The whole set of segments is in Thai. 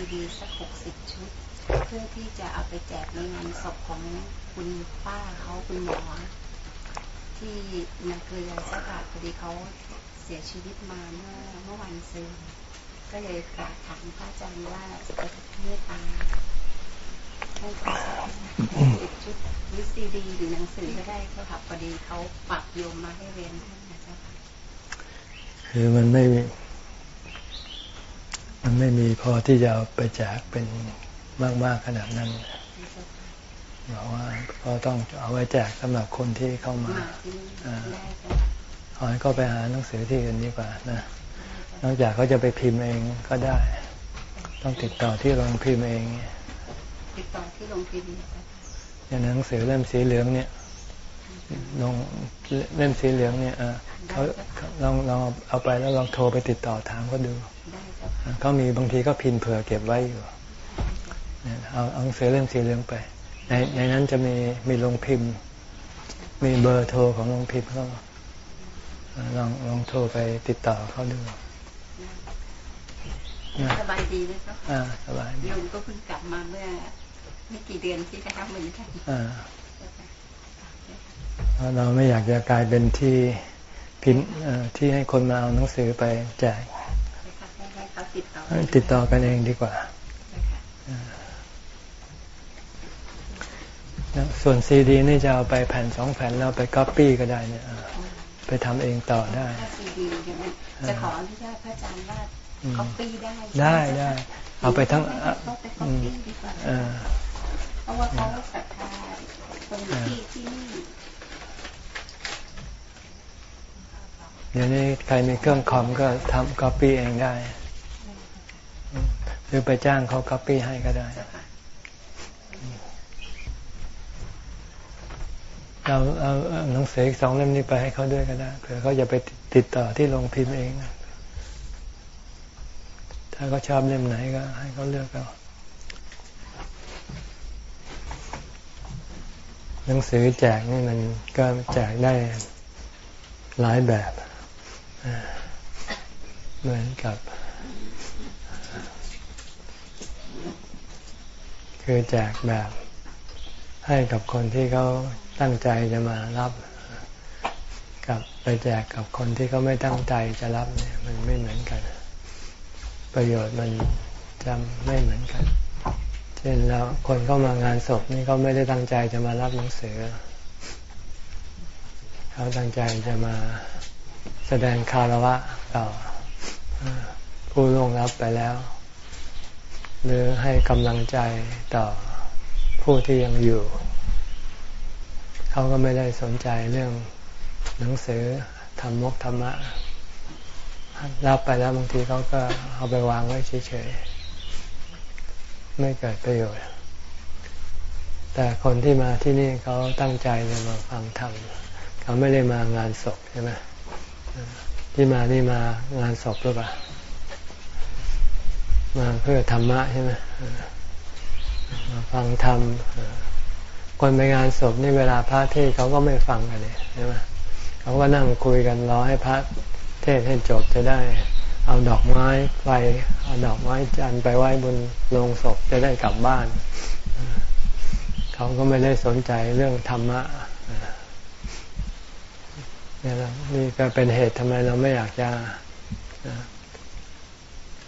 ซีดีสักหกสิบชุด เพื่อที่จะเอาไปแจกในงานศพของคุณป้าเขาคุณหมอที่นาเกลือสักบาทพอดีเขาเสียชีวิตมาเมื่อเมื่อวันซืนก็เลยกราบถามพระอาจารย์ว่าจะเมตตาให้ขาสิบชุดหรือซีดีหรือหนังสือก็ได้เขาค่ะพอดีเขาปักโยมมาให้เรียนท่านนะเจ้าค่ะคือมันไม่ มีมันไม่มีพอที่จะเอาไปแจกเป็นมาก ๆขนาดนั้นบอกว่าก็ต้องเอาไว้แจกสำหรับคนที่เข้ามามาที่นี่อ่าได้เจ้าค่ะขอให้ก็ไปหาหนังสือที่อื่นดีกว่านะนอกจากเขาจะไปพิมพ์เองก็ได้ ต้องติดต่อที่โรงพิมพ์เอง ติดต่อที่โรงพิมพ์เนี่ยเจ้าค่ะอย่างหนังสือเล่มสีเหลืองเนี่ยลงเล่มสีเหลืองเนี่ยเอ่อเขาลองลองเอาไปแล้วลองโทรไปติดต่อถามเขาดูได้ เจ้าค่ะเขามีบางทีก็พิมพ์เผื่อเก็บไว้อยู่เนี่ยเอาเอาหนังสือเล่มสีเหลืองไป ในในนั้นจะมีมีโรงพิมพ์ มีเบอร์โทรของโรงพิมพ์เขาเอ่อลองลองโทรไปติดต่อเขาดูนะสบายดีไหมเจ้าค่ะอ่าสบายดีโยมก็เพิ่งกลับมาเมื่อไม่กี่เดือนที่แล้วเหมือนกันอ่าเจ้าค่ะเพราะเราไม่อยากจะกลายเป็นที่พิมพ์เอ่อที่ให้คนมาเอาหนังสือไปแจกให้เขา ติดต่อติดต่อกันเองดีกว่าเจ้าค่ะส่วนซีดีนี่จะเอาไปแผ่นสองแผ่นแล้วไปก๊อปปี้ก็ได้เนี่ยอ่าไปทำเองต่อได้ถ้าซีดีเนี่ยมันจะขออนุญาตพระอาจารย์ว่าอืมคอปปี้ได้ได้ได้เอาไปทั้งให้เขาไปคอปปี้ดีกว่าเออเพราะว่าเขาศรัทธาคนที่ที่นี่เดี๋ยวนี้ใครมีเครื่องคอมก็ทำก๊อปปี้เองได้ หรือไปจ้างเขาก๊อปปี้ให้ก็ได้ เราเอาหนังสืออีกสองเล่มนี้ไปให้เขาด้วยก็ได้เผื่อเขาจะไปติดต่อที่โรงพิมพ์เอง ถ้าเขาชอบเล่มไหนก็ ให้เขาเลือกเอาหนังสือแจกนี่มันก็แจกได้หลายแบบเหมือนกับ คือแจกแบบให้กับคนที่เขาตั้งใจจะมารับกับไปแจกกับคนที่เขาไม่ตั้งใจจะรับเนี่ยมันไม่เหมือนกัน ประโยชน์มันจะไม่เหมือนกัน เช่นแล้วคนเข้ามางานศพนี่เขาไม่ได้ตั้งใจจะมารับหนังสือเขาตั้งใจจะมาแสดงคารวะต่อผู้ล่วงรับไปแล้ว หรือให้กำลังใจต่อผู้ที่ยังอยู่ เขาก็ไม่ได้สนใจเรื่องหนังสือธรรมกธรรมะรับไปแล้วบางทีเขาก็เอาไปวางไว้เฉยๆ ไม่เกิดประโยชน์ แต่คนที่มาที่นี่เขาตั้งใจจะมาฟังธรรมเขาไม่ได้มางานศพใช่ไหมที่มานี่มางานศพหรือเปล่า มาเพื่อธรรมะใช่ไหมมาฟังธรรมคนไปงานศพนี่เวลาพระเทศเขาก็ไม่ฟังกันเลยใช่ไหมเขาก็นั่งคุยกันรอให้พระเทศให้จบจะได้ เอาดอกไม้ไปเอาดอกไม้จันไปไว้บนโลงศพจะได้กลับบ้าน เขาก็ไม่ได้สนใจเรื่องธรรมะนี่แหละนี่ก็เป็นเหตุทำไมเราไม่อยากจะ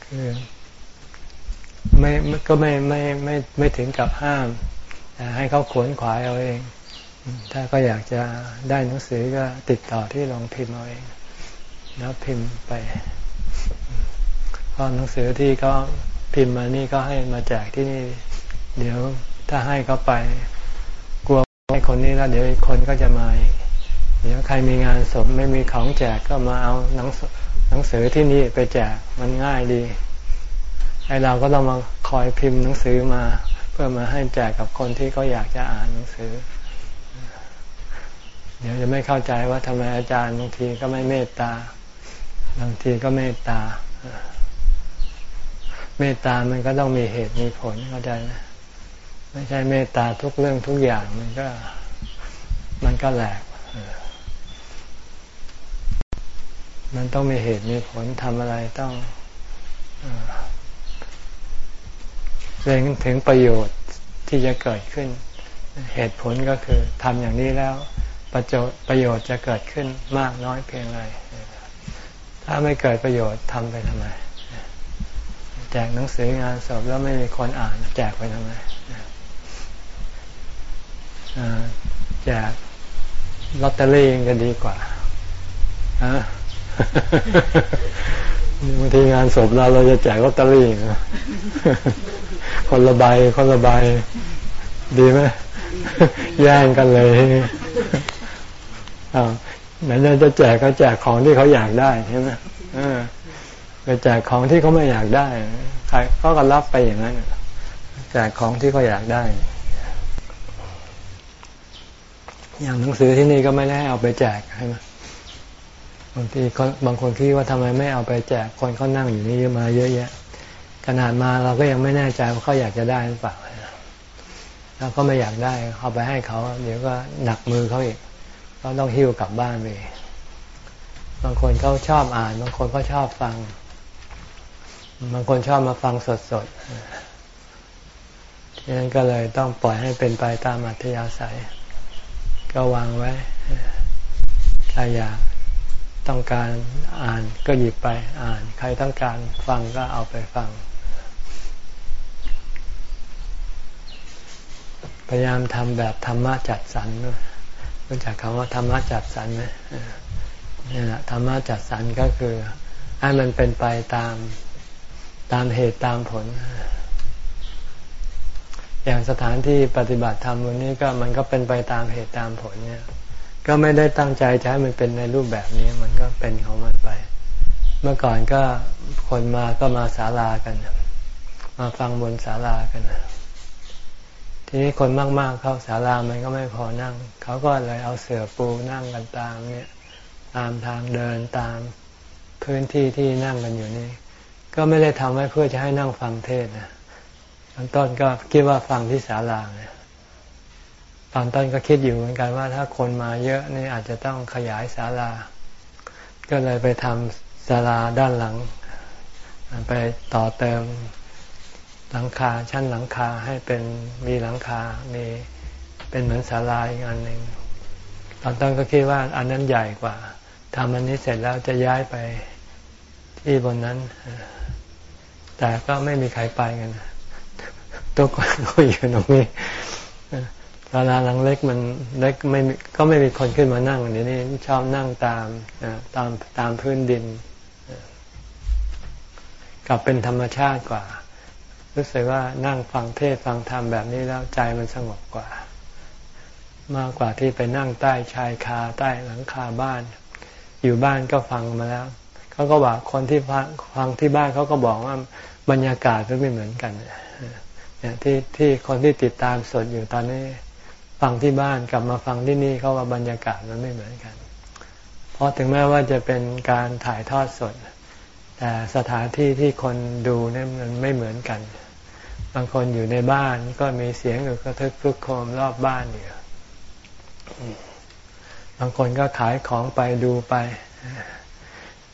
คือ ไม่ก็ไม่ไม่ไม่ไม่ถึงกับห้าม ให้เขาขวนขวายเอาเอง ถ้าก็อยากจะได้หนังสือก็ติดต่อที่โรงพิมพ์เอาเองแล้วพิมพ์ไปเพราะหนังสือที่เขาพิมพ์มานี่ก็ให้มาแจกที่นี่ เดี๋ยวถ้าให้เขาไป กลัวให้คนนี้แล้วเดี๋ยวคนก็จะมาเดี๋ยวใครมีงานศพไม่มีของแจกก็มาเอาหนังหนังสือที่นี่ไปแจกมันง่ายดี ไอเราก็ต้องมาคอยพิมพ์หนังสือมา เพื่อมาให้แจกกับคนที่เขาอยากจะอ่านหนังสือ เดี๋ยวจะไม่เข้าใจว่าทำไมอาจารย์บางทีก็ไม่เมตตาบางทีก็เมตตา เมตตามันก็ต้องมีเหตุมีผลเข้าใจไหมไม่ใช่เมตตาทุกเรื่องทุกอย่างมันก็ มันก็แหลกมันต้องมีเหตุมีผลทำอะไรต้องเล็ง ถึงประโยชน์ที่จะเกิดขึ้น เหตุผลก็คือทำอย่างนี้แล้วประโยชน์ประโยชน์จะเกิดขึ้นมากน้อยเพียงไรถ้าไม่เกิดประโยชน์ทำไปทำไม แจกหนังสืองานสอบแล้วไม่มีคนอ่าน แจกไปทำไมแจกลอตเตอรี่ยังจะดีกว่า บางทีงานศพเราเราจะแจกลอตเตอรี่นะคนละใบคนละใบดีไหมแย่งกันเลยอ่าไหนจะแจกก็แจกของที่เขาอยากได้ใช่ไหมไปแจกของที่เขาไม่อยากได้ใครเขาก็รับไปอย่างนั้นแจกของที่เขาอยากได้ อย่างหนังสือที่นี่ก็ไม่ได้เอาไปแจกใช่ไหม บางทีบางคนคิดว่าทำไมไม่เอาไปแจกคนเขานั่งอยู่นี่มาเยอะแยะ ขนาดมาเราก็ยังไม่แน่ใจว่าเขาอยากจะได้หรือเปล่าแล้วก็ไม่อยากได้เอาไปให้เขาเดี๋ยวก็หนักมือเขาอีกก็ต้องหิ้วกลับบ้านไปบางคนเขาชอบอ่าน บางคนเขาชอบฟัง บางคนชอบมาฟังสดๆฉะนั้นก็เลยต้องปล่อยให้เป็นไปตามอัธยาศัย ก็วางไว้ ถ้าอยาก ต้องการอ่านก็หยิบไปอ่าน ใครต้องการฟังก็เอาไปฟัง พยายามทำแบบธรรมะจัดสรรรู้จักคำว่าธรรมะจัดสรรไหมนี่แหละธรรมะจัดสรรก็คือให้มันเป็นไปตามตามเหตุตามผล อย่างสถานที่ปฏิบัติธรรมวันนี้ก็มันก็เป็นไปตามเหตุตามผลเนี่ย ก็ไม่ได้ตั้งใจจะให้มันเป็นในรูปแบบนี้มันก็เป็นของมันไป เมื่อก่อนก็คนมาก็มาศาลากัน มาฟังบนศาลากันทีนี้คนมากๆเข้าศาลามันก็ไม่พอนั่ง เขาก็เลยเอาเสื่อปูนั่งกันตามเนี่ยตามทางเดินตามพื้นที่ที่นั่งกันอยู่นี่ ก็ไม่ได้ทำไว้เพื่อจะให้นั่งฟังเทศนะตอนต้นก็คิดว่าฟังที่ศาลาเนี่ย ตอนต้นก็คิดอยู่เหมือนกันว่าถ้าคนมาเยอะนี่อาจจะต้องขยายศาลา ก็เลยไปทำศาลาด้านหลัง ไปต่อเติมหลังคาชั้นหลังคาให้เป็นมีหลังคา มีเป็นเหมือนศาลาอีกอันหนึ่งตอนต้นก็คิดว่าอันนั้นใหญ่กว่าทำอันนี้เสร็จแล้วจะย้ายไปที่บนนั้น แต่ก็ไม่มีใครไปกันทุกคนก็อยู่ตรงนี้ ศาลาหลังเล็กมันเล็กไม่ก็ไม่มีคนขึ้นมานั่งเดี๋ยวนี้ชอบนั่งตามตามตามพื้นดิน กลับเป็นธรรมชาติกว่า รู้สึกว่านั่งฟังเทศฟังธรรมแบบนี้แล้วใจมันสงบกว่า มากกว่าที่ไปนั่งใต้ชายคาใต้หลังคาบ้าน อยู่บ้านก็ฟังมาแล้วเขาก็บอกคนที่ฟังฟังที่บ้านเขาก็บอกว่าบรรยากาศไม่เหมือนกันเนี่ยที่ที่คนที่ติดตามสดอยู่ตอนนี้ ฟังที่บ้านกลับมาฟังที่นี่เขาว่าบรรยากาศมันไม่เหมือนกัน เพราะถึงแม้ว่าจะเป็นการถ่ายทอดสด แต่สถานที่ที่คนดูเนี่ยมันไม่เหมือนกัน บางคนอยู่ในบ้านก็มีเสียงอึกระทึกคึกโครมรอบบ้านอยู่บางคนก็ขายของไปดูไป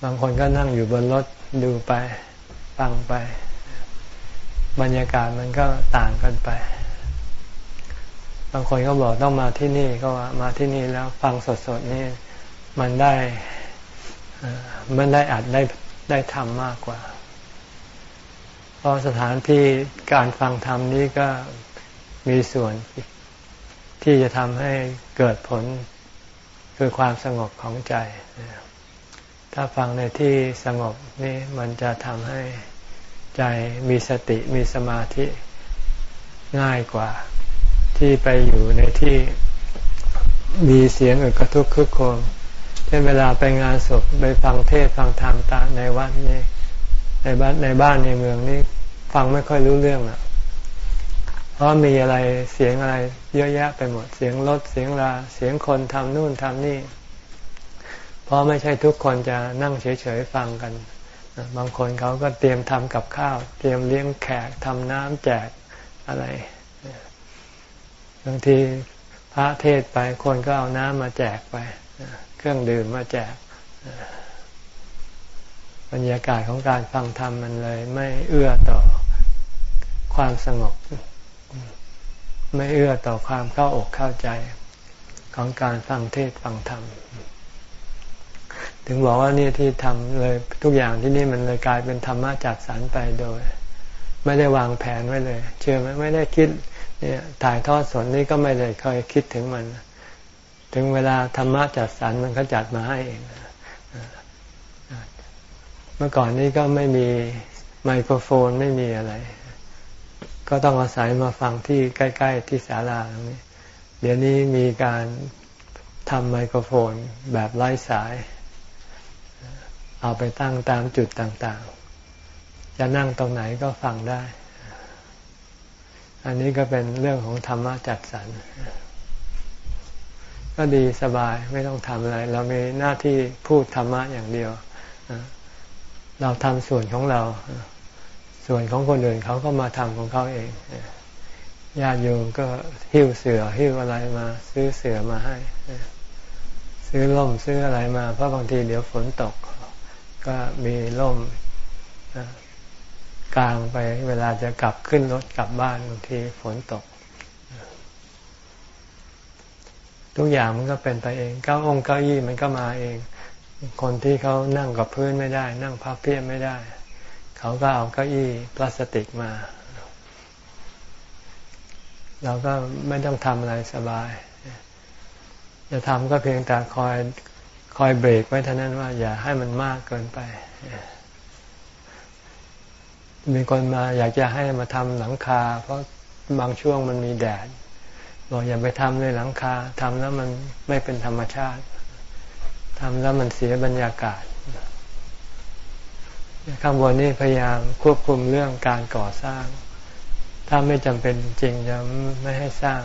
บางคนก็นั่งอยู่บนรถดูไป ฟังไป บรรยากาศมันก็ต่างกันไป บางคนก็บอกต้องมาที่นี่ก็ว่ามาที่นี่แล้วฟังสดๆนี่มันได้มันได้อัดได้ได้ทำมากกว่า เพราะสถานที่การฟังธรรมนี้ก็มีส่วนที่จะทำให้เกิดผลคือความสงบของใจ ถ้าฟังในที่สงบนี่มันจะทำให้ใจมีสติมีสมาธิง่ายกว่า ที่ไปอยู่ในที่มีเสียงอึกระทุกคึกโคมเช่นเวลาไปงานศพไปฟังเทศฟังธรรมตาในวัดนี่ในบ้านในบ้านในเมืองนี่ฟังไม่ค่อยรู้เรื่องอะ เพราะมีอะไรเสียงอะไร เยอะแยะไปหมดเสียงรถเสียงราเสียงคนทำนู่นทำนี่ เพราะไม่ใช่ทุกคนจะนั่งเฉยๆฟังกัน บางคนเขาก็เตรียมทำกับข้าว เตรียมเลี้ยงแขกทำน้ำแจกอะไร บางทีพระเทศไปคนก็เอาน้ำมาแจกไป เครื่องดื่มมาแจกบรรยากาศของการฟังธรรมมันเลย ไม่เอื้อต่อความสงบ ไม่เอื้อต่อความเข้าอกเข้าใจของการฟังเทศฟังธรรม ถึงบอกว่านี่ที่ทำเลยทุกอย่างที่นี่มันเลยกลายเป็นธรรมะจัดสรรไปโดย ไม่ได้วางแผนไว้เลย เชื่อไหมไม่ได้คิด เนี่ยถ่ายทอดสดนี่ก็ไม่ได้เคยคิดถึงมัน ถึงเวลาธรรมะจัดสรรมันก็จัดมาให้เองเมื่อก่อนนี้ก็ไม่มีไมโครโฟนไม่มีอะไร ก็ต้องอาศัยมาฟังที่ใกล้ ๆ ที่ศาลาตรงนี้ เดี๋ยวนี้มีการทำไมโครโฟนแบบไร้สาย เอาไปตั้งตามจุดต่างๆ จะนั่งตรงไหนก็ฟังได้ อันนี้ก็เป็นเรื่องของธรรมะจัดสรร ก็ดีสบายไม่ต้องทำอะไร เรามีหน้าที่พูดธรรมะอย่างเดียว เราทำส่วนของเรา ส่วนของคนอื่นเขาก็มาทำของเขาเองญาติโยมก็หิ้วเสือหิ้วอะไรมา ซื้อเสือมาให้ ซื้อล่มซื้ออะไรมา เพราะบางทีเดี๋ยวฝนตก ก็มีล่ม กลางไปเวลาจะกลับขึ้นรถกลับบ้านบางทีฝนตก ทุกอย่างมันก็เป็นไปเองเก้าองค์เก้าอี้มันก็มาเอง คนที่เขานั่งกับพื้นไม่ได้ นั่งพับเพียบไม่ได้ เขาก็เอาเก้าอี้พลาสติกมา เราก็ไม่ต้องทำอะไรสบาย จะทำก็เพียงแต่คอยคอยเบรกไว้เท่านั้นว่า อย่าให้มันมากเกินไป มีคนมาอยากจะให้มาทำหลังคา เพราะบางช่วงมันมีแดดบอกอย่าไปทำเลยหลังคาทำแล้วมันไม่เป็นธรรมชาติทำแล้วมันเสียบรรยากาศข้างบนนี่พยายามควบคุมเรื่องการก่อสร้าง ถ้าไม่จำเป็นจริงจะไม่ให้สร้าง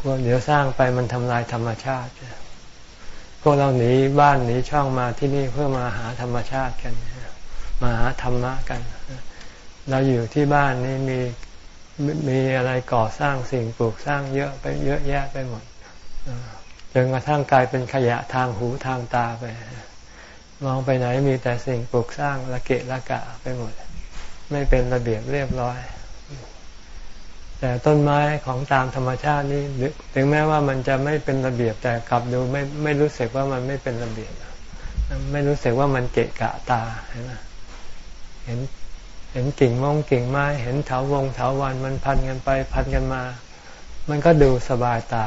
กลัวเดี๋ยวสร้างไปมันทำลายธรรมชาติพวกเราหนีบ้านหนีช่องมาที่นี่เพื่อมาหาธรรมชาติกัน มาหาธรรมะกัน เราอยู่ที่บ้านนี่มีมีอะไรก่อสร้างสิ่งปลูกสร้างเยอะไปเยอะแยะไปหมดจนกระทั่งกลายเป็นขยะทางหูทางตาไป มองไปไหนมีแต่สิ่งปลูกสร้างละเกะละกะไปหมด ไม่เป็นระเบียบเรียบร้อย แต่ต้นไม้ของตามธรรมชาตินี่ถึงแม้ว่ามันจะไม่เป็นระเบียบแต่กลับดูไม่ไม่รู้สึกว่ามันไม่เป็นระเบียบ ไม่รู้สึกว่ามันเกะกะตาเห็นไหมเห็น เห็นกิ่งมงกิ่งไม้ เห็นเถาวงเถาวันมันพันกันไปพันกันมา มันก็ดูสบายตา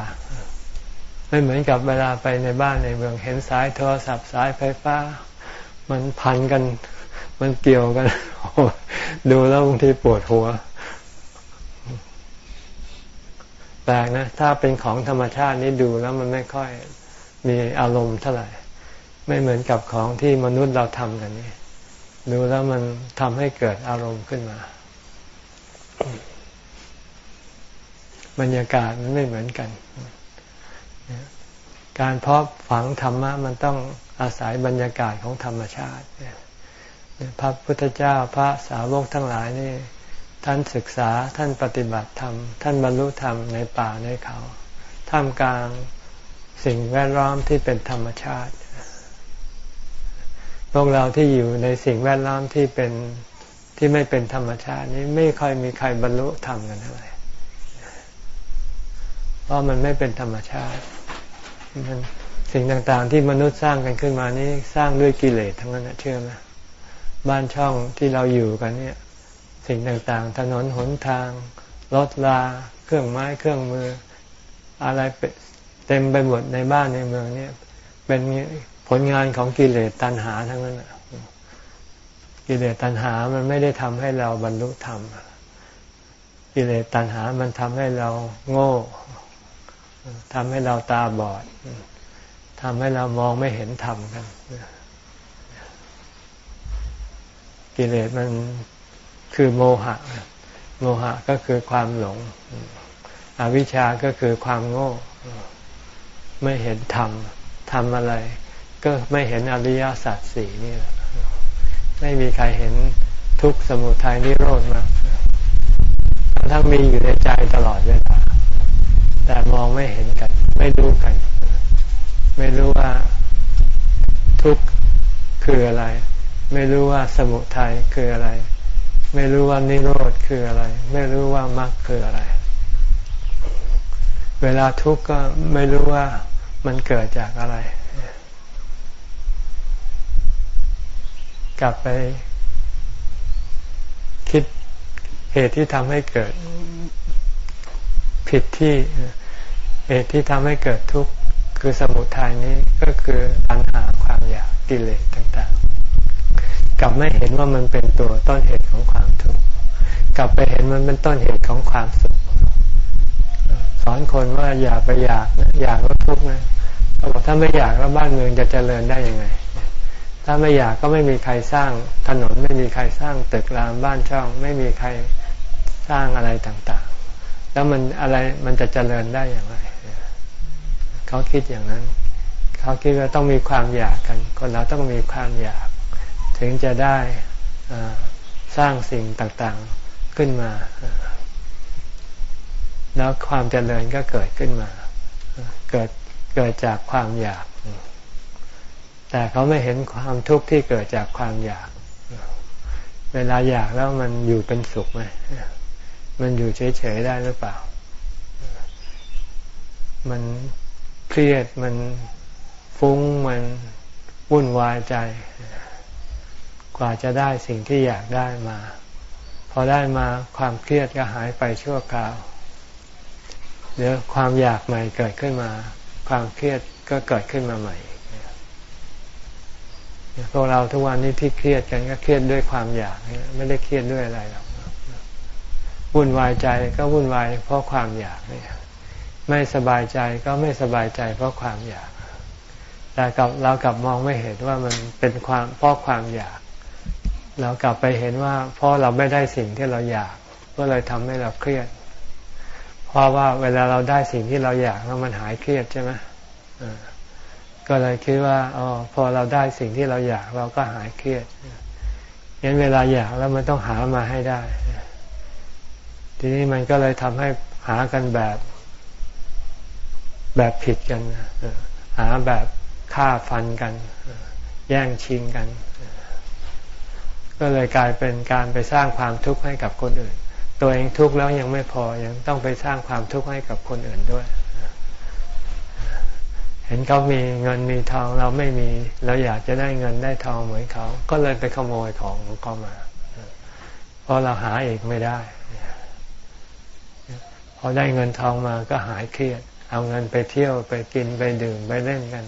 ไม่เหมือนกับเวลาไปในบ้านในเมืองเห็นสายโทรศัพท์สายไฟฟ้า มันพันกัน มันเกี่ยวกันดูแล้วบางทีปวดหัวแปลกนะถ้าเป็นของธรรมชาตินี่ดูแล้วมันไม่ค่อยมีอารมณ์เท่าไหร่ ไม่เหมือนกับของที่มนุษย์เราทำกันนี่ ดูแล้วมันทำให้เกิดอารมณ์ขึ้นมา บรรยากาศมันไม่เหมือนกัน การเพาะฝังธรรมะมันต้องอาศัยบรรยากาศของธรรมชาติ พระพุทธเจ้าพระสาวกทั้งหลายนี่ ท่านศึกษาท่านปฏิบัติธรรม ท่านบรรลุธรรมในป่าในเขา ท่ามกลางสิ่งแวดล้อมที่เป็นธรรมชาติ พวกเราที่อยู่ในสิ่งแวดล้อมที่เป็นที่ไม่เป็นธรรมชาตินี้ไม่ค่อยมีใครบรรลุธรรมกันเท่าไหร่เพราะมันไม่เป็นธรรมชาติสิ่งต่างๆ ที่มนุษย์สร้างกันขึ้นมานี้สร้างด้วยกิเลสทั้งนั้นเชื่อไหมบ้านช่องที่เราอยู่กันเนี่ย สิ่งต่างๆ ถนนหนทางรถลา เครื่องไม้เครื่องมือ อะไรเต็มไปหมดในบ้านในเมืองเนี่ย เป็น ผลงานของกิเลสตัณหาทั้งนั้นกิเลสตัณหามันไม่ได้ทำให้เราบรรลุธรรมกิเลสตัณหามันทำให้เราโง่ทำให้เราตาบอดทำให้เรามองไม่เห็นธรรมกันกิเลสมันคือโมหะ โมหะก็คือความหลง อวิชชาก็คือความโง่ ไม่เห็นธรรมทำอะไร ก็ไม่เห็นอริยสัจสี่นี่ไม่มีใครเห็นทุกสมุทัยนิโรธมาทั้งมีอยู่ในใจตลอดเวลาแต่มองไม่เห็นกัน ไม่รู้กัน ไม่รู้ว่าทุกข์คืออะไร ไม่รู้ว่าสมุทัยคืออะไร ไม่รู้ว่านิโรธคืออะไร ไม่รู้ว่ามรรคคืออะไร เวลาทุกข์ก็ไม่รู้ว่ามันเกิดจากอะไร กลับไป คิดเหตุที่ทำให้เกิดผิดที่เหตุที่ทำให้เกิดทุกข์คือสมุทัยนี้ก็คือปัญหาความอยากกิเลสต่างๆ กลับไม่เห็นว่ามันเป็นตัวต้นเหตุของความทุกข์กลับไปเห็นมันเป็นต้นเหตุของความสุขสอนคนว่าอย่าไปอยากนะอยากแล้วทุกข์นะเขาบอกถ้าไม่อยากแล้วบ้านเมืองจะเจริญได้ยังไง ถ้าไม่อยากก็ไม่มีใครสร้างถนนไม่มีใครสร้างตึกรามบ้านช่อง ไม่มีใครสร้างอะไรต่างๆ แล้วมันอะไรมันจะเจริญได้อย่างไร เขาคิดอย่างนั้น เขาคิดว่าต้องมีความอยากกัน คนเราต้องมีความอยาก ถึงจะได้สร้างสิ่งต่างๆขึ้นมา แล้วความเจริญก็เกิดขึ้นมา เกิดเกิดจากความอยาก แต่เขาไม่เห็นความทุกข์ที่เกิดจากความอยาก เวลาอยากแล้วมันอยู่เป็นสุขไหมมันอยู่เฉยๆได้หรือเปล่า มันเครียดมันฟุ้งมันวุ่นวายใจ กว่าจะได้สิ่งที่อยากได้มา พอได้มาความเครียดก็หายไปชั่วคราวเดี๋ยวความอยากใหม่เกิดขึ้นมา ความเครียดก็เกิดขึ้นมาใหม่ พวกเราทุกวันนี้ที่เครียดกันก็เครียดด้วยความอยากไม่ได้เครียดด้วยอะไรหรอกวุ่นวายใจก็วุ่นวายเพราะความอยากเนี่ยไม่สบายใจก็ไม่สบายใจเพราะความอยากแต่กับเรากลับมองไม่เห็นว่ามันเป็นความเพราะความอยาก เรากลับไปเห็นว่าเพราะเราไม่ได้สิ่งที่เราอยากก็เลยทำให้เราเครียด เพราะว่าเวลาเราได้สิ่งที่เราอยากแล้วมันหายเครียดใช่ไหม ก็เลยคิดว่าอ๋อพอเราได้สิ่งที่เราอยากเราก็หายเครียดงั้นเวลาอยากแล้วมันต้องหามาให้ได้ ทีนี้มันก็เลยทำให้หากันแบบ แบบผิดกันหาแบบฆ่าฟันกัน แย่งชิงกัน ก็เลยกลายเป็นการไปสร้างความทุกข์ให้กับคนอื่น ตัวเองทุกข์แล้วยังไม่พอยังต้องไปสร้างความทุกข์ให้กับคนอื่นด้วย เห็นเขามีเงินมีทองเราไม่มี เราอยากจะได้เงินได้ทองเหมือนเขา ก็เลยไปขโมยของเขามาเพราะเราหาเองไม่ได้พอได้เงินทองมาก็หายเครียด เอาเงินไปเที่ยวไปกินไปดื่มไปเล่นกัน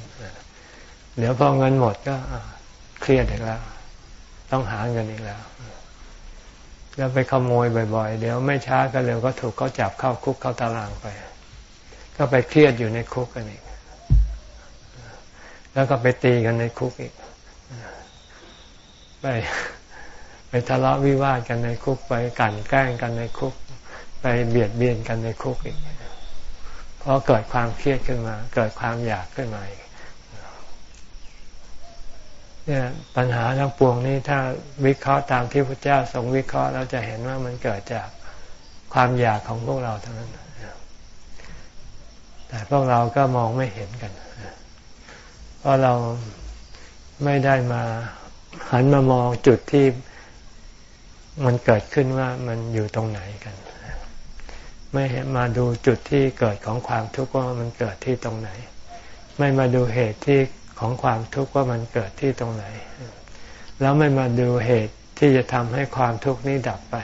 เดี๋ยวพอเงินหมดก็เครียดอีกแล้ว ต้องหาเงินอีกแล้วแล้วไปขโมยบ่อย ๆ เดี๋ยวไม่ช้าก็เร็วก็ถูกเขาจับเข้าคุกเข้าตารางไป ก็ไปเครียดอยู่ในคุกกันอีก แล้วก็ไปตีกันในคุกอีก ไป ไปทะเลาะวิวาทกันในคุก ไปกันแกล้งกันในคุก ไปเบียดเบียนกันในคุกอีกเพราะเกิดความเครียดขึ้นมา เกิดความอยากขึ้นมาเนี่ยปัญหาทั้งปวงนี้ถ้าวิเคราะห์ตามที่พระเจ้าทรงวิเคราะห์เราจะเห็นว่ามันเกิดจากความอยากของพวกเราเท่านั้นแต่พวกเราก็มองไม่เห็นกัน เพราะเราไม่ได้มาหันมามองจุดที่มันเกิดขึ้นว่ามันอยู่ตรงไหนกัน ไม่เห็นมาดูจุดที่เกิดของความทุกข์ว่ามันเกิดที่ตรงไหน ไม่มาดูเหตุที่ของความทุกข์ว่ามันเกิดที่ตรงไหน แล้วไม่มาดูเหตุที่จะทำให้ความทุกข์นี้ดับไป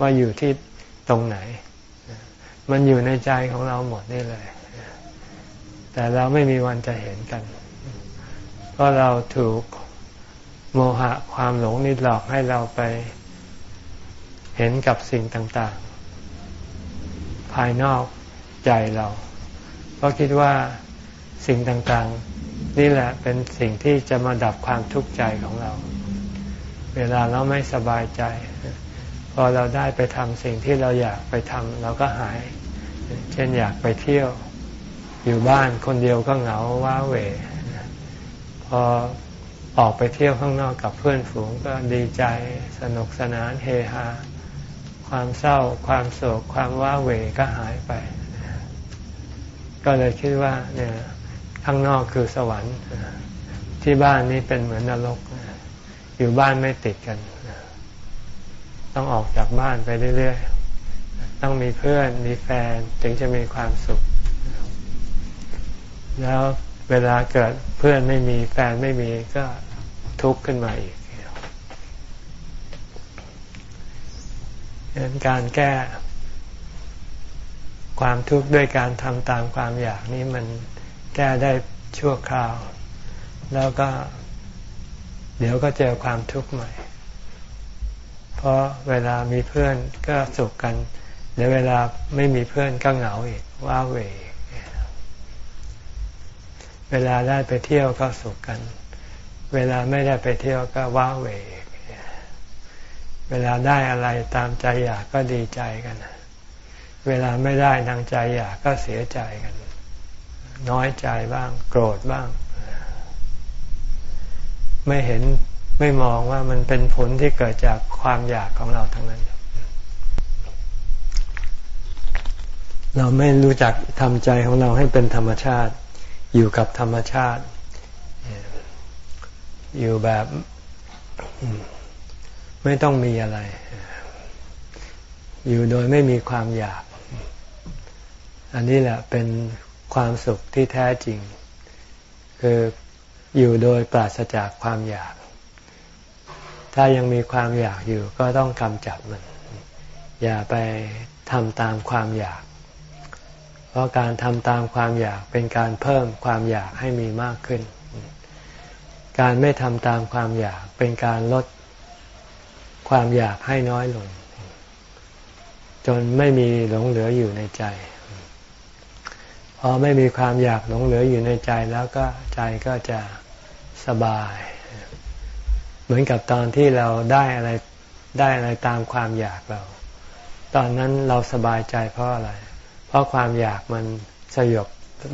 ว่าอยู่ที่ตรงไหน มันอยู่ในใจของเราหมดนี่เลย แต่เราไม่มีวันจะเห็นกัน เพราะเราถูกโมหะความหลงนิดหลอกให้เราไปเห็นกับสิ่งต่าง ๆ ภายนอกใจเรา เพราะคิดว่าสิ่งต่างๆ นี่แหละเป็นสิ่งที่จะมาดับความทุกข์ใจของเรา เวลาเราไม่สบายใจ พอเราได้ไปทำสิ่งที่เราอยากไปทำเราก็หาย เช่นอยากไปเที่ยว อยู่บ้านคนเดียวก็เหงาว้าเหวพอออกไปเที่ยวข้างนอกกับเพื่อนฝูงก็ดีใจสนุกสนานเฮฮาความเศร้า ความโศก ความว้าเหวก็หายไป ก็เลยคิดว่า เนี่ยข้างนอกคือสวรรค์ ที่บ้านนี้เป็นเหมือนนรก อยู่บ้านไม่ติดกัน ต้องออกจากบ้านไปเรื่อยๆ ต้องมีเพื่อนมีแฟนถึงจะมีความสุข แล้วเวลาเกิดเพื่อนไม่มีแฟนไม่มีก็ทุกข์ขึ้นมาอีกดังนั้นการแก้ความทุกข์ด้วยการทำตามความอยากนี้มันแก้ได้ชั่วคราว แล้วก็ เดี๋ยวก็เจอความทุกข์ใหม่ เพราะเวลามีเพื่อนก็สุขกัน เดี๋ยวเวลาไม่มีเพื่อนก็เหงาอีกว้าเหว เวลาได้ไปเที่ยวก็สุขกัน เวลาไม่ได้ไปเที่ยวก็ว้าเหวเวลาได้อะไรตามใจอยากก็ดีใจกัน เวลาไม่ได้ทางใจอยากก็เสียใจกัน น้อยใจบ้าง โกรธบ้าง ไม่เห็นไม่มองว่ามันเป็นผลที่เกิดจากความอยากของเราทั้งนั้น เราไม่รู้จักทำใจของเราให้เป็นธรรมชาติ อยู่กับธรรมชาติ อยู่แบบไม่ต้องมีอะไร อยู่โดยไม่มีความอยาก อันนี้แหละเป็นความสุขที่แท้จริง คืออยู่โดยปราศจากความอยาก ถ้ายังมีความอยากอยู่ก็ต้องกำจัดมัน อย่าไปทำตามความอยาก พราะการทำตามความอยากเป็นการเพิ่มความอยากให้มีมากขึ้น การไม่ทำตามความอยากเป็นการลดความอยากให้น้อยลง จนไม่มีหลงเหลืออยู่ในใจ พอไม่มีความอยากหลงเหลืออยู่ในใจแล้วก็ใจก็จะสบาย เหมือนกับตอนที่เราได้อะไรได้อะไรตามความอยากเรา ตอนนั้นเราสบายใจเพราะอะไร ราะความอยากมันสยบ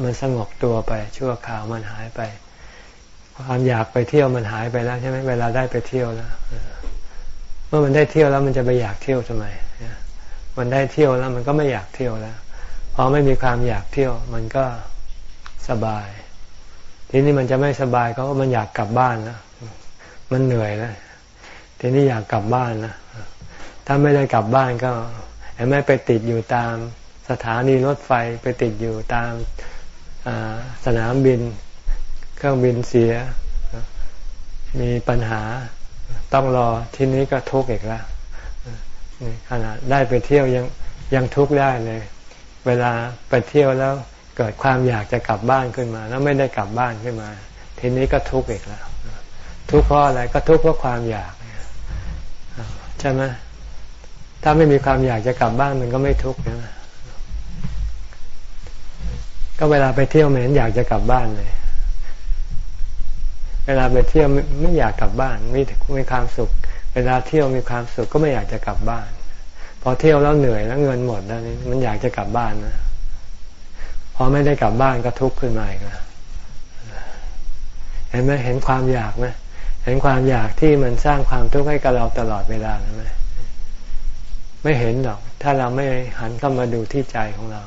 มันสงบตัวไป ชั่วคราวมันหายไป ความอยากไปเที่ยวมันหายไปแล้วใช่ไหมเวลาได้ไปเที่ยวแล้วเมื่อมันได้เที่ยวแล้วมันจะไปอยากเที่ยวทำไมมันได้เที่ยวแล้วมันก็ไม่อยากเที่ยวแล้วพอไม่มีความอยากเที่ยว มันก็สบาย ทีนี้มันจะไม่สบายก็มันอยากกลับบ้านนะมันเหนื่อยแล้วทีนี้อยากกลับบ้านนะถ้าไม่ได้กลับบ้านก็ไม่ไปติดอยู่ตาม สถานีรถไฟไปติดอยู่ตามสนามบิน เครื่องบินเสีย มีปัญหาต้องรอที่นี้ก็ทุกข์อีกแล้วขนาดได้ไปเที่ยวยังยังทุกข์ได้เลย เวลาไปเที่ยวแล้วเกิดความอยากจะกลับบ้านขึ้นมา แล้วไม่ได้กลับบ้านขึ้นมา ทีนี้ก็ทุกข์อีกแล้ว ทุกข์เพราะอะไรก็ทุกข์เพราะความอยากใช่ไหมถ้าไม่มีความอยากจะกลับบ้านมันก็ไม่ทุกข์นะ ก็เวลาไปเที่ยวเหมือนอยากจะกลับบ้านเลย เวลาไปเที่ยวไม่อยากกลับบ้าน มีมีความสุข เวลาเที่ยวมีความสุขก็ไม่อยากจะกลับบ้าน พอเที่ยวแล้วเหนื่อยแล้วเงินหมดแล้วนี่มันอยากจะกลับบ้านนะพอไม่ได้กลับบ้านก็ทุกข์ขึ้นมาอีกแล้วเห็นไหมเห็นความอยากไหมเห็นความอยากที่มันสร้างความทุกข์ให้กับเราตลอดเวลาไหมไม่เห็นหรอก ถ้าเราไม่หันเข้ามาดูที่ใจของเรา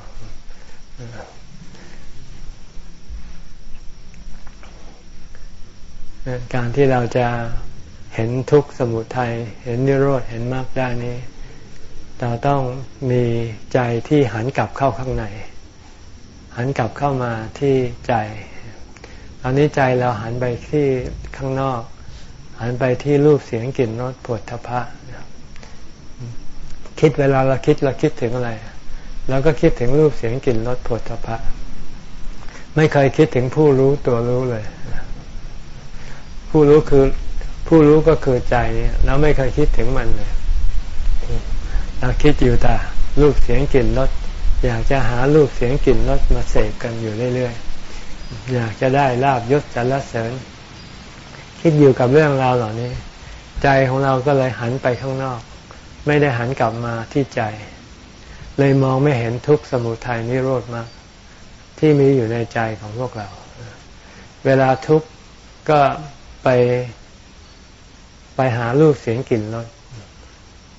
การที่เราจะเห็นทุกข์สมุทัยเห็นนิโรธเห็นมรรคได้นี้ เราต้องมีใจที่หันกลับเข้าข้างใน หันกลับเข้ามาที่ใจตอนนี้ใจเราหันไปที่ข้างนอก หันไปที่รูปเสียงกลิ่นรสปวดทพะคิดเวลาเราคิดเราคิดถึงอะไรเราก็คิดถึงรูปเสียงกลิ่นรสปวดทพะ ไม่เคยคิดถึงผู้รู้ตัวรู้เลย ผู้รู้คือผู้รู้ก็คือใจเราไม่เคยคิดถึงมันเลยเราคิดอยู่แต่รูปเสียงกลิ่นรสอยากจะหารูปเสียงกลิ่นรสมาเสกกันอยู่เรื่อยๆอยากจะได้ลาบยศสรรเสริญ คิดอยู่กับเรื่องราวเหล่านี้ ใจของเราก็เลยหันไปข้างนอก ไม่ได้หันกลับมาที่ใจ เลยมองไม่เห็นทุกสมุทัยนิโรธมากที่มีอยู่ในใจของพวกเรา เวลาทุกข์ก็ ไปไปหารูปเสียงกลิ่นรส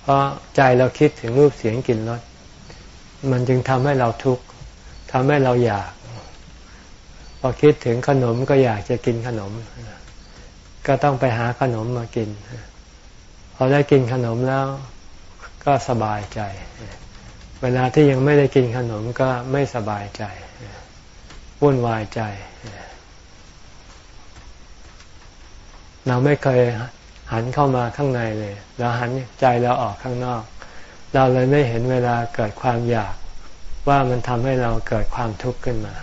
เพราะใจเราคิดถึงรูปเสียงกลิ่นรสมันจึงทำให้เราทุกข์ทำให้เราอยาก พอคิดถึงขนมก็อยากจะกินขนม ก็ต้องไปหาขนมมากิน พอได้กินขนมแล้ว ก็สบายใจ เวลาที่ยังไม่ได้กินขนมก็ไม่สบายใจวุ่นวายใจ เราไม่เคยหันเข้ามาข้างในเลยเราหันใจเราออกข้างนอก เราเลยไม่เห็นเวลาเกิดความอยากว่ามันทำให้เราเกิดความทุกข์ขึ้นมา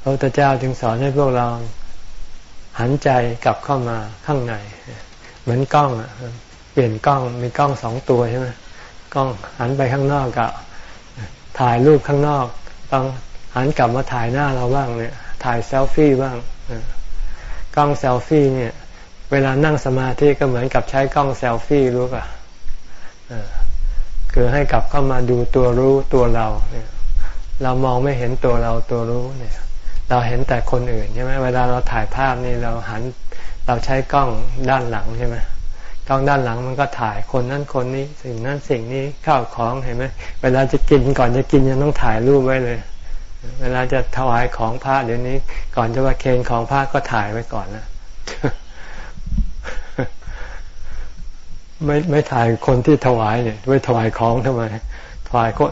พระพุทธเจ้าจึงสอนให้พวกเราหันใจกลับเข้ามาข้างใน เหมือนกล้องเปลี่ยนกล้องมีกล้องสองตัวใช่ไหมกล้องหันไปข้างนอกกับถ่ายรูปข้างนอก ต้องหันกลับมาถ่ายหน้าเราบ้างเนี่ย ถ่ายเซลฟี่บ้าง กล้องเซลฟี่เนี่ย เวลานั่งสมาธิก็เหมือนกับใช้กล้องเซลฟี่รู้ป่ะคือให้กลับเข้ามาดูตัวรู้ตัวเราเนี่ยเรามองไม่เห็นตัวเราตัวรู้เนี่ย เราเห็นแต่คนอื่นใช่ไหมเวลาเราถ่ายภาพนี่เราหันเราใช้กล้องด้านหลังใช่ไหมกล้องด้านหลังมันก็ถ่ายคนนั้นคนนี้ สิ่งนั้นสิ่งนี้ข้าวของเห็นไหมเวลาจะกินก่อนจะกินยังต้องถ่ายรูปไว้เลย เวลาจะถวายของพระเดี๋ยวนี้ ก่อนจะว่าเคนของพระก็ถ่ายไว้ก่อนนะไม่ไม่ถ่ายคนที่ถวายเนี่ยไว้ถวายของทำไมถ่ายคน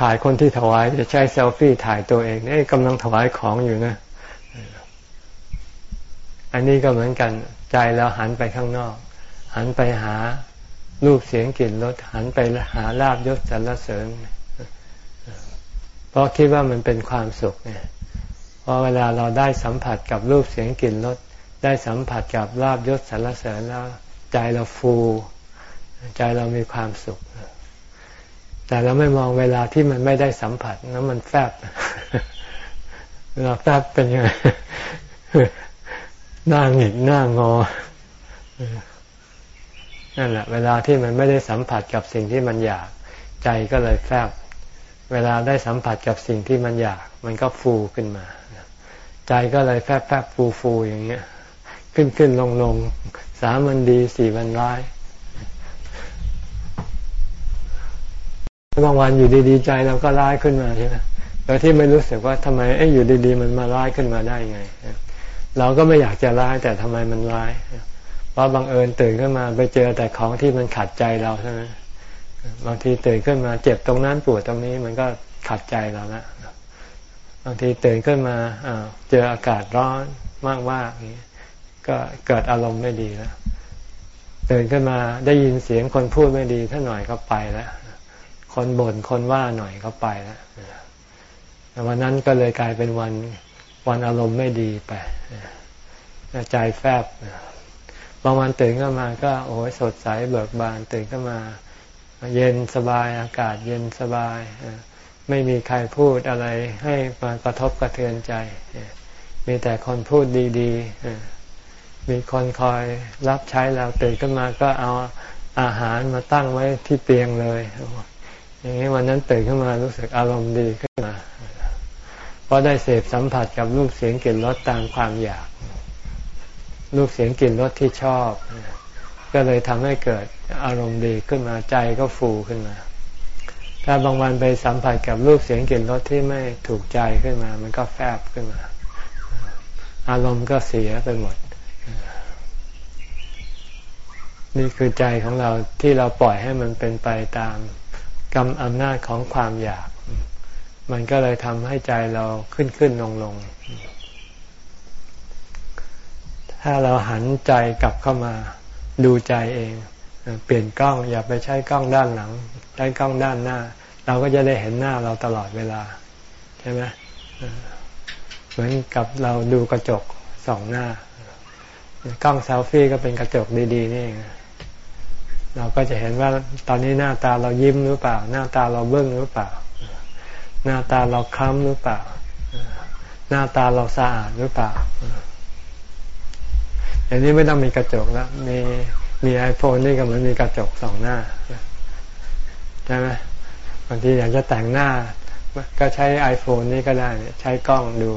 ถ่ายคนที่ถวายจะใช้เซลฟี่ถ่ายตัวเองนี่กำลังถวายของอยู่นะ อันนี้ก็เหมือนกันใจเราหันไปข้างนอก หันไปหารูปเสียงกลิ่นรสหันไปหาลาบยศสรรเสริญ เพราะคิดว่ามันเป็นความสุขเนี่ยพอเวลาเราได้สัมผัสกับรูปเสียงกลิ่นรสได้สัมผัสกับลาบยศสรรเสริญแล้วใจเราฟู ใจเรามีความสุข แต่เราไม่มองเวลาที่มันไม่ได้สัมผัสแล้วมันแฟบเวลาแฟบเป็นยังไงหน้าหงิกหน้างอนั่นแหละ เวลาที่มันไม่ได้สัมผัสกับสิ่งที่มันอยาก ใจก็เลยแฟบ เวลาได้สัมผัสกับสิ่งที่มันอยาก มันก็ฟูขึ้นมา ใจก็เลยแฟบแฟบฟูฟูอย่างเงี้ย ขึ้นขึ้นลงลงสามวันดีสี่วันร้ายบางวันอยู่ดีๆใจเราก็ร้ายขึ้นมาใช่ไหมโดยที่ไม่รู้สึกว่าทำไมไอ้อยู่ดีๆ มันมาร้ายขึ้นมาได้ไง เราก็ไม่อยากจะร้ายแต่ทำไมมันร้าย เพราะบังเอิญตื่นขึ้นมาไปเจอแต่ของที่มันขัดใจเราใช่ไหม บางทีตื่นขึ้นมาเจ็บตรงนั้นปวดตรงนี้มันก็ขัดใจเราละบางทีตื่นขึ้นมาเจออากาศร้อนมากๆนี้ก็เกิดอารมณ์ไม่ดีแล้วตื่นขึ้นมาได้ยินเสียงคนพูดไม่ดีถ้าหน่อยก็ไปแล้วคนบน่นคนว่าหน่อยก็ไปแล้ววันนั้นก็เลยกลายเป็นวันวันอารมณ์ไม่ดีไปใจแฟบบางวันตื่นขึ้นมาก็โอ้ยสดใสเบิกบานตื่นขึ้นมา เย็นสบายอากาศเย็นสบาย ไม่มีใครพูดอะไรให้มากระทบกระเทือนใจ มีแต่คนพูดดีๆ มีคนคอยรับใช้เราตื่นขึ้นมาก็เอาอาหารมาตั้งไว้ที่เตียงเลย อย่างนี้วันนั้นตื่นขึ้นมารู้สึกอารมณ์ดีขึ้นมา เพราะได้เสพสัมผัสกับรูปเสียงกลิ่นรสตามความอยาก รูปเสียงกลิ่นรสที่ชอบ ก็เลยทำให้เกิดอารมณ์ดีขึ้นมาใจก็ฟูขึ้นมา ถ้าบางวันไปสัมผัสกับรูปเสียงกลิ่นรสที่ไม่ถูกใจขึ้นมา มันก็แฟบขึ้นมา อารมณ์ก็เสียไปหมด นี่คือใจของเราที่เราปล่อยให้มันเป็นไปตามกรรมอำนาจของความอยาก มันก็เลยทำให้ใจเราขึ้นขึ้นลงลงถ้าเราหันใจกลับเข้ามา ดูใจเอง เปลี่ยนกล้องอย่าไปใช้กล้องด้านหลัง ใช้กล้องด้านหน้า เราก็จะได้เห็นหน้าเราตลอดเวลา ใช่ไหมเหมือนกับเราดูกระจกสองหน้ากล้องเซลฟี่ก็เป็นกระจกดีๆนี่เองเราก็จะเห็นว่าตอนนี้หน้าตาเรายิ้มหรือเปล่า หน้าตาเราเบิ้งหรือเปล่า หน้าตาเราคล้ำหรือเปล่า หน้าตาเราสะอาดหรือเปล่า อย่างนี้ไม่ต้องมีกระจกแล้วมีมีไอโฟนนี่ก็เหมือนมีกระจกสองหน้าใช่ไหมบางทีอยากจะแต่งหน้า ก็ใช้ไอโฟนนี่ก็ได้ใช้กล้องดู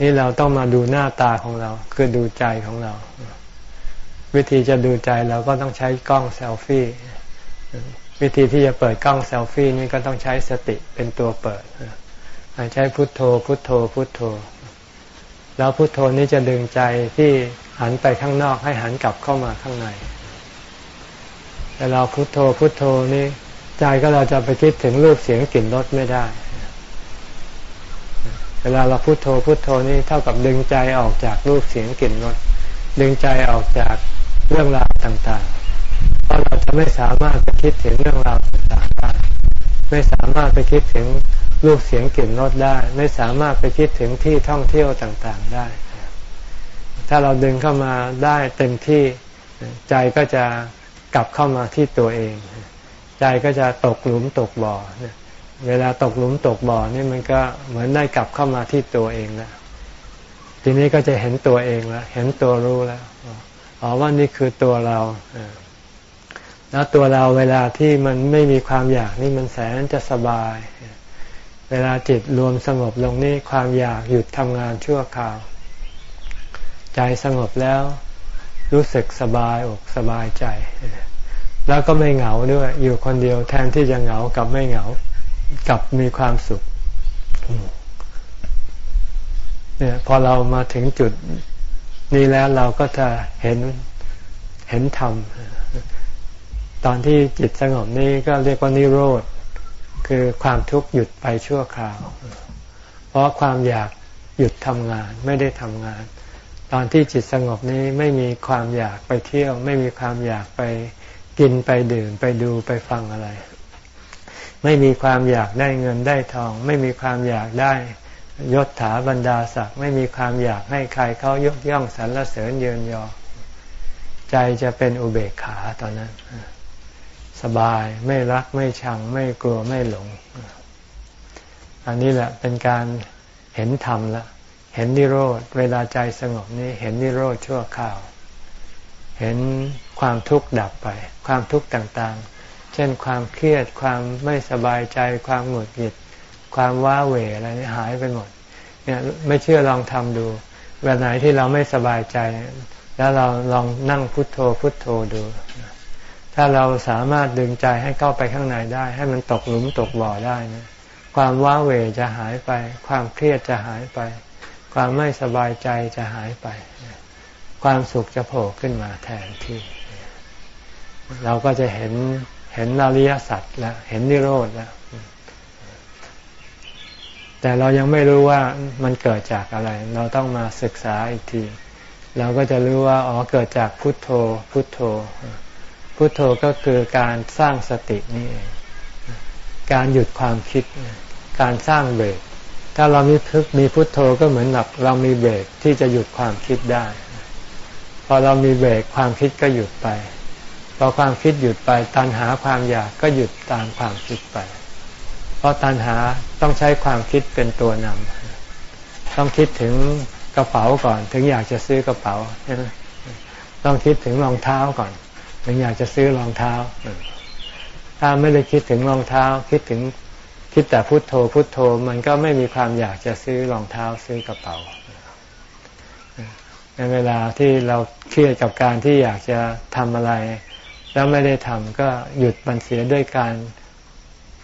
นี่เราต้องมาดูหน้าตาของเรา คือดูใจของเรา วิธีจะดูใจเราก็ต้องใช้กล้องเซลฟี่วิธีที่จะเปิดกล้องเซลฟี่นี่ก็ต้องใช้สติเป็นตัวเปิดใช้พุทโธ พุทโธ พุทโธ แล้วพุทโธนี้จะดึงใจที่หันไปข้างนอกให้หันกลับเข้ามาข้างในแต่เราพุโทโธพุโทโธนี่ใจก็เราจะไปคิดถึงรูปเสียงกลิ่นรสไม่ได้ เวลาเราพุโทโธพุโทโธนี่เท่ากับดึงใจออกจากรูปเสียงกลิ่นรสดึงใจออกจากเรื่องราวต่างๆ เพราะเราจะไม่สามารถไปคิดถึงเรื่องราวต่างๆได้ไม่สามารถไปคิดถึง รูปเสียงกลิ่นรสได้ ไม่สามารถไปคิดถึงที่ท่องเที่ยวต่างๆได้ ถ้าเราดึงเข้ามาได้เต็มที่ใจก็จะกลับเข้ามาที่ตัวเอง ใจก็จะตกหลุมตกบ่อเวลาตกหลุมตกบ่อนี่มันก็เหมือนได้กลับเข้ามาที่ตัวเองแล้วทีนี้ก็จะเห็นตัวเองแล้วเห็นตัวรู้แล้วอ๋อว่านี่คือตัวเราแล้วตัวเราเวลาที่มันไม่มีความอยากนี่มันแสนจะสบายเวลาจิตรวมสงบลงนี่ความอยากหยุดทำงานชั่วคราว ใจสงบแล้วรู้สึกสบายอกสบายใจ แล้วก็ไม่เหงาด้วย อยู่คนเดียวแทนที่จะเหงากับไม่เหงากับมีความสุขเนี่ยพอเรามาถึงจุดนี้แล้วเราก็จะเห็นเห็นธรรมตอนที่จิตสงบนี้ก็เรียกว่านิโรธ คือความทุกข์หยุดไปชั่วคราว เพราะความอยากหยุดทำงานไม่ได้ทำงาน ตอนที่จิตสงบนี้ไม่มีความอยากไปเที่ยว ไม่มีความอยากไปกินไปดื่มไปดูไปฟังอะไร ไม่มีความอยากได้เงินได้ทอง ไม่มีความอยากได้ยศถาบรรดาศักดิ์ไม่มีความอยากให้ใครเขายกย่องสรรเสริญเยินยอ ใจจะเป็นอุเบกขาตอนนั้น สบาย ไม่รักไม่ชัง ไม่กลัวไม่หลง อันนี้แหละเป็นการเห็นธรรมละเห็นนิโรธเวลาใจสงบนี้เห็นนิโรธชั่วคราว เห็นความทุกข์ดับไป ความทุกข์ต่างๆ เช่นความเครียดความไม่สบายใจ ความหงุดหงิด ความว้าเหวอะไรนี่หายไปหมดเนี่ยไม่เชื่อลองทำดูเวลาไหนที่เราไม่สบายใจ แล้วเราลองนั่งพุทโธพุทโธดู ถ้าเราสามารถดึงใจให้เข้าไปข้างในได้ ให้มันตกหลุมตกบ่อได้นะความว้าเหวจะหายไป ความเครียดจะหายไป ความไม่สบายใจจะหายไป ความสุขจะโผล่ขึ้นมาแทนที่ เราก็จะเห็นเห็นอริยสัจแล้วเห็นนิโรธแล้วแต่เรายังไม่รู้ว่ามันเกิดจากอะไร เราต้องมาศึกษาอีกที เราก็จะรู้ว่าอ๋อเกิดจากพุทโธ พุทโธ พุทโธก็คือการสร้างสตินี่เองการหยุดความคิด การสร้างเบรก ถ้าเรามีพึกมีพุทโธก็เหมือนแบบเรามีเบรกที่จะหยุดความคิดได้ พอเรามีเบรกความคิดก็หยุดไป พอความคิดหยุดไป ตัณหาความอยากก็หยุดตามความคิดไป เพราะตัณหาต้องใช้ความคิดเป็นตัวนำ ต้องคิดถึงกระเป๋าก่อน ถึงอยากจะซื้อกระเป๋า ต้องคิดถึงรองเท้าก่อน ถึงอยากจะซื้อรองเท้า ถ้าไม่ได้คิดถึงรองเท้า คิดถึงคิดแต่พุโทโธพุโทโธมันก็ไม่มีความอยากจะซื้อรองเท้าซื้อกระเป๋า ในเวลาที่เราเครียดกับการที่อยากจะทำอะไร แล้วไม่ได้ทำก็หยุดมันเสียด้วยการ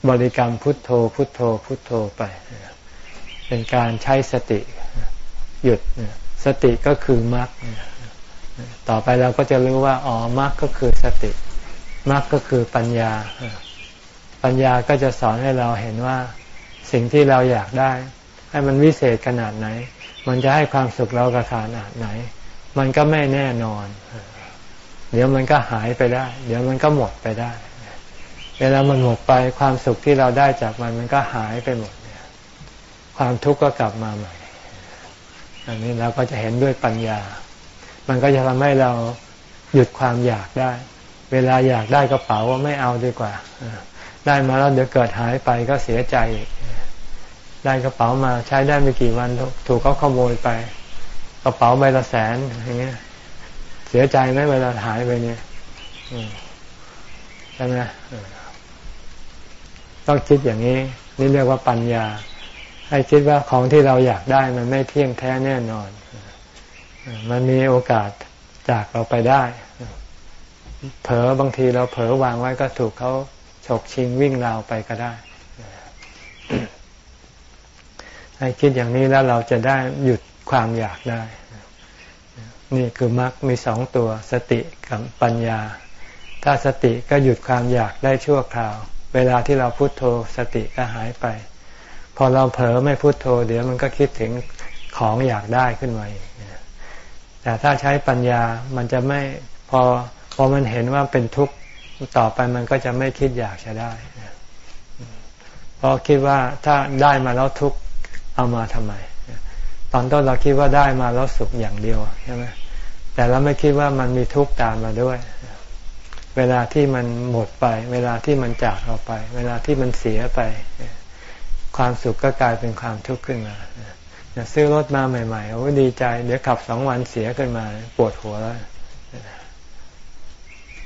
บริกรรมพุทโธพุทโธพุทโธไป เป็นการใช้สติหยุดสติก็คือมรรค ต่อไปเราก็จะรู้ว่าอ๋อมรรคก็คือสติมรรคก็คือปัญญา ปัญญาก็จะสอนให้เราเห็นว่าสิ่งที่เราอยากได้ ให้มันวิเศษขนาดไหน มันจะให้ความสุขเรากระขนาดไหน มันก็ไม่แน่นอน เดี๋ยวมันก็หายไปได้ เดี๋ยวมันก็หมดไปได้ เวลามันหมดไปความสุขที่เราได้จากมันมันก็หายไปหมดความทุกข์ก็กลับมาใหม่ อันนี้เราก็จะเห็นด้วยปัญญา มันก็จะทำให้เราหยุดความอยากได้ เวลาอยากได้กระเป๋าว่าไม่เอาดีกว่า ได้มาแล้วเดี๋ยวเกิดหายไปก็เสียใจได้กระเป๋ามาใช้ได้ไม่กี่วันถูกเขาขโมยไป กระเป๋าใบละแสนอย่างเงี้ย เสียใจไหมเวลาหายไปเนี่ยใช่ไหมต้องคิดอย่างนี้ นี่เรียกว่าปัญญา ให้คิดว่าของที่เราอยากได้มันไม่เที่ยงแท้แน่นอน มันมีโอกาสจากเราไปได้ เผลอบางทีเราเผลอวางไว้ก็ถูกเขาฉกชิงวิ่งราวไปก็ได้ ให้คิดอย่างนี้แล้วเราจะได้หยุดความอยากได้ นี่คือมรรคมีสองตัวสติกับปัญญา ถ้าสติก็หยุดความอยากได้ชั่วคราว เวลาที่เราพุโทโธสติก็หายไป พอเราเผลอไม่พุโทโธ เดี๋ยวมันก็คิดถึงของอยากได้ขึ้นมาอีก แต่ถ้าใช้ปัญญามันจะไม่พอพอมันเห็นว่าเป็นทุกข์ต่อไปมันก็จะไม่คิดอยากจะได้เพราะคิดว่าถ้าได้มาแล้วทุกข์เอามาทำไม ตอนต้นเราคิดว่าได้มาแล้วสุขอย่างเดียวใช่ไหมแต่เราไม่คิดว่ามันมีทุกข์ตามมาด้วย เวลาที่มันหมดไป เวลาที่มันจากเราไป เวลาที่มันเสียไป ความสุขก็กลายเป็นความทุกข์ขึ้นมา ซื้อรถมาใหม่ๆโอ้ดีใจ เดี๋ยวขับสองวันเสียขึ้นมา ปวดหัวแล้ว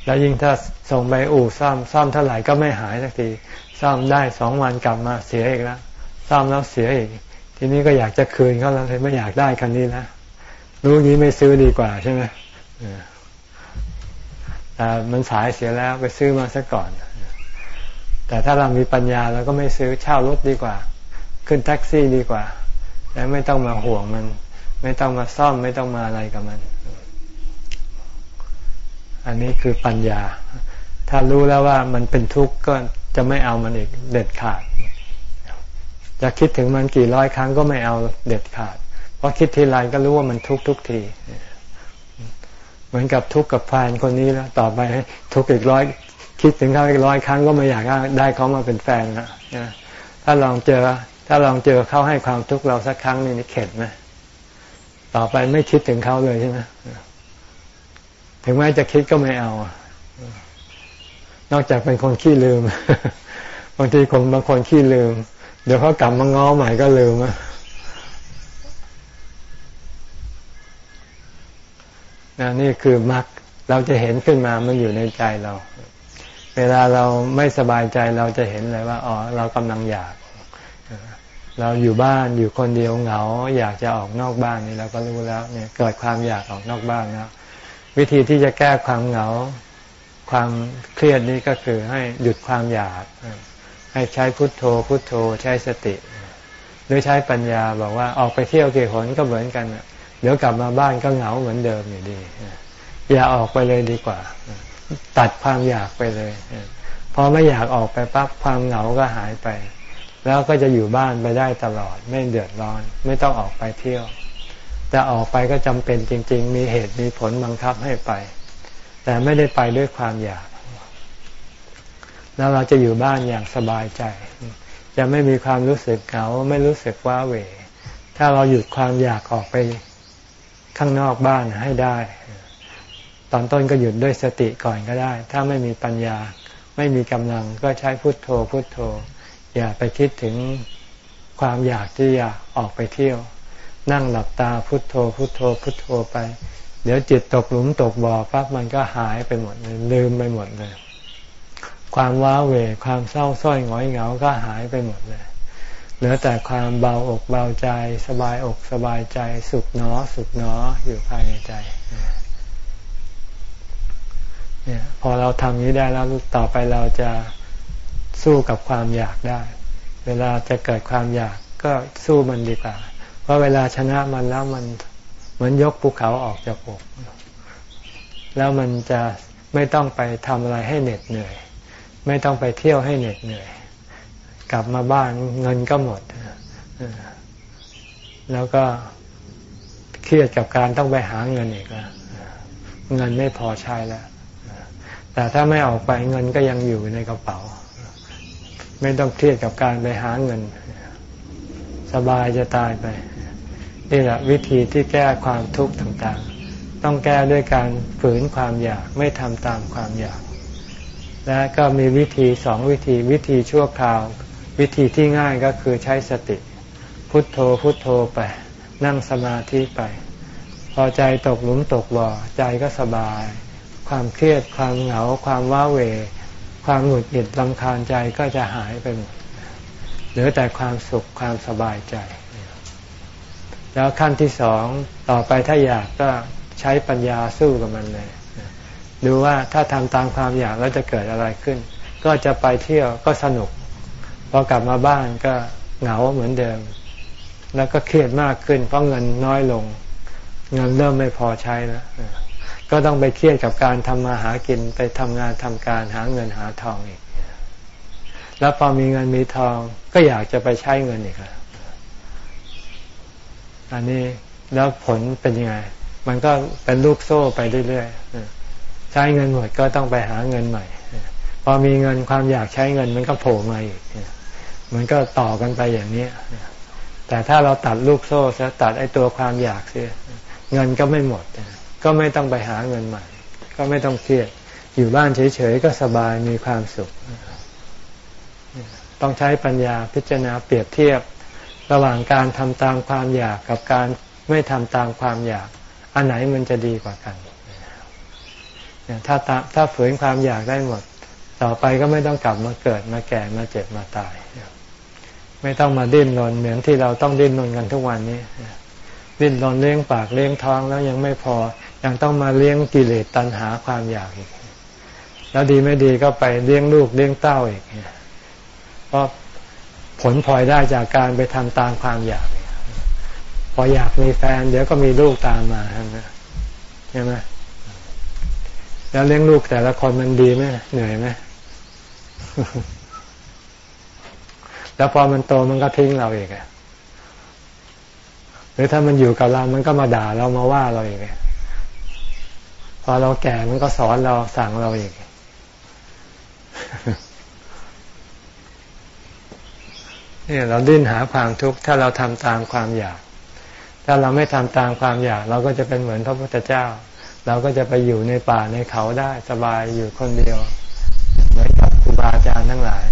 แล้วยิ่งถ้าส่งไปอู่ซ่อมซ่อมเท่าไหร่ก็ไม่หายสักทีซ่อมได้สองวันกลับมาเสียอีกแล้วซ่อมแล้วเสียอีก ทีนี้ก็อยากจะคืนเขาแล้วเลยไม่อยากได้คันนี้นะรู้งี้ไม่ซื้อดีกว่าใช่ไหมแต่มันสายเสียแล้วไปซื้อมาซะก่อน แต่ถ้าเรามีปัญญาเราก็ไม่ซื้อเช่ารถดีกว่า ขึ้นแท็กซี่ดีกว่า แล้วไม่ต้องมาห่วงมัน ไม่ต้องมาซ่อมไม่ต้องมาอะไรกับมัน อันนี้คือปัญญา ถ้ารู้แล้วว่ามันเป็นทุกข์ก็จะไม่เอามันอีกเด็ดขาด จะคิดถึงมันกี่ร้อยครั้งก็ไม่เอาเด็ดขาด เพราะคิดทีไรก็รู้ว่ามันทุกทุกที เหมือนกับทุกข์กับแฟนคนนี้แล้ว ต่อไปทุกข์อีกร้อยคิดถึงเขาอีกร้อยครั้งก็ไม่อยากได้เขามาเป็นแฟนนะถ้าลองเจอ ถ้าลองเจอเขาให้ความทุกข์เราสักครั้งนี่นิเข็ดไหมต่อไปไม่คิดถึงเขาเลยใช่ไหมถึงแม้จะคิดก็ไม่เอา นอกจากเป็นคนขี้ลืม บางทีคนบางคนขี้ลืม เดี๋ยวเขากลับมาง้อใหม่ก็ลืมนะนี่คือมรรคเราจะเห็นขึ้นมามันอยู่ในใจเรา เวลาเราไม่สบายใจเราจะเห็นเลยว่า อ๋อ เรากำลังอยาก เราอยู่บ้านอยู่คนเดียวเหงา อยากจะออกนอกบ้านนี่เราก็รู้แล้วเนี่ยเกิดความอยากออกนอกบ้านแล้ววิธีที่จะแก้ความเหงา ความเครียดนี้ก็คือให้หยุดความอยาก ให้ใช้พุทโธ พุทโธใช้สติหรือใช้ปัญญาบอกว่าออกไปเที่ยวกี่หนก็เหมือนกันเดี๋ยวกลับมาบ้านก็เหงาเหมือนเดิมอยู่ดี อย่าออกไปเลยดีกว่า ตัดความอยากไปเลยพอไม่อยากออกไปปั๊บความเหงาก็หายไป แล้วก็จะอยู่บ้านไปได้ตลอด ไม่เดือดร้อน ไม่ต้องออกไปเที่ยว แต่ออกไปก็จำเป็นจริง ๆ มีเหตุมีผลบังคับให้ไป แต่ไม่ได้ไปด้วยความอยาก แล้วเราจะอยู่บ้านอย่างสบายใจ จะไม่มีความรู้สึกเหงาไม่รู้สึกว้าเหวถ้าเราหยุดความอยากออกไปข้างนอกบ้านให้ได้ ตอนต้นก็หยุดด้วยสติก่อนก็ได้ ถ้าไม่มีปัญญา ไม่มีกำลังก็ใช้พุทโธพุทโธ อย่าไปคิดถึงความอยากที่อยากออกไปเที่ยว นั่งหลับตาพุทโธ พุทโธ พุทโธไป เดี๋ยวจิตตกหลุมตกบ่อปั๊บมันก็หายไปหมดเลยลืมไปหมดเลย ความว้าเหวความเศร้าส้อยหงอยเหงาก็หายไปหมดเลยเหลือแต่ความเบาอกเบาใจ สบายอกสบายใจสุขหนอสุขหนออยู่ภายในใจเนี่ยพอเราทำนี้ได้แล้วต่อไปเราจะ สู้กับความอยากได้ เวลาจะเกิดความอยากก็สู้มันดีกว่า เพราะเวลาชนะมันแล้วมันเหมือนยกภูเขาออกจากอก แล้วมันจะไม่ต้องไปทำอะไรให้เหน็ดเหนื่อย ไม่ต้องไปเที่ยวให้เหน็ดเหนื่อย กลับมาบ้านเงินก็หมด แล้วก็เครียดกับการต้องไปหาเงินอีกแล้วเงินไม่พอใช้แล้ว แต่ถ้าไม่ออกไปเงินก็ยังอยู่ในกระเป๋า ไม่ต้องเครียดกับการไปหาเงิน สบายจะตายไป นี่แหละวิธีที่แก้ความทุกข์ต่างๆ ต้องแก้ด้วยการฝืนความอยากไม่ทำตามความอยาก และก็มีวิธีสองวิธีวิธีชั่วคราว วิธีที่ง่ายก็คือใช้สติ พุทโธพุทโธไป นั่งสมาธิไป พอใจตกหลุมตกบ่อใจก็สบาย ความเครียดความเหงาความว้าเหว ความหงุดหงิดลำคาญใจก็จะหายไปหมดเหลือแต่ความสุขความสบายใจ แล้วขั้นที่สองต่อไปถ้าอยากก็ใช้ปัญญาสู้กับมันเลยดูว่าถ้าทำตามความอยากแล้วจะเกิดอะไรขึ้น ก็จะไปเที่ยวก็สนุกพอกลับมาบ้านก็เหงาเหมือนเดิม แล้วก็เครียดมากขึ้น เพราะเงินน้อยลง เงินเริ่มไม่พอใช้แล้ว ก็ต้องไปเครียดกับการทำมาหากินไปทำงานทำการหาเงินหาทองอีก แล้วพอมีเงินมีทองก็อยากจะไปใช้เงินอีกอันนี้แล้วผลเป็นยังไง มันก็เป็นลูกโซ่ไปเรื่อยๆใช้เงินหมดก็ต้องไปหาเงินใหม่ พอมีเงินความอยากใช้เงินมันก็โผล่มาอีกมันก็ต่อกันไปอย่างนี้แต่ถ้าเราตัดลูกโซ่ซะตัดไอ้ตัวความอยากเสียเงินก็ไม่หมด ก็ไม่ต้องไปหาเงินใหม่ ก็ไม่ต้องเครียด อยู่บ้านเฉยๆก็สบายมีความสุข ต้องใช้ปัญญาพิจารณาเปรียบเทียบ ระหว่างการทำตามความอยากกับการไม่ทำตามความอยาก อันไหนมันจะดีกว่ากันถ้าถ้าฝืนความอยากได้หมด ต่อไปก็ไม่ต้องกลับมาเกิดมาแก่มาเจ็บมาตาย ไม่ต้องมาดิ้นรนเหมือนที่เราต้องดิ้นรนกันทุกวันนี้ ดิ้นรนเลี้ยงปากเลี้ยงท้องแล้วยังไม่พอ ยังต้องมาเลี้ยงกิเลสตัณหาความอยากอีก แล้วดีไม่ดีก็ไปเลี้ยงลูกเลี้ยงเต้าอีกเพราะผลพลอยได้จากการไปทำตามความอยาก พออยากมีแฟน เดี๋ยวก็มีลูกตามมาใช่ไหมแล้วเลี้ยงลูกแต่ละคนมันดีไหมเหนื่อยไหมแล้วพอมันโตมันก็ทิ้งเราอีกอะหรือถ้ามันอยู่กับเรา มันก็มาด่าเรามาว่าเราอีก พอเราแก่มันก็สอนเราสั่งเราอีก เนี่ยเราดิ้นหาความทุกข์ถ้าเราทำตามความอยาก ถ้าเราไม่ทำตามความอยาก เราก็จะเป็นเหมือนพระพุทธเจ้า เราก็จะไปอยู่ในป่าในเขาได้สบายอยู่คนเดียว เหมือนกับครูบาอาจารย์ทั้งหลาย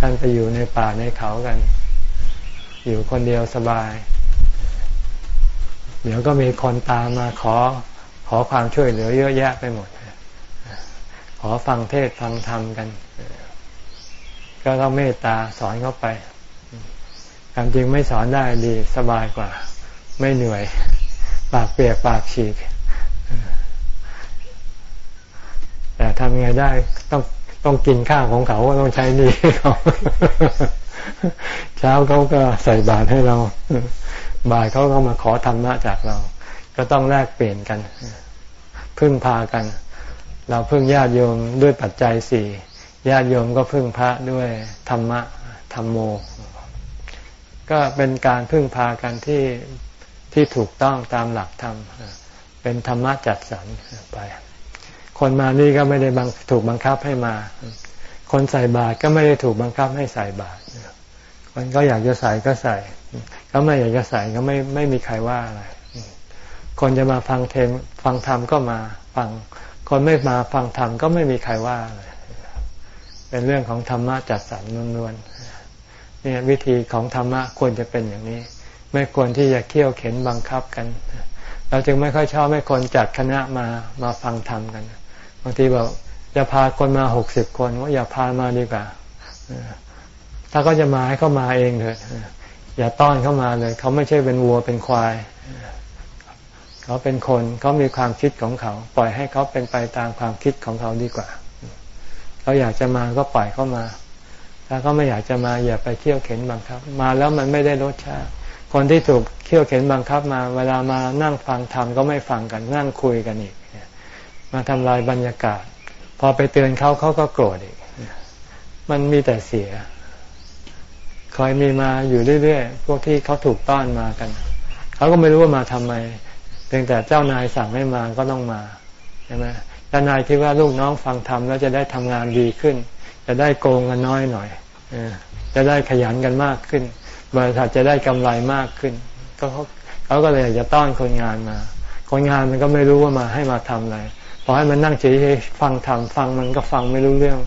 ท่านไปอยู่ในป่าในเขากัน อยู่คนเดียวสบาย เดี๋ยวก็มีคนตามมาขอ ขอความช่วยเหลือเยอะแยะไปหมด ขอฟังเทศฟังธรรมกัน ก็ต้องเมตตาสอนเข้าไปความจริงไม่สอนได้ดีสบายกว่า ไม่เหนื่อย ปากเปียกปากฉีกแต่ทำไงได้ต้องต้องกินข้าวของเขาก็ต้องใช้นี่เขาเช้าเขาก็ใส่บาตรให้เรา บ่ายเขาก็มาขอธรรมะจากเรา ก็ต้องแลกเปลี่ยนกัน พึ่งพากัน เราพึ่งญาติโยมด้วยปัจจัยสี่ญาติโยมก็พึ่งพระด้วยธรรมะธรรมโม ก็เป็นการพึ่งพากันที่ที่ถูกต้องตามหลักธรรม เป็นธรรมะจัดสรรไป คนมานี่ก็ไม่ได้บังถูกบังคับให้มา คนใส่บาตรก็ไม่ได้ถูกบังคับให้ใส่บาตรคนก็อยากจะใส่ก็ใส่เขาไม่อยากจะใส่ก็ไม่ไม่มีใครว่าอะไร คนจะมาฟังเทมฟังธรรมก็มาฟัง คนไม่มาฟังธรรมก็ไม่มีใครว่าอะไรเป็นเรื่องของธรรมะจัดสรรนวลๆเนี่ยวิธีของธรรมะควรจะเป็นอย่างนี้ ไม่ควรที่จะเคี่ยวเข็นบังคับกัน เราจึงไม่ค่อยชอบให้คนจัดคณะมามาฟังธรรมกันบางทีบอกจะพาคนมาหกสิบคนว่าอย่าพามาดีกว่าถ้าก็จะมาให้เขามาเองเถอะอย่าต้อนเข้ามาเลย เขาไม่ใช่เป็นวัวเป็นควาย เขาเป็นคนเขามีความคิดของเขา ปล่อยให้เขาเป็นไปตามความคิดของเขาดีกว่า เขาอยากจะมาก็ปล่อยเขามา ถ้าเขาไม่อยากจะมาอย่าไปเที่ยวเข็นบังคับ มาแล้วมันไม่ได้รสชาติ คนที่ถูกเที่ยวเข็นบังคับมา เวลามานั่งฟังธรรมก็ไม่ฟังกันนั่งคุยกันอีกมาทำลายบรรยากาศ พอไปเตือนเขาเขาก็โกรธอีก มันมีแต่เสียคอยมีมาอยู่เรื่อยๆ พวกที่เขาถูกต้อนมากัน เขาก็ไม่รู้ว่ามาทำไม เพียงแต่เจ้านายสั่งให้มาก็ต้องมาใช่ไหมเจ้านายคิดว่าลูกน้องฟังทำแล้วจะได้ทำงานดีขึ้น จะได้โกงกันน้อยหน่อยจะได้ขยันกันมากขึ้นบริษัทจะได้กำไรมากขึ้น ก็เขาก็เลยอยากจะต้อนคนงานมา คนงานมันก็ไม่รู้ว่ามาให้มาทำอะไรพอให้มันนั่งเฉยๆฟังทำฟังมันก็ฟังไม่รู้เรื่อง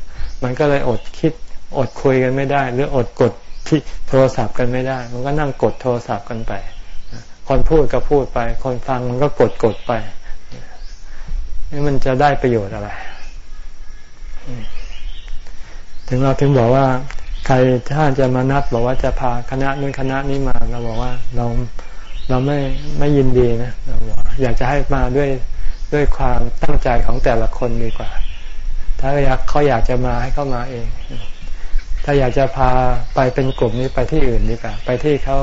มันก็เลยอดคิดอดคุยกันไม่ได้ หรืออดกดที่โทรศัพท์กันไม่ได้ มันก็นั่งกดโทรศัพท์กันไป คนพูดก็พูดไป คนฟังมันก็กดกดไปนี่มันจะได้ประโยชน์อะไร ถึงเราถึงบอกว่า ใครถ้าจะมานัดบอกว่าจะพาคณะนู้นคณะนี้มาเราบอกว่าเราเราไม่ไม่ยินดีนะเราบอกอยากจะให้มาด้วยด้วยความตั้งใจของแต่ละคนดีกว่า ถ้าอยากเขาอยากจะมาให้เขามาเอง ถ้าอยากจะพาไปเป็นกลุ่มนี้ไปที่อื่นดีกว่า ไปที่เขา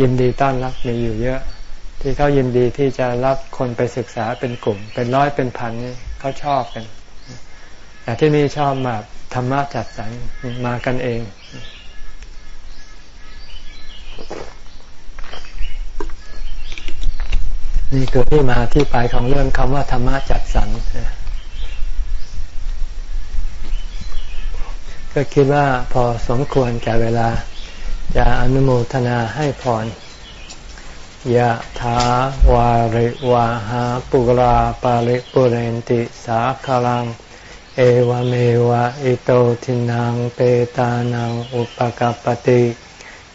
ยินดีต้อนรับมีอยู่เยอะ ที่เขายินดีที่จะรับคนไปศึกษาเป็นกลุ่ม เป็นร้อยเป็นพันนี่เขาชอบกันแต่ที่นี่ชอบมาธรรมะจัดสรรมากันเอง นี่คือที่มาที่ไปของเรื่องคำว่าธรรมะจัดสรรก็คิดว่าพอสมควรแก่เวลา จะอนุโมทนาให้พรยะถาวาริวาหาปุราปาริปุเรนติสาคลัง เอวเมวะอิโตทินังเปตานังอุปกัปติ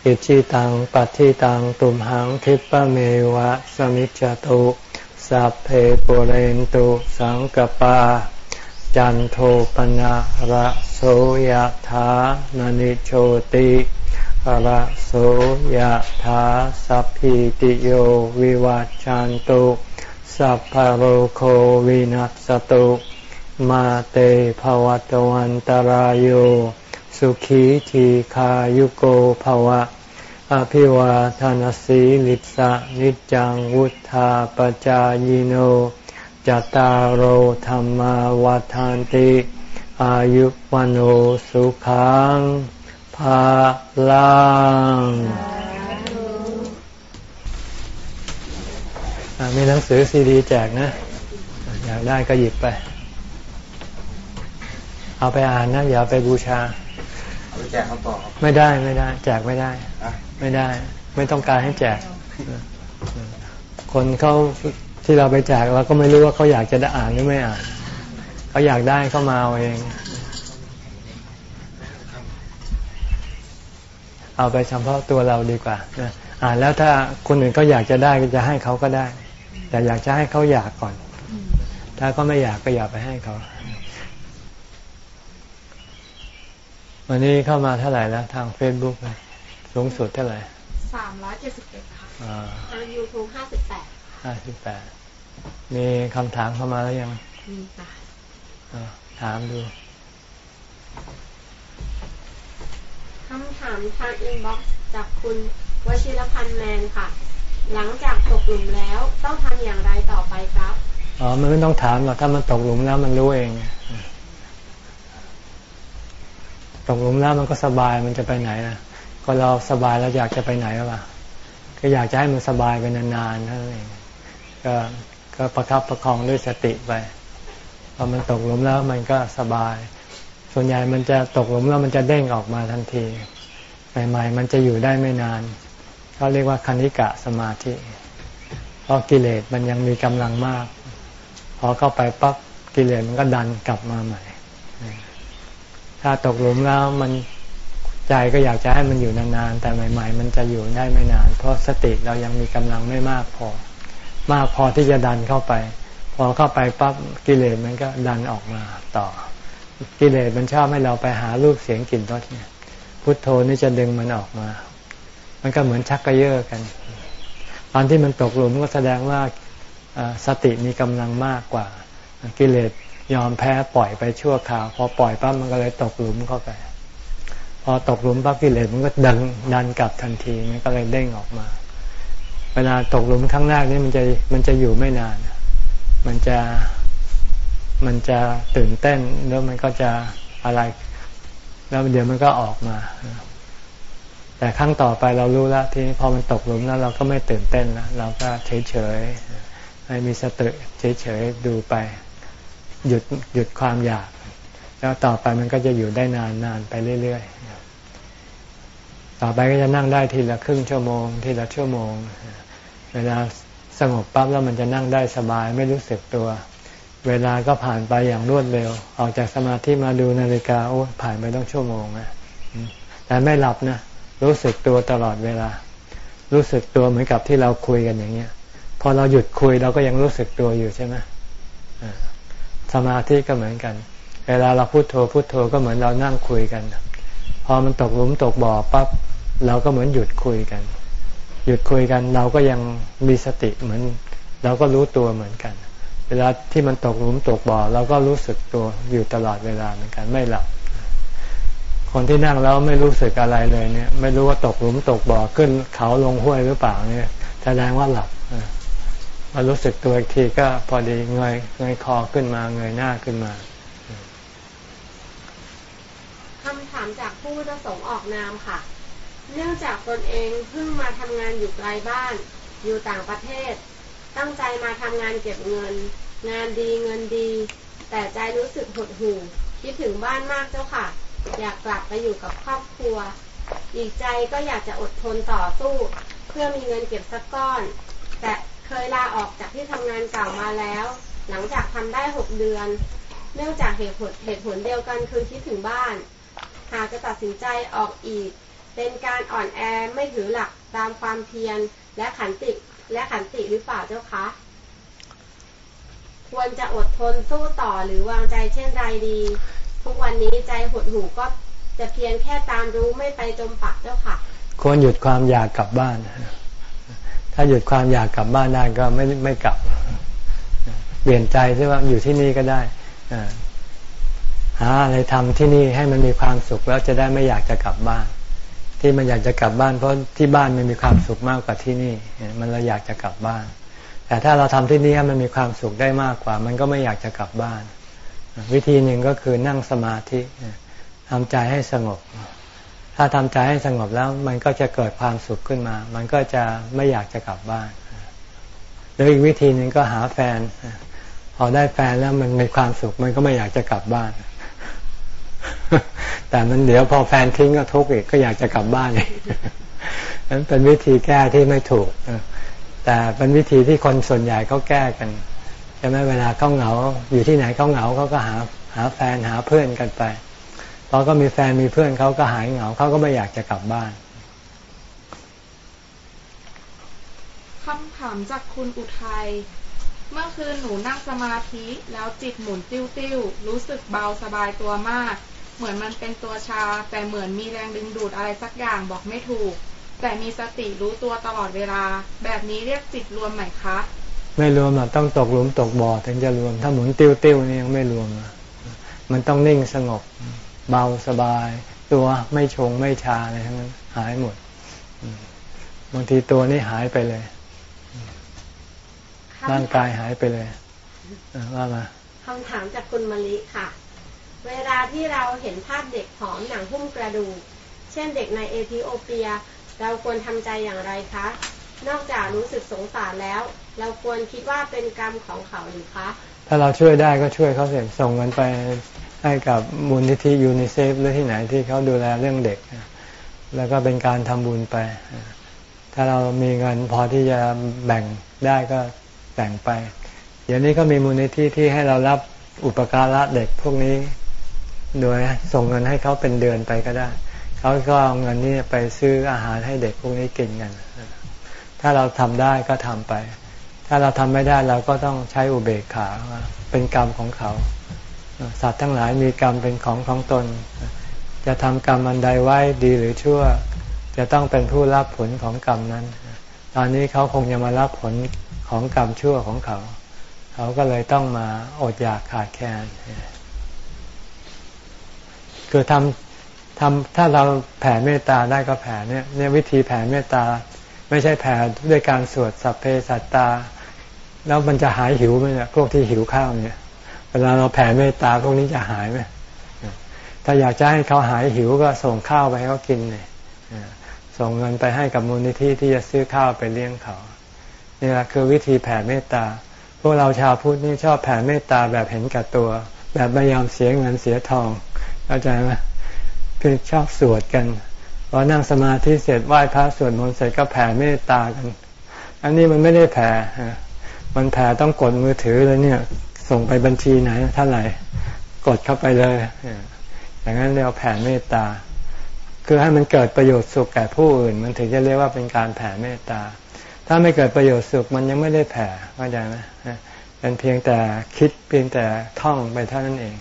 อิชิตังปัฏิตังตุมหังคิปะเมวะสมิจจตุสัพเพปุเรนตุสังกปา จันโทปนะระโสยธามณิโชติ ระโสยธาสัพพิติโยวิวัจจันตุสัพพโรโควินัสตุมาเตภวัตวันตารโยสุขีทีขายุโกภวะ อภิวาทานสีลิสะนิจังวุธาปจายโนจตารโหธรรมวาทานติ อายุวันโอสุขัง ภาลังมีหนังสือซีดีแจกนะ อยากได้ก็หยิบไป เอาไปอ่านนะ อย่าไปบูชาเอาไปแจกเขาต่อไม่ได้ไม่ได้ แจกไม่ได้ ไม่ได้ ไม่ต้องการให้แจก คนเขาที่เราไปแจกเราก็ไม่รู้ว่าเขาอยากจะได้อ่านหรือไม่อ่าน เขาอยากได้เข้ามาเอาเอง เอาไปเฉพาะตัวเราดีกว่านะอ่านแล้วถ้าคนอื่นเขาอยากจะได้ก็จะให้เขาก็ได้ แต่อยากจะให้เขาอยากก่อน ถ้าก็ไม่อยากก็อย่าไปให้เขา วันนี้เข้ามาเท่าไหร่แล้ว ทางเฟซบุ๊กสูงสุดเท่าไหร่สามร้อยเจ็ดสิบเอ็ดค่ะทางยูทูบห้าสิบแปดห้าสิบแปดมีคำถามเข้ามาแล้วยังมีค่ะถามดู คำถามทางอินบ็อกซ์จากคุณวชิรพันธ์แมนค่ะ หลังจากตกหลุมแล้วต้องทำอย่างไรต่อไปครับอ๋อมันไม่ต้องถามหรอกถ้ามันตกหลุมแล้วมันรู้เอง ตกหลุมแล้วมันก็สบายมันจะไปไหนนะก็เราสบายแล้วอยากจะไปไหนหรือเปล่าก็อยากจะให้มันสบายไปนานๆนั่นเองก็ก็ประคับประคองด้วยสติไปพอมันตกหลุมแล้วมันก็สบาย ส่วนใหญ่มันจะตกหลุมแล้วมันจะเด้งออกมาทันที ใหม่ ๆ มันจะอยู่ได้ไม่นานเขาเรียกว่าคณิกะสมาธิ เพราะกิเลสมันยังมีกำลังมาก พอเข้าไปปั๊บกิเลสมันก็ดันกลับมาใหม่ ถ้าตกหลุมแล้วมันใจก็อยากจะให้มันอยู่นานๆ แต่ใหม่ ๆ มันจะอยู่ได้ไม่นาน เพราะสติเรายังมีกำลังไม่มากพอ มากพอที่จะดันเข้าไป พอเข้าไปปั๊บกิเลสมันก็ดันออกมาต่อ กิเลสมันชอบให้เราไปหารูปเสียงกลิ่นรสเนี่ย พุทโธนี่จะดึงมันออกมา มันก็เหมือนชักกระเยาะกัน ตอนที่มันตกหลุมก็แสดงว่าสติมีกำลังมากกว่า กิเลสยอมแพ้ปล่อยไปชั่วคราว พอปล่อยปั๊บมันก็เลยตกหลุมเข้าไป พอตกหลุมปั๊บกิเลสมันก็ดันดันกลับทันทีมันก็เลยเด้งออกมา เวลาตกหลุมครั้งแรกนี่มันจะมันจะอยู่ไม่นาน มันจะ มันจะตื่นเต้นแล้วมันก็จะอะไร แล้วเดี๋ยวมันก็ออกมา แต่ครั้งต่อไปเรารู้แล้วที่พอมันตกหลุมแล้วเราก็ไม่ตื่นเต้นแล้วเราก็เฉยเฉยให้มีสติเฉยเฉยดูไป หยุดหยุดความอยาก แล้วต่อไปมันก็จะอยู่ได้นานนานไปเรื่อยๆ ต่อไปก็จะนั่งได้ทีละครึ่งชั่วโมง ทีละชั่วโมง เวลาสงบปั๊บแล้วมันจะนั่งได้สบายไม่รู้สึกตัว เวลาก็ผ่านไปอย่างรวดเร็ว ออกจากสมาธิมาดูนาฬิกาโอ้ผ่านไปต้องชั่วโมงนะแต่ไม่หลับนะรู้สึกตัวตลอดเวลา รู้สึกตัวเหมือนกับที่เราคุยกันอย่างเงี้ย พอเราหยุดคุยเราก็ยังรู้สึกตัวอยู่ใช่ไหมสมาธิก็เหมือนกัน เวลาเราพูดโทพูดโทก็เหมือนเรานั่งคุยกัน พอมันตกหลุมตกบ่อปั๊บเราก็เหมือนหยุดคุยกัน หยุดคุยกันเราก็ยังมีสติเหมือน เราก็รู้ตัวเหมือนกัน เวลาที่มันตกหลุมตกบ่อเราก็รู้สึกตัวอยู่ตลอดเวลาเหมือนกันไม่หลับ คนที่นั่งแล้วไม่รู้สึกอะไรเลยเนี่ย ไม่รู้ว่าตกหลุมตกบ่อขึ้นเขาลงห้วยหรือเปล่าเนี่ยแสดงว่าหลับอรู้สึกตัวอีกทีก็พอดีเงยเงยคอขึ้นมาเงยหน้าขึ้นมาคำถามจากผู้ประสงค์ออกนามค่ะ เนื่องจากตนเองเพิ่งมาทำงานอยู่ไกลบ้าน อยู่ต่างประเทศ ตั้งใจมาทำงานเก็บเงิน งานดีเงินดี แต่ใจรู้สึกหดหู่คิดถึงบ้านมากเจ้าค่ะ อยากกลับไปอยู่กับครอบครัว อีกใจก็อยากจะอดทนต่อสู้ เพื่อมีเงินเก็บสักก้อน แต่เคยลาออกจากที่ทำงานเก่ามาแล้ว หลังจากทำได้หกเดือน เนื่องจากเหตุผลเหตุผลเดียวกันคือคิดถึงบ้าน หากจะตัดสินใจออกอีก เป็นการอ่อนแอไม่ถือหลักตามความเพียรและขันติ และขันติหรือเปล่าเจ้าคะ ควรจะอดทนสู้ต่อหรือวางใจเช่นไรดี ทุกวันนี้ใจหดหู่ก็จะเพียงแค่ตามรู้ไม่ไปจมปักเจ้าค่ะ ควรหยุดความอยากกลับบ้าน ถ้าหยุดความอยากกลับบ้านได้ก็ไม่ไม่กลับ เปลี่ยนใจใช่ว่าอยู่ที่นี่ก็ได้หาอะไรทำที่นี่ให้มันมีความสุขแล้วจะได้ไม่อยากจะกลับบ้าน ที่มันอยากจะกลับบ้าน เพราะที่บ้านมันมีความสุขมากกว่าที่นี่ มันเราอยากจะกลับบ้าน แต่ถ้าเราทำที่นี่ให้มันมีความสุขได้มากกว่า มันก็ไม่อยากจะกลับบ้าน วิธีหนึ่งก็คือนั่งสมาธิทำใจให้สงบ ถ้าทำใจให้สงบแล้วมันก็จะเกิดความสุขขึ้นมา มันก็จะไม่อยากจะกลับบ้านหรืออีกวิธีหนึ่งก็หาแฟน พอได้แฟนแล้วมันมีความสุขมันก็ไม่อยากจะกลับบ้าน แต่มันเดี๋ยวพอแฟนทิ้งก็ทุกข์อีกก็อยากจะกลับบ้านอีกนั้นเป็นวิธีแก้ที่ไม่ถูกแต่เป็นวิธีที่คนส่วนใหญ่เขาแก้กันใช่ไหมเวลาเขาเหงา อยู่ที่ไหนเขาเหงาเขาก็หาหาแฟนหาเพื่อนกันไปพอก็มีแฟนมีเพื่อนเขาก็หายเหงาเขาก็ไม่อยากจะกลับบ้านคำถามจากคุณอุทัย เมื่อคืนหนูนั่งสมาธิแล้วจิตหมุนติ้วติ้วรู้สึกเบาสบายตัวมาก เหมือนมันเป็นตัวชา แต่เหมือนมีแรงดึงดูดอะไรสักอย่างบอกไม่ถูก แต่มีสติรู้ตัวตลอดเวลา แบบนี้เรียกจิตรวมไหมคะ ไม่รวมอะต้องตกหลุมตกบ่อถึงจะรวม ถ้าหมุนติ้วติ้วนี่ยังไม่รวมมันต้องนิ่งสงบ เบาสบาย ตัวไม่ชงไม่ชาอะไรทั้งนั้นหายหมดบางทีตัวนี้หายไปเลยร่างกายหายไปเลยว่ามาคำถามจากคุณมะลิค่ะ เวลาที่เราเห็นภาพเด็กผอมหนังหุ้มกระดูก เช่นเด็กในเอธิโอเปีย เราควรทำใจอย่างไรคะ นอกจากรู้สึกสงสารแล้ว เราควรคิดว่าเป็นกรรมของเขาหรือคะ ถ้าเราช่วยได้ก็ช่วยเขาเสร็จส่งเงินไปให้กับมูลนิธิยูนิเซฟหรือที่ไหนที่เขาดูแลเรื่องเด็ก แล้วก็เป็นการทำบุญไป ถ้าเรามีเงินพอที่จะแบ่งได้ก็แบ่งไป เดี๋ยวนี้ก็มีมูลนิธิที่ให้เรารับอุปการะเด็กพวกนี้ โดยส่งเงินให้เขาเป็นเดือนไปก็ได้ เขาก็เอาเงินนี้ไปซื้ออาหารให้เด็กพวกนี้กินกัน ถ้าเราทำได้ก็ทำไป ถ้าเราทำไม่ได้เราก็ต้องใช้อุเบกขา เป็นกรรมของเขา สัตว์ทั้งหลายมีกรรมเป็นของของตน จะทำกรรมอันใดไว้ดีหรือชั่ว จะต้องเป็นผู้รับผลของกรรมนั้น ตอนนี้เขาคงจะมารับผลของกรรมชั่วของเขา เขาก็เลยต้องมาอดอยากขาดแคลน คือทำทำถ้าเราแผ่เมตตาได้ก็แผ่เนี่ยเนี่ยวิธีแผ่เมตตา ไม่ใช่แผ่ด้วยการสวดสัพเพสัตตา แล้วมันจะหายหิวไหมเนี่ยพวกที่หิวข้าวเนี่ย เวลาเราแผ่เมตตาพวกนี้จะหายไหมถ้าอยากจะให้เขาหายหิวก็ส่งข้าวไปให้เขากินเลยส่งเงินไปให้กับมูลนิธิที่จะซื้อข้าวไปเลี้ยงเขานี่แหละคือวิธีแผ่เมตตา พวกเราชาวพุทธนี่ชอบแผ่เมตตาแบบเห็นกับตัว แบบไม่ยอมเสียเงินเสียทอง เข้าใจไหมคือชอบสวดกันพอนั่งสมาธิเสร็จไหว้พระสวดมนต์เสร็จก็แผ่เมตตากัน อันนี้มันไม่ได้แผ่มันแผ่ต้องกดมือถือเลยเนี่ย ส่งไปบัญชีไหนเท่าไหร่กดเข้าไปเลยอย่างนั้นเรียกแผ่เมตตา คือให้มันเกิดประโยชน์สุขแก่ผู้อื่น มันถึงจะเรียกว่าเป็นการแผ่เมตตา ถ้าไม่เกิดประโยชน์สุขมันยังไม่ได้แผ่เข้าใจไหมเป็นเพียงแต่คิดเพียงแต่ท่องไปเท่านั้นเอง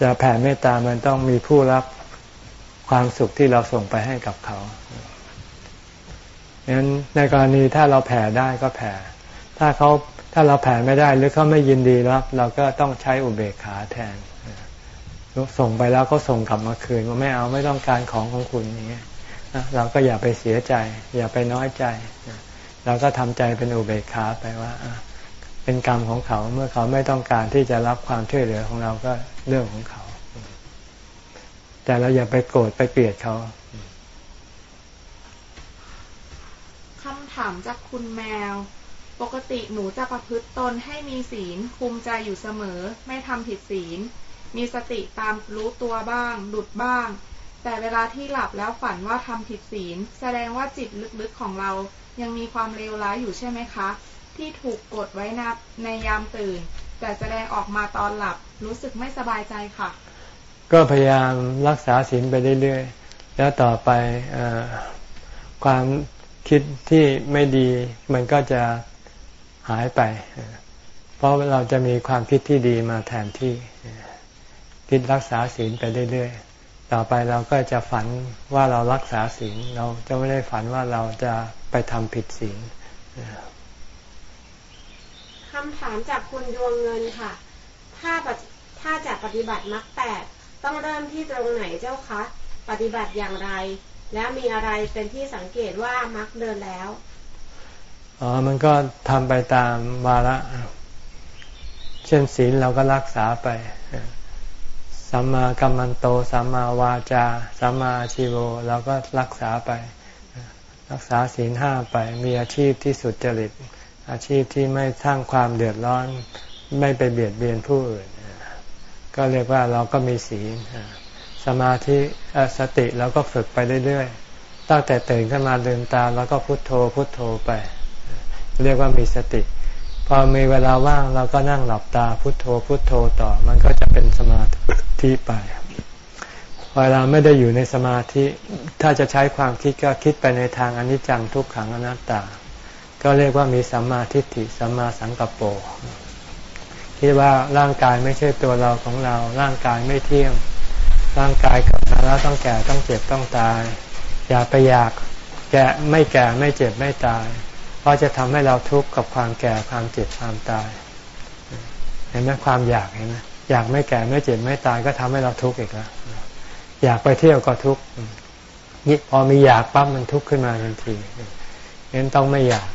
จะแผ่เมตตามันต้องมีผู้รับความสุขที่เราส่งไปให้กับเขาดังนั้นในกรณีถ้าเราแผ่ได้ก็แผ่ ถ้าเขาถ้าเราแผ่ไม่ได้หรือเขาไม่ยินดีรับ เราก็ต้องใช้อุเบกขาแทน ส่งไปแล้วก็ส่งกลับมาคืนว่าไม่เอาไม่ต้องการของของคุณอย่างเงี้ยเราก็อย่าไปเสียใจ อย่าไปน้อยใจ เราก็ทำใจเป็นอุเบกขาไปว่าเป็นกรรมของเขาเมื่อเขาไม่ต้องการที่จะรับความช่วยเหลือของเราก็ เรื่องของเขา แต่เราอย่าไปโกรธไปเกลียดเขาคำถามจากคุณแมว ปกติหนูจะประพฤติตนให้มีศีลคุมใจอยู่เสมอ ไม่ทำผิดศีล มีสติตามรู้ตัวบ้างหลุดบ้าง แต่เวลาที่หลับแล้วฝันว่าทำผิดศีล แสดงว่าจิตลึกๆของเรายังมีความเลวร้ายอยู่ใช่ไหมคะ ที่ถูกกดไว้นับในยามตื่น แต่แสดงออกมาตอนหลับรู้สึกไม่สบายใจค่ะ ก็พยายามรักษาศีลไปเรื่อยๆ แล้วต่อไปอความคิดที่ไม่ดีมันก็จะหายไป เพราะเราจะมีความคิดที่ดีมาแทนที่ คิดรักษาศีลไปเรื่อยๆ ต่อไปเราก็จะฝันว่าเรารักษาศีลเราจะไม่ได้ฝันว่าเราจะไปทำผิดศีล คำถามจากคุณดวงเงินค่ะ ถ้าถ้าจะปฏิบัติมรรคแปดต้องเริ่มที่ตรงไหนเจ้าคะ ปฏิบัติอย่างไร แล้วมีอะไรเป็นที่สังเกตว่ามักเดินแล้วอ๋อมันก็ทำไปตามวาระเช่นศีลเราก็รักษาไปสัมมากัมมันโตสัมมาวาจาสัมมาชีโวเราก็รักษาไป รักษาศีลห้าไปมีอาชีพที่สุดจริต อาชีพที่ไม่สร้างความเดือดร้อน ไม่ไปเบียดเบียนผู้อื่น ก็เรียกว่าเราก็มีศีลสมาธิสติเราก็ฝึกไปเรื่อยๆ ตั้งแต่ตื่นขึ้นมาลืมตาแล้วก็พุโทโธพุโทโธไป เรียกว่ามีสติ พอมีเวลาว่างเราก็นั่งหลับตาพุโทโธพุโทโธต่อ มันก็จะเป็นสมาธิไปเวลาไม่ได้อยู่ในสมาธิ ถ้าจะใช้ความคิดก็คิดไปในทางอนิจจังทุกขังอนัตตา ก็เรียกว่ามีสัมมาทิฏฐิสัมมาสังกัปโปคิดว่าร่างกายไม่ใช่ตัวเราของเรา ร่างกายไม่เที่ยง ร่างกายเกิดมาแล้วต้องแก่ต้องเจ็บต้องตาย อย่าไปอยากแก่ไม่แก่ไม่เจ็บไม่ตาย เพราะจะทำให้เราทุกข์กับความแก่ความเจ็บความตาย เห็นไหมความอยากเห็นไหมอยากไม่แก่ไม่เจ็บไม่ตายก็ทำให้เราทุกข์อีกแล้วอยากไปเที่ยวก็ทุกข์นี่พอมีอยากปั๊บมันทุกข์ขึ้นมาทันที เน้นต้องไม่อยาก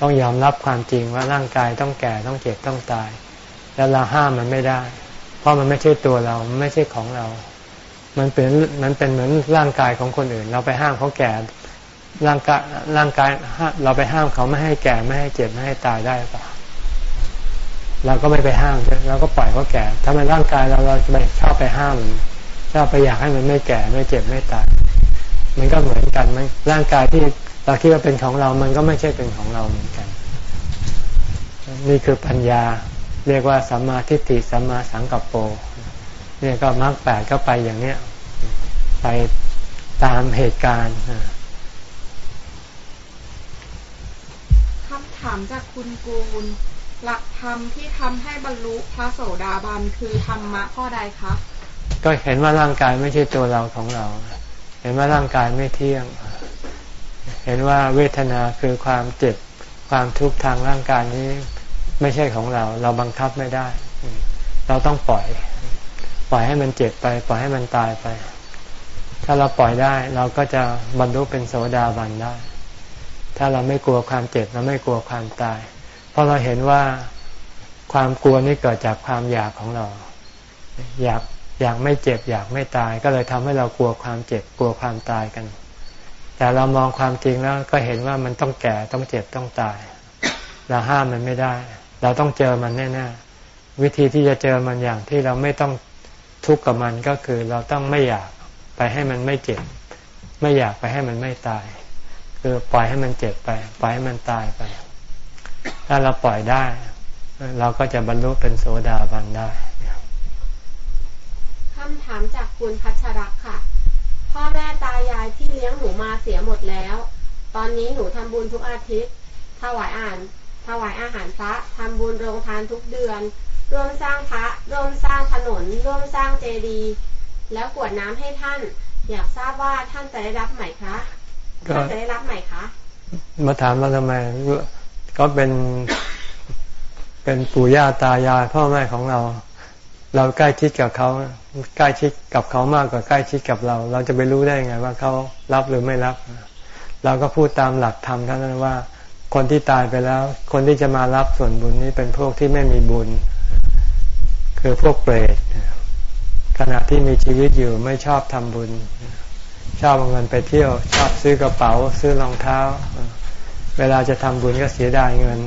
ต้องยอมรับความจริงว่าร่างกายต้องแก่ต้องเจ็บต้องตาย แล้วเราห้ามมันไม่ได้ เพราะมันไม่ใช่ตัวเราไม่ใช่ของเรา มันเป็นมันเป็นเหมือนร่างกายของคนอื่น เราไปห้ามเขาแก่ร่างกายร่างกายเราไปห้ามเขาไม่ให้แก่ไม่ให้เจ็บไม่ให้ตายได้ปะเราก็ไม่ไปห้ามเราก็ปล่อยเขาแก่ถ้ามันร่างกายเราเราไปชอบไปห้ามชอบไปอยากให้มันไม่แก่ไม่เจ็บไม่ตาย มันก็เหมือนกันมันร่างกายที่ เราคิดว่าเป็นของเรา มันก็ไม่ใช่เป็นของเราเหมือนกัน นี่คือปัญญา เรียกว่าสัมมาทิฏฐิสัมมาสังกัปโปเนี่ยก็มรรคแปดก็ไปอย่างเนี้ย ไปตามเหตุการณ์คำถามจากคุณกูลหลักธรรมที่ทำให้บรรลุพระโสดาบันคือธรรมะข้อใดคะก็เห็นว่าร่างกายไม่ใช่ตัวเราของเรา เห็นว่าร่างกายไม่เที่ยง เห็นว่าเวทนาคือความเจ็บความทุกข์ทางร่างกายนี้ไม่ใช่ของเรา เราบังคับไม่ได้ เราต้องปล่อย ปล่อยให้มันเจ็บไป ปล่อยให้มันตายไป ถ้าเราปล่อยได้ เราก็จะบรรลุเป็นโสดาบันได้ ถ้าเราไม่กลัวความเจ็บเราไม่กลัวความตาย เพราะเราเห็นว่าความกลัวนี่เกิดจากความอยากของเรา อยากอยากไม่เจ็บ อยากไม่ตาย ก็เลยทำให้เรากลัวความเจ็บกลัวความตายกัน แต่เรามองความจริงแล้วก็เห็นว่ามันต้องแก่ต้องเจ็บต้องตาย เราห้ามมันไม่ได้ เราต้องเจอมันแน่ๆวิธีที่จะเจอมันอย่างที่เราไม่ต้องทุกข์กับมันก็คือเราต้องไม่อยากไปให้มันไม่เจ็บ ไม่อยากไปให้มันไม่ตาย คือปล่อยให้มันเจ็บไป ปล่อยให้มันตายไป ถ้าเราปล่อยได้ เราก็จะบรรลุเป็นโสดาบันได้คำถามจากคุณพัชรักค่ะ พ่อแม่ตายายที่เลี้ยงหนูมาเสียหมดแล้ว ตอนนี้หนูทำบุญทุกอาทิตย์ ถวายอ่าน ถวายอาหารพระทำบุญโรงทานทุกเดือน ร่วมสร้างพระร่วมสร้างถนน ร่วมสร้างเจดีย์แล้วกวดน้ำให้ท่าน อยากทราบว่าท่านจะได้รับไหมคะท่านจะได้รับไหมคะมาถามเราทำไมก็เป็น เป็นปู่ย่าตายายพ่อแม่ของเรา เราใกล้ชิดกับเขาใกล้ชิดกับเขามากกว่าใกล้ชิดกับเรา เราจะไปรู้ได้ไงว่าเขารับหรือไม่รับ เราก็พูดตามหลักธรรมเท่านั้นว่า คนที่ตายไปแล้ว คนที่จะมารับส่วนบุญนี้เป็นพวกที่ไม่มีบุญ คือพวกเปรตขณะที่มีชีวิตอยู่ไม่ชอบทำบุญ ชอบเอาเงินไปเที่ยว ชอบซื้อกระเป๋า ซื้อรองเท้า เวลาจะทำบุญก็เสียดายเงิน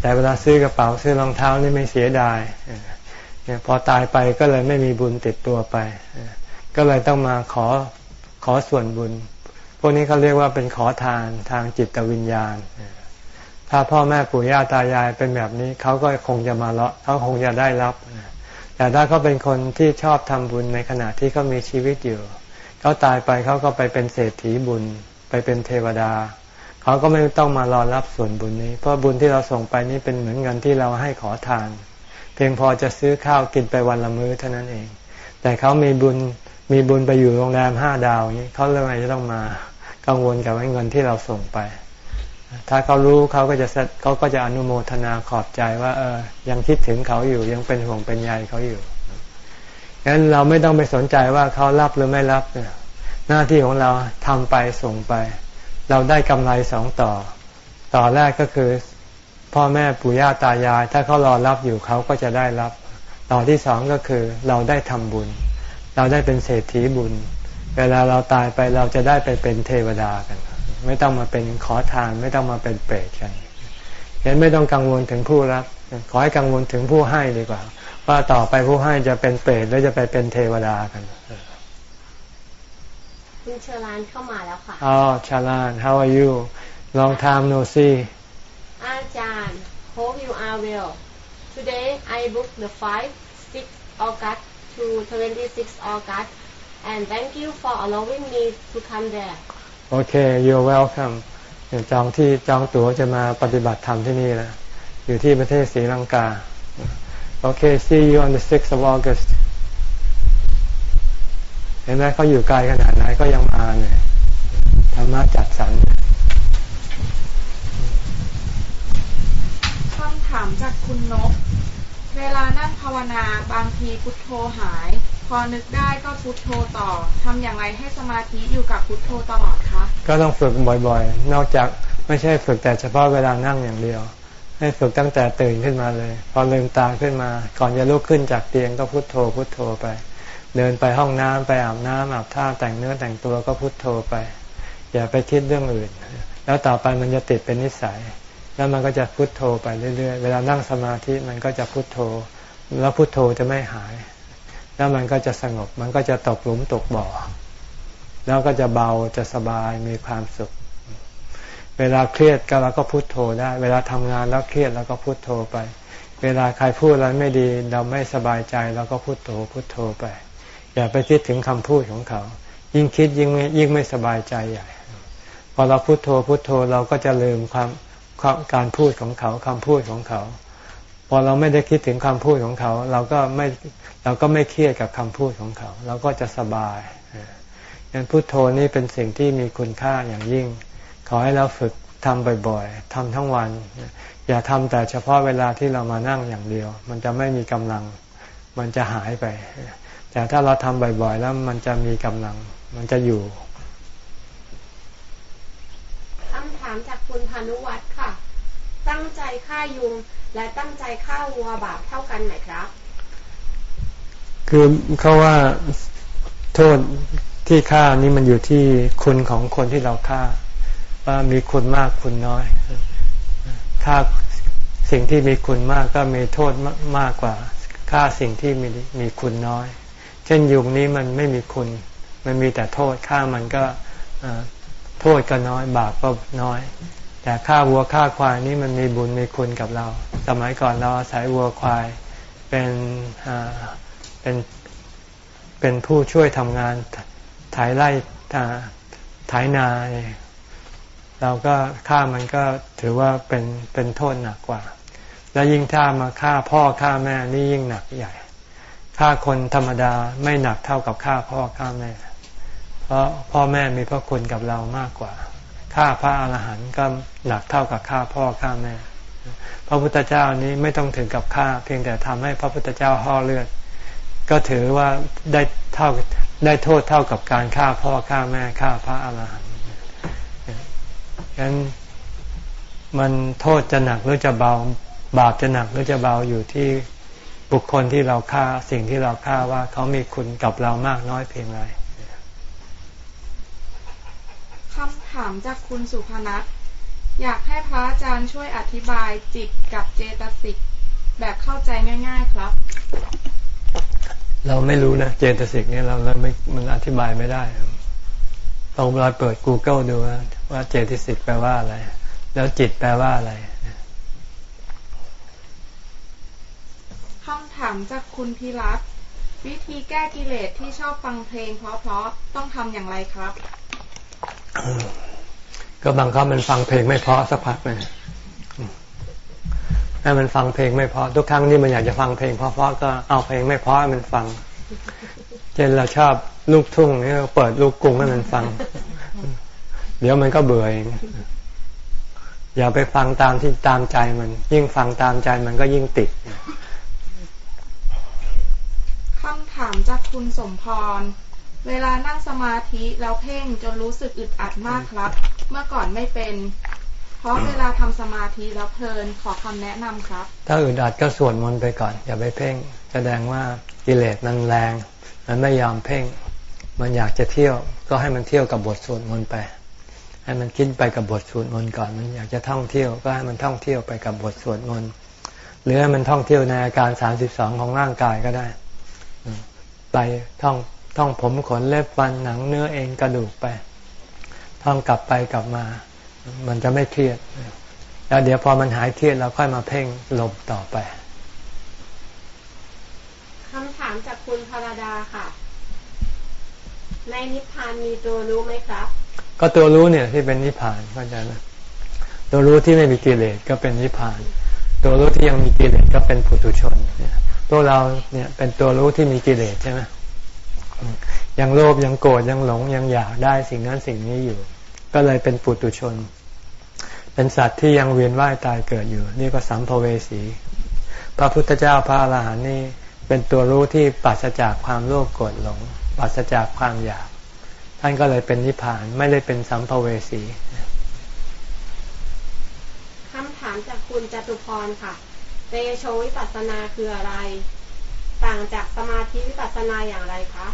แต่เวลาซื้อกระเป๋าซื้อรองเท้านี่ไม่เสียดายเนี่ยพอตายไปก็เลยไม่มีบุญติดตัวไป ก็เลยต้องมาขอขอส่วนบุญ พวกนี้เขาเรียกว่าเป็นขอทานทางจิตวิญญาณ ถ้าพ่อแม่ปู่ย่าตายายเป็นแบบนี้เขาก็คงจะมาเลาะเขาคงจะได้รับ แต่ถ้าเขาเป็นคนที่ชอบทำบุญในขณะที่เขามีชีวิตอยู่ เขาตายไปเขาก็ไปเป็นเศรษฐีบุญ ไปเป็นเทวดาเขาก็ไม่ต้องมารอรับส่วนบุญนี้ เพราะบุญที่เราส่งไปนี้เป็นเหมือนเงินที่เราให้ขอทาน พียงพอจะซื้อข้าวกินไปวันละมื้อเท่านั้นเอง แต่เขามีบุญมีบุญไปอยู่โรงแรมห้าดาวนี้เขาเลยจะต้องมากังวลกับเงินที่เราส่งไป ถ้าเขารู้เขาก็จะเขาก็จะอนุโมทนาขอบใจว่าเออยังคิดถึงเขาอยู่ยังเป็นห่วงเป็นใยเขาอยู่งั้นเราไม่ต้องไปสนใจว่าเขารับหรือไม่รับเนี่ยหน้าที่ของเราทำไปส่งไป เราได้กำไรสองต่อ ต่อแรกก็คือ พ่อแม่ปู่ย่าตายาย ถ้าเขารอรับอยู่เขาก็จะได้รับ ต่อที่สองก็คือเราได้ทำบุญ เราได้เป็นเศรษฐีบุญ เวลาเราตายไปเราจะได้ไปเป็นเทวดากัน ไม่ต้องมาเป็นขอทาน ไม่ต้องมาเป็นเปรตกันเห็นไม่ต้องกังวลถึงผู้รับ ขอให้กังวลถึงผู้ให้ดีกว่า ว่าต่อไปผู้ให้จะเป็นเปรตแล้วจะไปเป็นเทวดากันคุณเชลานเข้ามาแล้วค่ะอ๋อชาลาน how are you long time no see อาจารย์ hope you are well today I booked the 5 6 August to 26 August and thank you for allowing me to come there Okay you're welcome จองที่จองตั๋วจะมาปฏิบัติธรรมที่นี่แล้วอยู่ที่ประเทศศรีลังกา Okay see you on the 6th of August เห็นไหมเขาอยู่ไกลขนาดไหนก็ยังมาเนี่ยธรรมะจัดสรร ถามจากคุณนก เวลานั่งภาวนาบางทีพุทโธหาย พอนึกได้ก็พุทโธต่อทำอย่างไรให้สมาธิอยู่กับพุทโธตลอดคะก็ต้องฝึกบ่อยๆ นอกจากไม่ใช่ฝึกแต่เฉพาะเวลานั่งอย่างเดียว ให้ฝึกตั้งแต่ตื่นขึ้นมาเลย พอลืมตาขึ้นมา ก่อนจะลุกขึ้นจากเตียงก็พุทโธพุทโธไป เดินไปห้องน้ำไปอาบน้ำอาบท่าแต่งเนื้อแต่งตัวก็พุทโธไป อย่าไปคิดเรื่องอื่น แล้วต่อไปมันจะติดเป็นนิสัย แล้วมันก็จะพุโทโธไปเรื่อยๆ เวลานั่งสมาธิมันก็จะพุโทโธ แล้วพุโทโธจะไม่หาย แล้วมันก็จะสงบ มันก็จะตกหลุมตกบ่อ แล้วก็จะเบาจะสบายมีความสุข เวลาเครียดก็เราก็พุโทโธได้ เวลาทำงานแล้วเครียดเราก็พุโทโธไป เวลาใครพูดอะไรไม่ดีเราไม่สบายใจเราก็พุโทโธพุโทโธไป อย่าไปคิดถึงคำพูดของเขา ยิ่งคิดยิ่งไม่ยิ่งไม่สบายใจใหญ่ พอเราพุโทโธพุโทโธเราก็จะลืมความ การพูดของเขาคำพูดของเขา พอเราไม่ได้คิดถึงคำพูดของเขา เราก็ไม่เราก็ไม่เครียดกับคำพูดของเขา เราก็จะสบายยันพุโทโธนี่เป็นสิ่งที่มีคุณค่าอย่างยิ่ง ขอให้เราฝึกทำบ่อยๆทำทั้งวัน อย่าทำแต่เฉพาะเวลาที่เรามานั่งอย่างเดียว มันจะไม่มีกำลัง มันจะหายไป แต่ถ้าเราทำบ่อยๆ แล้วมันจะมีกำลัง มันจะอยู่ คำถามจากคุณพานุวัตรค่ะ ตั้งใจฆ่ายุงและตั้งใจฆ่าวัวบาปเท่ากันไหมครับ คือเขาว่าโทษที่ฆ่านี่มันอยู่ที่คุณของคนที่เราฆ่า ว่ามีคุณมากคุณน้อยฆ่าสิ่งที่มีคุณมากก็มีโทษมากกว่าฆ่าสิ่งที่มีมีคุณน้อย เช่นยุงนี้มันไม่มีคุณ มันมีแต่โทษฆ่ามันก็ โทษก็น้อย บาปก็น้อย แต่ฆ่าวัวฆ่าควายนี่มันมีบุญมีคุณกับเรา สมัยก่อนเราอาศัยวัวควายเป็นเป็นเป็นผู้ช่วยทำงานถ่ายไร่ถ่ายนาเนี่ยเราก็ฆ่ามันก็ถือว่าเป็นเป็นโทษหนักกว่า แล้วยิ่งถ้ามาฆ่าพ่อฆ่าแม่นี่ยิ่งหนักใหญ่ฆ่าคนธรรมดาไม่หนักเท่ากับฆ่าพ่อฆ่าแม่ เพราะพ่อแม่มีพระคุณกับเรามากกว่าฆ่าพระอรหันต์ก็หนักเท่ากับฆ่าพ่อฆ่าแม่ พระพุทธเจ้านี้ไม่ต้องถึงกับฆ่า เพียงแต่ทำให้พระพุทธเจ้าห่อเลือด ก็ถือว่าได้เท่าได้โทษเท่ากับการฆ่าพ่อฆ่าแม่ฆ่าพระอรหันต์งั้นมันโทษจะหนักหรือจะเบาบาปจะหนักหรือจะเบาอยู่ที่บุคคลที่เราฆ่าสิ่งที่เราฆ่าว่าเขามีคุณกับเรามากน้อยเพียงไรคำ ถามจากคุณสุพนัทอยากให้พระอาจารย์ช่วยอธิบายจิตกับเจตสิกแบบเข้าใจง่าย ๆครับ เราไม่รู้นะเจตสิกเนี่ยเราเราไม่มันอธิบายไม่ได้ลองเราเปิด Google ดูว่าเจตสิกแปลว่าอะไร แล้วจิตแปลว่าอะไรคำถามจากคุณพิรัตวิธีแก้กิเลสที่ชอบฟังเพลงเพราะๆต้องทำอย่างไรครับ ก็บางครั้งมันฟังเพลงไม่เพราะสักพักเลยถ้ามันฟังเพลงไม่เพราะทุกครั้งที่มันอยากจะฟังเพลงเพราะๆก็เอาเพลงไม่เพราะมันฟังเช่นเราชอบลูกทุ่งเนี่ยเปิดลูกกรุงให้มันฟัง เดี๋ยวมันก็เบื่อเองอย่าไปฟังตามที่ตามใจมัน ยิ่งฟังตามใจมันก็ยิ่งติดคำถามจากคุณสมพร เวลานั่งสมาธิแล้วเพ่งจนรู้สึกอึดอัดมากครับ เมื่อก่อนไม่เป็น เพราะเวลาทำสมาธิแล้วเพลินขอคำแนะนำครับ ถ้าอึดอัดก็สวดมนต์ไปก่อน อย่าไปเพ่ง แสดงว่ากิเลสมันแรง มันไม่ยอมเพ่ง มันอยากจะเที่ยว ก็ให้มันเที่ยวกับบทสวดมนต์ไป ให้มันคิดไปกับบทสวดมนต์ก่อน มันอยากจะท่องเที่ยวก็ให้มันท่องเที่ยวไปกับบทสวดมนต์หรือให้มันท่องเที่ยวในอาการสามสิบสองของร่างกายก็ได้ ไปท่อง ท่องผมขนเล็บฟันหนังเนื้อเองกระดูกไป ท่องกลับไปกลับมา มันจะไม่เครียด แล้วเดี๋ยวพอมันหายเครียดเราค่อยมาเพ่งลมต่อไปคำถามจากคุณพราดาค่ะ ในนิพพานมีตัวรู้ไหมครับ ก็ตัวรู้เนี่ยที่เป็นนิพพานเข้าใจไหมตัวรู้ที่ไม่มีกิเลสก็เป็นนิพพาน ตัวรู้ที่ยังมีกิเลสก็เป็นปุถุชนเนี่ยตัวเราเนี่ยเป็นตัวรู้ที่มีกิเลสใช่ไหม ยังโลภยังโกรธยังหลงยังอยากได้สิ่งนั้นสิ่งนี้อยู่ ก็เลยเป็นปุตุชน เป็นสัตว์ที่ยังเวียนว่ายตายเกิดอยู่ นี่ก็สัมภเวสี พระพุทธเจ้าพระอรหันต์นี่เป็นตัวรู้ที่ปัสจากความโลภโกรธหลงปัสจากความอยาก ท่านก็เลยเป็นนิพพานไม่ได้เป็นสัมภเวสีคำถามจากคุณจตุพรค่ะเตโชวิปัสนาคืออะไร ต่างจากสมาธิวิปัสนาอย่างไรคะ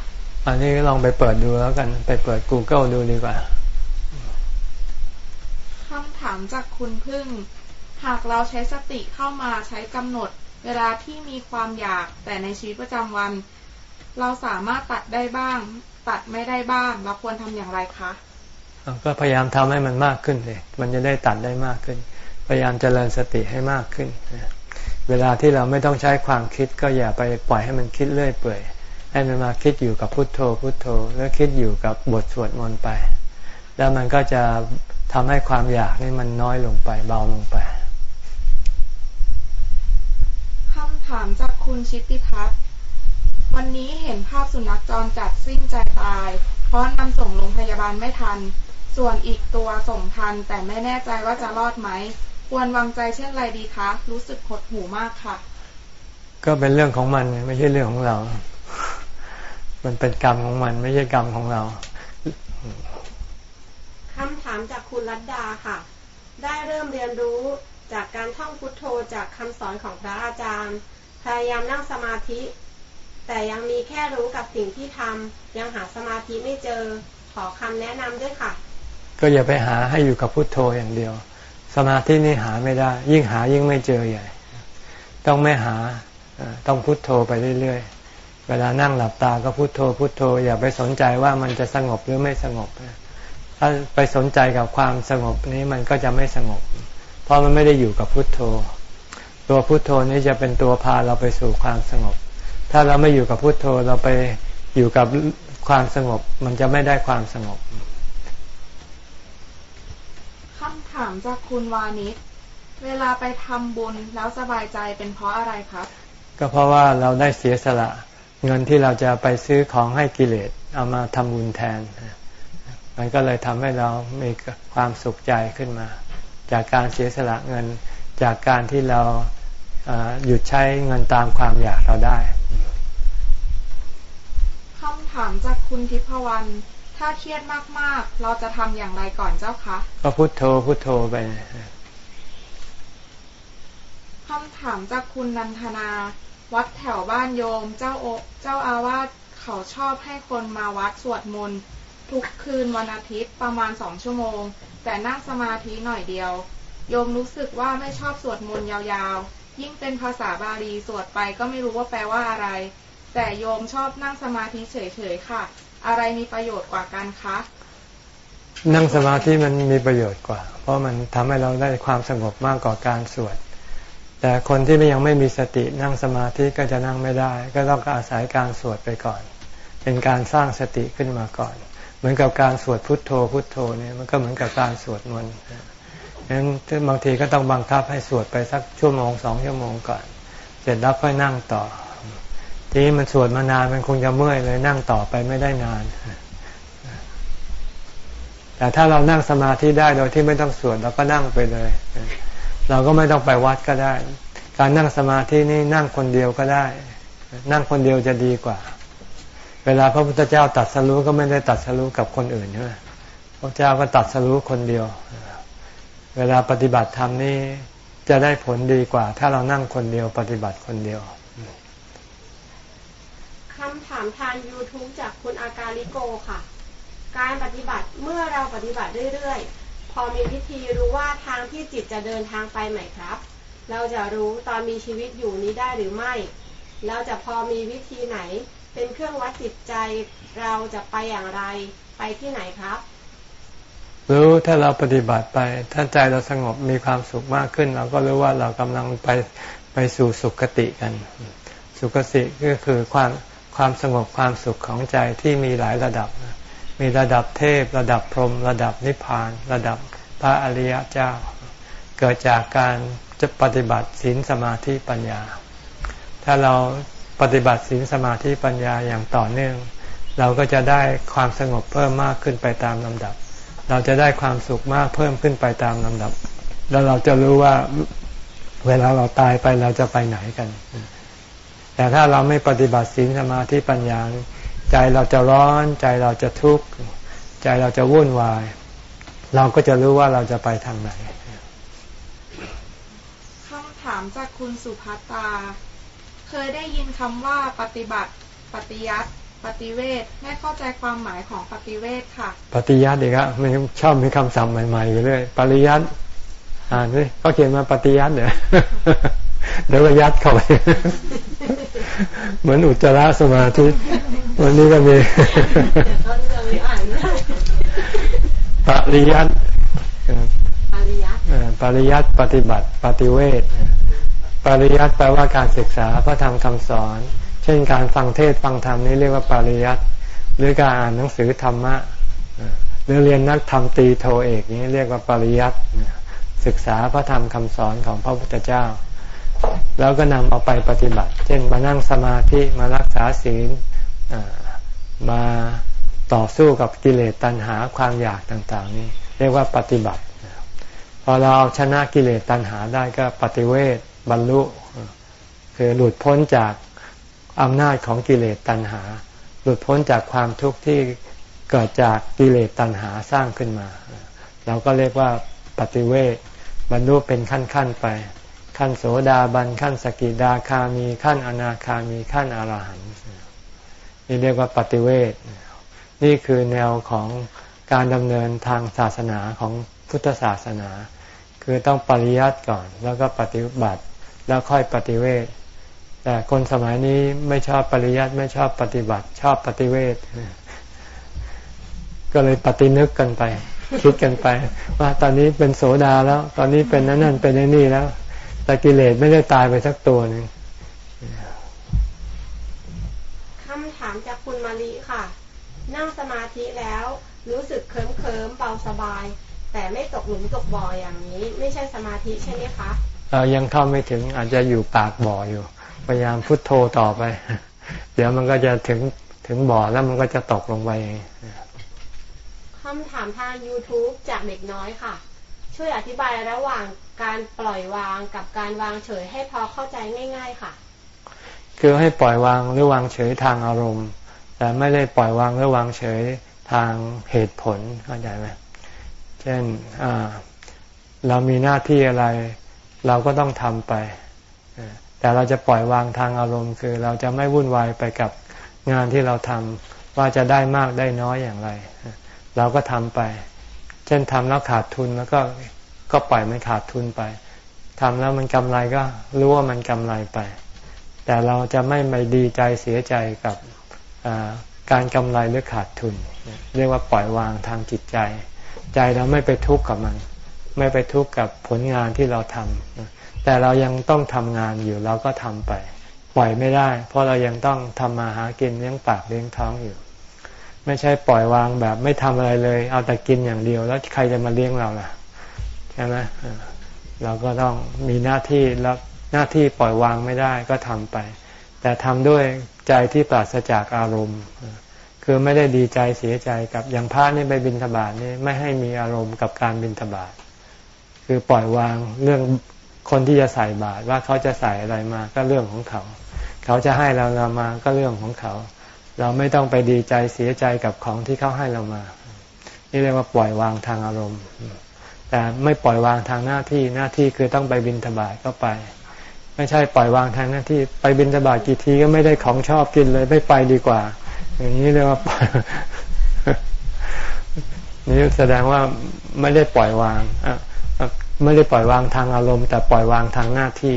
อันนี้ลองไปเปิดดูแล้วกัน ไปเปิด Google ดูดีกว่าคำถามจากคุณพึ่ง หากเราใช้สติเข้ามาใช้กำหนด เวลาที่มีความอยากแต่ในชีวิตประจำวัน เราสามารถตัดได้บ้าง ตัดไม่ได้บ้าง เราควรทำอย่างไรคะก็พยายามทำให้มันมากขึ้นเลยมันจะได้ตัดได้มากขึ้น พยายามเจริญสติให้มากขึ้น เวลาที่เราไม่ต้องใช้ความคิดก็อย่าไปปล่อยให้มันคิดเรื่อยเปื่อย ให้มันมาคิดอยู่กับพุทโธพุทโธ แล้วคิดอยู่กับบทสวดมนต์ไป แล้วมันก็จะทำให้ความอยากนี่มันน้อยลงไปเบาลงไปคำถามจากคุณชิติพัฒน์วันนี้เห็นภาพสุนัขจรจัดสิ้นใจตาย เพราะนำส่งโรงพยาบาลไม่ทัน ส่วนอีกตัวส่งทัน แต่ไม่แน่ใจว่าจะรอดไหม ควรวางใจเช่นไรดีคะ รู้สึกหดหูมากค่ะ ก็เป็นเรื่องของมันไม่ใช่เรื่องของเรา มันเป็นกรรมของมันไม่ใช่กรรมของเราคำถามจากคุณรัตดาค่ะ ได้เริ่มเรียนรู้จากการท่องพุทโธจากคำสอนของพระอาจารย์ พยายามนั่งสมาธิ แต่ยังมีแค่รู้กับสิ่งที่ทำยังหาสมาธิไม่เจอขอคำแนะนำด้วยค่ะ ก็อย่าไปหาให้อยู่กับพุทโธอย่างเดียว สมาธินี่หาไม่ได้ ยิ่งหายิ่งไม่เจอใหญ่ ต้องไม่หาต้องพุโทโธไปเรื่อยๆ เวลานั่งหลับตาก็พุโทโธพุโทโธ อย่าไปสนใจว่ามันจะสงบหรือไม่สงบ ถ้าไปสนใจกับความสงบนี้มันก็จะไม่สงบ เพราะมันไม่ได้อยู่กับพุโทโธ ตัวพุโทโธนี้จะเป็นตัวพาเราไปสู่ความสงบ ถ้าเราไม่อยู่กับพุโทโธเราไปอยู่กับความสงบ มันจะไม่ได้ความสงบถามจากคุณวานิชเวลาไปทำบุญแล้วสบายใจเป็นเพราะอะไรครับ ก็เพราะว่าเราได้เสียสละ เงินที่เราจะไปซื้อของให้กิเลสเอามาทำบุญแทน มันก็เลยทำให้เรามีความสุขใจขึ้นมา จากการเสียสละเงินจากการที่เราหยุดใช้เงินตามความอยากเราได้คำถามจากคุณทิพวรรณถ้าเครียดมากๆ เราจะทำอย่างไรก่อนเจ้าคะก็พุโทโธพุโทโธไปคำถามจากคุณนันทนา วัดแถวบ้านโยม เจ้าโอเจ้าอาวาสเขาชอบให้คนมาวัดสวดมนต์ทุกคืนวันอาทิตย์ประมาณสองชั่วโมง แต่นั่งสมาธิหน่อยเดียว โยมรู้สึกว่าไม่ชอบสวดมนต์ยาวๆ ยิ่งเป็นภาษาบาลีสวดไปก็ไม่รู้ว่าแปลว่าอะไร แต่โยมชอบนั่งสมาธิเฉยๆค่ะ อะไรมีประโยชน์กว่ากันคะนั่งสมาธิมันมีประโยชน์กว่า เพราะมันทำให้เราได้ความสงบมากกว่าการสวด แต่คนที่ยังไม่มีสตินั่งสมาธิก็จะนั่งไม่ได้ ก็ต้องอาศัยการสวดไปก่อน เป็นการสร้างสติขึ้นมาก่อน เหมือนกับการสวดพุทโธพุทโธเนี่ยมันก็เหมือนกับการสวดมนต์ฉะนั้นบางทีก็ต้องบังคับให้สวดไปสักชั่วโมงสองชั่วโมงก่อน เสร็จแล้วค่อยนั่งต่อ ทีนี้มันสวดมานานมันคงจะเมื่อยเลยนั่งต่อไปไม่ได้นาน แต่ถ้าเรานั่งสมาธิได้โดยที่ไม่ต้องสวดเราก็นั่งไปเลย เราก็ไม่ต้องไปวัดก็ได้ การนั่งสมาธินี่นั่งคนเดียวก็ได้ นั่งคนเดียวจะดีกว่า เวลาพระพุทธเจ้าตัดสรู้ก็ไม่ได้ตัดสรู้กับคนอื่นใช่ไหมพระเจ้าก็ตัดสรู้คนเดียว เวลาปฏิบัติธรรมนี่จะได้ผลดีกว่า ถ้าเรานั่งคนเดียวปฏิบัติคนเดียวคำถามทาง YouTube จากคุณอาการลิโกค่ะ การปฏิบัติเมื่อเราปฏิบัติเรื่อยๆ พอมีวิธีรู้ว่าทางที่จิตจะเดินทางไปไหมครับ เราจะรู้ตอนมีชีวิตอยู่นี้ได้หรือไม่ เราจะพอมีวิธีไหน เป็นเครื่องวัดจิตใจ เราจะไปอย่างไรไปที่ไหนครับ รู้ถ้าเราปฏิบัติไป ถ้าใจเราสงบมีความสุขมากขึ้น เราก็รู้ว่าเรากำลังไปไปสู่สุคติกัน สุคติก็คือความความสงบความสุขของใจที่มีหลายระดับ มีระดับเทพ ระดับพรหมระดับนิพพาน ระดับพระอริยเจ้า เกิดจากการจะปฏิบัติศีลสมาธิปัญญา ถ้าเราปฏิบัติศีลสมาธิปัญญาอย่างต่อเนื่อง เราก็จะได้ความสงบเพิ่มมากขึ้นไปตามลำดับ เราจะได้ความสุขมากเพิ่มขึ้นไปตามลำดับ แล้วเราจะรู้ว่าเวลาเราตายไปเราจะไปไหนกัน แต่ถ้าเราไม่ปฏิบัติศีลสมาธิปัญญา ใจเราจะร้อน ใจเราจะทุกข์ใจเราจะวุ่นวาย เราก็จะรู้ว่าเราจะไปทางไหนคำถามจากคุณสุภัตตาเคยได้ยินคำว่าปฏิบัติ ปฏิยัติปฏิเวทไม่เข้าใจความหมายของปฏิเวทค่ะ ปฏิยัติอีกอะมันชอบมีคำศัพท์ใหม่ๆอยู่เรื่อยปริยัติอ่านสิเขาเขียนมาปฏิยัติเนี่ย เดี๋ยวก็ยัดเข้าไป เหมือนอุจจาระสมาธิ วันนี้ก็มีปริยัติอริยัตเอ่อปริยัติปฏิบัติ ปฏิเวทปริยัติแปลว่าการศึกษาพระธรรมคำสอน เช่นการฟังเทศฟังธรรมนี่เรียกว่าปริยัติหรือการอ่านหนังสือธรรมะหรือเรียนนักธรรมตรีโทเอกนี้เรียกว่าปริยัติศึกษาพระธรรมคำสอนของพระพุทธเจ้า แล้วก็นำเอาไปปฏิบัติ เช่นมานั่งสมาธิมารักษาศีลมาต่อสู้กับกิเลสตัณหาความอยากต่างๆ นี่เรียกว่าปฏิบัติ พอเราเอาชนะกิเลสตัณหาได้ก็ปฏิเวทบรรลุ คือหลุดพ้นจากอำนาจของกิเลสตัณหา หลุดพ้นจากความทุกข์ที่เกิดจากกิเลสตัณหาสร้างขึ้นมา เราก็เรียกว่าปฏิเวทบรรลุเป็นขั้นๆไป ขั้นโสดาบันขั้นสกิดาคามีขั้นอนาคามีขั้นอรหันต์นี่เรียกว่าปฏิเวทนี่คือแนวของการดำเนินทางศาสนาของพุทธศาสนา คือต้องปริยัติก่อน แล้วก็ปฏิบัติแล้วค่อยปฏิเวทแต่คนสมัยนี้ไม่ชอบปริยัติไม่ชอบปฏิบัติ ชอบปฏิเวทก็เลยปฏินึกกันไป คิดกันไป ว่าตอนนี้เป็นโสดาแล้ว ตอนนี้เป็นนั่นนั่นเป็นนี่แล้ว แต่กิเลสไม่ได้ตายไปสักตัวหนึ่งคำถามจากคุณมาลีค่ะ นั่งสมาธิแล้ว รู้สึกเคลิ้มเคลิมๆเบาสบาย แต่ไม่ตกหลุมตกบ่ออย่างนี้ ไม่ใช่สมาธิใช่ไหมคะเรายังเข้าไม่ถึงอาจจะอยู่ปากบ่ออยู่ พยายามพุทโธต่อไป เดี๋ยวมันก็จะถึงถึงบ่อแล้วมันก็จะตกลงไปเองคำถามทาง YouTube จากเด็กน้อยค่ะ ช่วยอธิบายระหว่างการปล่อยวางกับการวางเฉยให้พอเข้าใจง่าย ๆ ค่ะ คือให้ปล่อยวางหรือวางเฉยทางอารมณ์ แต่ไม่ได้ปล่อยวางหรือวางเฉยทางเหตุผลเข้าใจไหมเช่นเรามีหน้าที่อะไร เราก็ต้องทำไป แต่เราจะปล่อยวางทางอารมณ์ คือเราจะไม่วุ่นวายไปกับงานที่เราทำว่าจะได้มากได้น้อยอย่างไร เราก็ทำไป เช่นทำแล้วขาดทุนแล้วก็ก็ปล่อยมันขาดทุนไปทำแล้วมันกำไรก็รู้ว่ามันกำไรไป แต่เราจะไม่ไปดีใจเสียใจกับการกำไรหรือขาดทุน เรียกว่าปล่อยวางทางจิตใจ ใจเราไม่ไปทุกข์กับมัน ไม่ไปทุกข์กับผลงานที่เราทำแต่เรายังต้องทำงานอยู่เราก็ทำไป ปล่อยไม่ได้ เพราะเรายังต้องทำมาหากินเลี้ยงปากเลี้ยงท้องอยู่ ไม่ใช่ปล่อยวางแบบไม่ทำอะไรเลย เอาแต่กินอย่างเดียว แล้วใครจะมาเลี้ยงเราล่ะใช่ไหมเราก็ต้องมีหน้าที่แล้วหน้าที่ปล่อยวางไม่ได้ก็ทำไป แต่ทำด้วยใจที่ปราศจากอารมณ์ คือไม่ได้ดีใจเสียใจกับอย่างพระนี่ไปบินทบาทนี่ไม่ให้มีอารมณ์กับการบินทบาทคือปล่อยวางเรื่องคนที่จะใส่บาตรว่าเขาจะใส่อะไรมาก็เรื่องของเขา เขาจะให้เราเรามาก็เรื่องของเขา เราไม่ต้องไปดีใจเสียใจกับของที่เขาให้เรามา นี่เรียกว่าปล่อยวางทางอารมณ์ แต่ไม่ปล่อยวางทางหน้าที่หน้าที่คือต้องไปบินทบาทก็ไป ไม่ใช่ปล่อยวางทางหน้าที่ ไปบินทบาทกี่ทีก็ไม่ได้ของชอบกินเลยไม่ไปดีกว่า อย่างนี้เรียกว่านี่แสดงว่าไม่ได้ปล่อยวางไม่ได้ปล่อยวางทางอารมณ์ แต่ปล่อยวางทางหน้าที่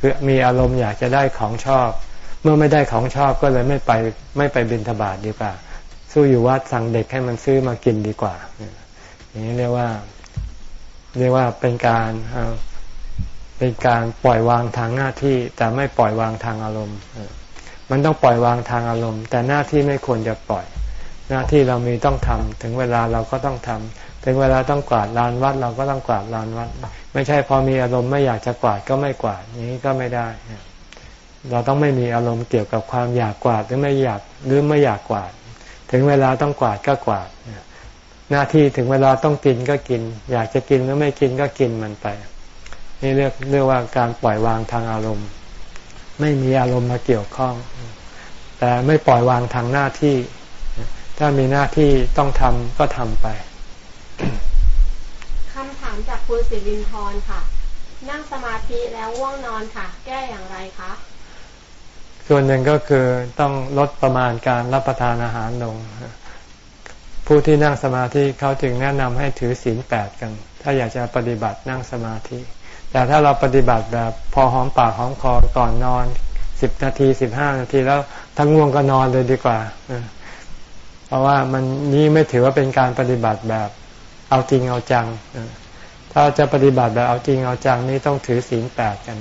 คือมีอารมณ์อยากจะได้ของชอบ เมื่อไม่ได้ของชอบก็เลยไม่ไปไม่ไปบินทบาทดีกว่า สู้อยู่วัดสั่งเด็กให้มันซื้อมากินดีกว่าอย่างนี้เรียกว่า เรียกว่าเป็นการเป็นการปล่อยวางทางหน้าที่ แต่ไม่ปล่อยวางทางอารมณ์มันต้องปล่อยวางทางอารมณ์ แต่หน้าที่ไม่ควรจะปล่อย หน้าที่เรามีต้องทำถึงเวลาเราก็ต้องทำถึงเวลาต้องกวาดลานวัด เราก็ต้องกวาดลานวัด ไม่ใช่พอมีอารมณ์ไม่อยากจะกวาดก็ไม่กวาดนี้ก็ไม่ได้ เราต้องไม่มีอารมณ์เกี่ยวกับความอยากกวาดหรือไม่อยากหรือไม่อยากกวาด ถึงเวลาต้องกวาดก็กวาด หน้าที่ถึงเวลาต้องกินก็กิน อยากจะกินหรือไม่กินก็กินมันไป นี่เรียกเรียกว่าการปล่อยวางทางอารมณ์ ไม่มีอารมณ์มาเกี่ยวข้อง แต่ไม่ปล่อยวางทางหน้าที่ ถ้ามีหน้าที่ต้องทำก็ทำไปคำถามจากคุณสิรินทร์ค่ะ นั่งสมาธิแล้วว่วงนอนค่ะ แก้อย่างไรคะ ส่วนหนึ่งก็คือต้องลดประมาณการรับประทานอาหารลง ผู้ที่นั่งสมาธิเขาจึงแนะนำให้ถือศีลแปดกัน ถ้าอยากจะปฏิบัตินั่งสมาธิ แต่ถ้าเราปฏิบัติแบบพอหอมปากหอมคอก่อนนอนสิบนาทีสิบห้านาทีแล้วทั้งง่วงก็นอนเลยดีกว่า เพราะว่ามันนี้ไม่ถือว่าเป็นการปฏิบัติแบบเอาจริงเอาจัง ถ้าจะปฏิบัติแบบเอาจริงเอาจังนี่ต้องถือศีลแปดกัน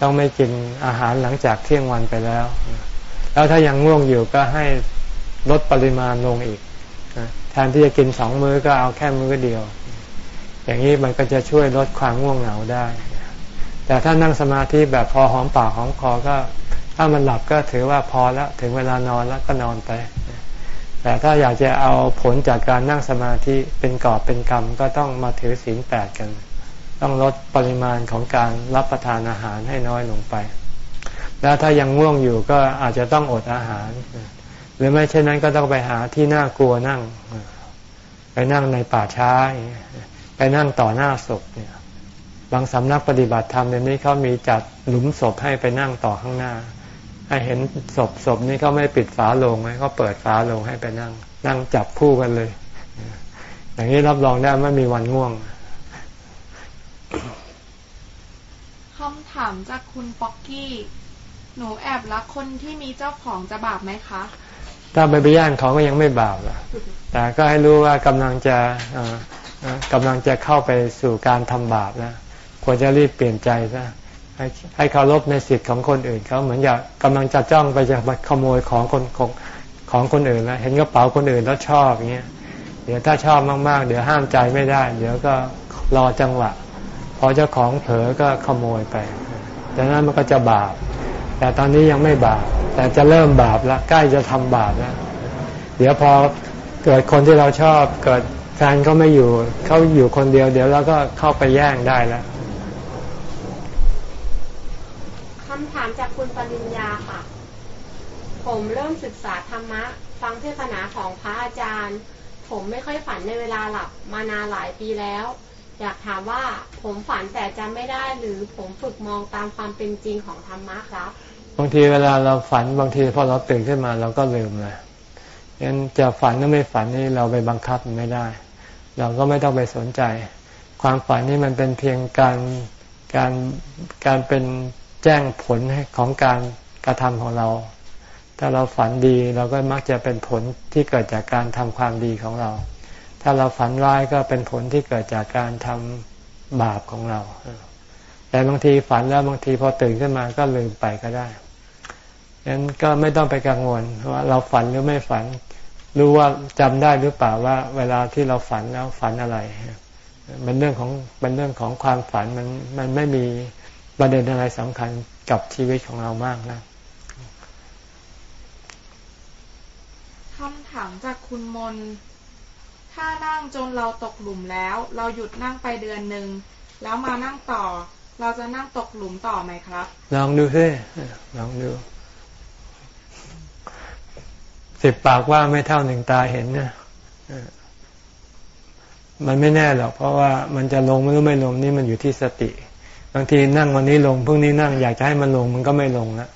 ต้องไม่กินอาหารหลังจากเที่ยงวันไปแล้ว แล้วถ้ายังง่วงอยู่ก็ให้ลดปริมาณลงอีกแทนที่จะกินสองมื้อก็เอาแค่มื้อเดียว อย่างนี้มันก็จะช่วยลดความง่วงเหงาได้ แต่ถ้านั่งสมาธิแบบพอหอมปากหอมคอก็ ถ้ามันหลับก็ถือว่าพอแล้วถึงเวลานอนแล้วก็นอนไป แต่ถ้าอยากจะเอาผลจากการนั่งสมาธิเป็นกอบเป็นกรรมก็ต้องมาถือศีลแปดกัน ต้องลดปริมาณของการรับประทานอาหารให้น้อยลงไป แล้วถ้ายังง่วงอยู่ก็อาจจะต้องอดอาหาร หรือไม่เช่นนั้นก็ต้องไปหาที่น่ากลัวนั่ง ไปนั่งในป่าช้า ไปนั่งต่อหน้าศพเนี่ยบางสำนักปฏิบัติธรรมเดี๋ยวนี้เขามีจัดหลุมศพให้ไปนั่งต่อข้างหน้า ให้เห็นศพศพนี้เขาไม่ปิดฝาโลงไว้เขาเปิดฝาโลงให้ไปนั่ง นั่งจับคู่กันเลย อย่างนี้รับรองได้ไม่มีวันง่วงคำถามจากคุณป๊อกกี้ หนูแอบรักคนที่มีเจ้าของจะบาปไหมคะ ถ้าไปไปย่านเขาก็ยังไม่บาปละแต่ก็ให้รู้ว่ากำลังจะกำลังจะเข้าไปสู่การทำบาปนะควรจะรีบเปลี่ยนใจซะให้ให้เคารพในสิทธิ์ของคนอื่นเขาเหมือนอยากกำลังจะจ้องไปจะมาขโมยของคนของของคนอื่นแล้วเห็นกระเป๋าคนอื่นแล้วชอบอย่างเงี้ยเดี๋ยวถ้าชอบมากๆ เดี๋ยวห้ามใจไม่ได้ เดี๋ยวก็รอจังหวะ พอเจ้าของเผลอก็ขโมยไป ดังนั้นมันก็จะบาป แต่ตอนนี้ยังไม่บาป แต่จะเริ่มบาปแล้วใกล้จะทำบาปแล้วเดี๋ยวพอเกิดคนที่เราชอบเกิดแฟนเขาไม่อยู่เขาอยู่คนเดียว เดี๋ยวเราก็เข้าไปแย่งได้แล้วคำถามจากคุณปริญญาค่ะ ผมเริ่มศึกษาธรรมะ ฟังเทศนาของพระอาจารย์ ผมไม่ค่อยฝันในเวลาหลับมานานหลายปีแล้ว อยากถามว่าผมฝันแต่จำไม่ได้หรือผมฝึกมองตามความเป็นจริงของธรรมะครับบางทีเวลาเราฝันบางทีพอเราตื่นขึ้นมาเราก็ลืมเลยงั้นจะฝันหรือไม่ฝันนี่เราไปบังคับมันไม่ได้ เราก็ไม่ต้องไปสนใจ ความฝันนี่มันเป็นเพียงการการการเป็นแจ้งผลของการกระทำของเรา ถ้าเราฝันดีเราก็มักจะเป็นผลที่เกิดจากการทำความดีของเรา ถ้าเราฝันร้ายก็เป็นผลที่เกิดจากการทำบาปของเรา แต่บางทีฝันแล้วบางทีพอตื่นขึ้นมาก็ลืมไปก็ได้ฉะนั้นก็ไม่ต้องไปกังวลว่าเราฝันหรือไม่ฝัน รู้ว่าจำได้หรือเปล่าว่า เวลาที่เราฝันแล้วฝันอะไรเป็นเรื่องของเป็นเรื่องของความฝันมันมันไม่มีประเด็นอะไรสำคัญกับชีวิตของเรามากนะคำถามจากคุณมน ถ้านั่งจนเราตกหลุมแล้ว เราหยุดนั่งไปเดือนหนึ่งแล้วมานั่งต่อ เราจะนั่งตกหลุมต่อไหมครับ ลองดูซิลองดูสิบปากว่าไม่เท่าหนึ่งตาเห็นนะมันไม่แน่หรอกเพราะว่ามันจะลงหรือไม่ลงนี่มันอยู่ที่สติ บางทีนั่งวันนี้ลงพรุ่งนี้นั่งอยากจะให้มันลงมันก็ไม่ลงละ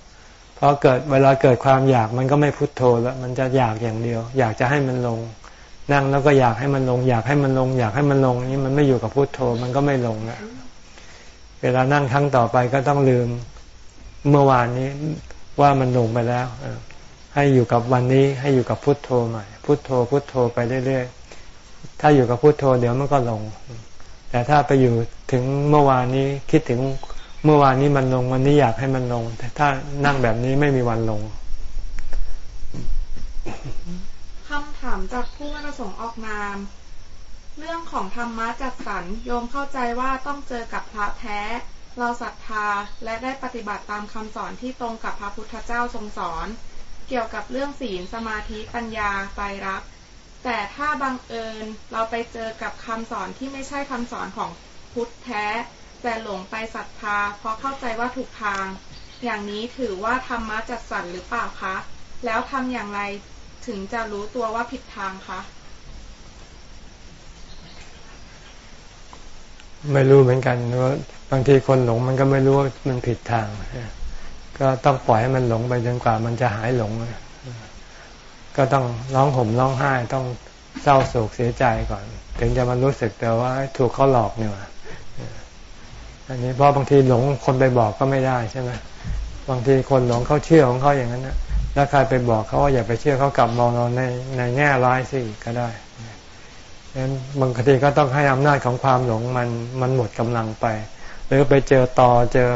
พราะเกิดเวลาเกิดความอยากมันก็ไม่พุทโธแล้วมันจะอยากอย่างเดียว อยากจะให้มันลง นั่งแล้วก็อยากให้มันลง อยากให้มันลง อยากให้มันลงนี่มันไม่อยู่กับพุทโธมันก็ไม่ลงละเวลานั่งครั้งต่อไปก็ต้องลืมเมื่อวานนี้ว่ามันลงไปแล้วให้อยู่กับวันนี้ให้อยู่กับพุทโธใหม่พุทโธพุทโธไปเรื่อยๆถ้าอยู่กับพุทโธเดี๋ยวมันก็ลง แต่ถ้าไปอยู่ถึงเมื่อวานนี้คิดถึงเมื่อวานนี้มันลงวันนี้อยากให้มันลง แต่ถ้านั่งแบบนี้ไม่มีวันลง คำถามจากผู้ไม่ประสงค์ออกนาม เรื่องของธรรมะจัดสรรโยมเข้าใจว่าต้องเจอกับพระแท้ เราศรัทธาและได้ปฏิบัติตามคำสอนที่ตรงกับพระพุทธเจ้าทรงสอน เกี่ยวกับเรื่องศีลสมาธิปัญญาไตรรักแต่ถ้าบังเอิญเราไปเจอกับคำสอนที่ไม่ใช่คำสอนของพุทธแท้ แต่หลงไปศรัทธา เพราะเข้าใจว่าถูกทาง อย่างนี้ถือว่าธรรมะจัดสรรหรือเปล่าคะ แล้วทำอย่างไร ถึงจะรู้ตัวว่าผิดทางคะไม่รู้เหมือนกันว่าบางทีคนหลงมันก็ไม่รู้ว่ามันผิดทาง ก็ต้องปล่อยให้มันหลงไปจนกว่ามันจะหายหลง ก็ต้องร้องห่มร้องไห้ต้องเศร้าโศกเสียใจก่อน ถึงจะมันรู้สึกแต่ว่าถูกเขาหลอกเนี่ยอันนี้เพราะบางทีหลงคนไปบอกก็ไม่ได้ใช่ไหมบางทีคนหลงเขาเชื่อของเขาอย่างนั้นนะ แล้วใครไปบอกเขาว่าอย่าไปเชื่อเขากลับมองเราในในแง่ร้ายสิก็ได้ดังนั้นบางทีก็ต้องให้อำนาจของความหลงมันมันหมดกำลังไป หรือไปเจอตอเจอ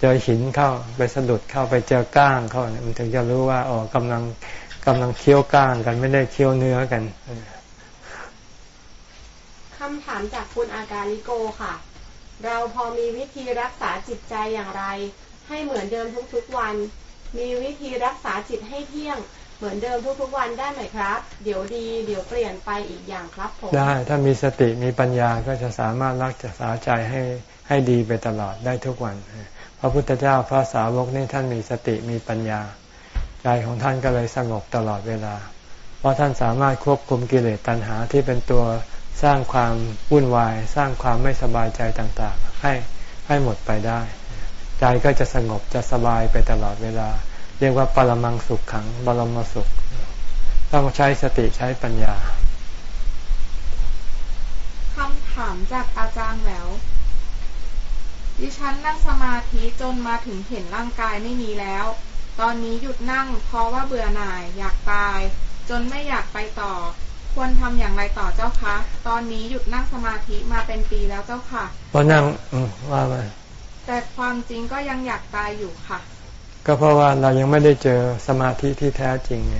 เจอหินเข้าไปสะดุดเข้าไปเจอก้างเข้าเนี่ยมันถึงจะรู้ว่าอ๋อกำลังกำลังเคี้ยวก้างกันไม่ได้เคี้ยวเนื้อกันคำถามจากคุณอาการิโกค่ะ เราพอมีวิธีรักษาจิตใจอย่างไร ให้เหมือนเดิมทุกๆวัน มีวิธีรักษาจิตให้เที่ยงเหมือนเดิมทุกๆวันได้ไหมครับ เดี๋ยวดีเดี๋ยวเปลี่ยนไปอีกอย่างครับผมได้ถ้ามีสติมีปัญญาก็จะสามารถรักษาใจให้ให้ดีไปตลอดได้ทุกวัน พระพุทธเจ้าพระสาวกนี่ท่านมีสติมีปัญญา ใจของท่านก็เลยสงบตลอดเวลา เพราะท่านสามารถควบคุมกิเลสตัณหาที่เป็นตัวสร้างความวุ่นวาย สร้างความไม่สบายใจต่างๆ ให้ให้หมดไปได้ ใจก็จะสงบจะสบายไปตลอดเวลา เรียกว่าปรมังสุขขังบรมสุข ต้องใช้สติใช้ปัญญาคำถามจากอาจารย์แหววดิฉันนั่งสมาธิจนมาถึงเห็นร่างกายไม่มีแล้ว ตอนนี้หยุดนั่งเพราะว่าเบื่อหน่ายอยากตาย จนไม่อยากไปต่อ ควรทำอย่างไรต่อเจ้าคะ ตอนนี้หยุดนั่งสมาธิมาเป็นปีแล้วเจ้าค่ะพอนั่งว่ามา แต่ความจริงก็ยังอยากตายอยู่ค่ะ ก็เพราะว่าเรายังไม่ได้เจอสมาธิที่แท้จริงไง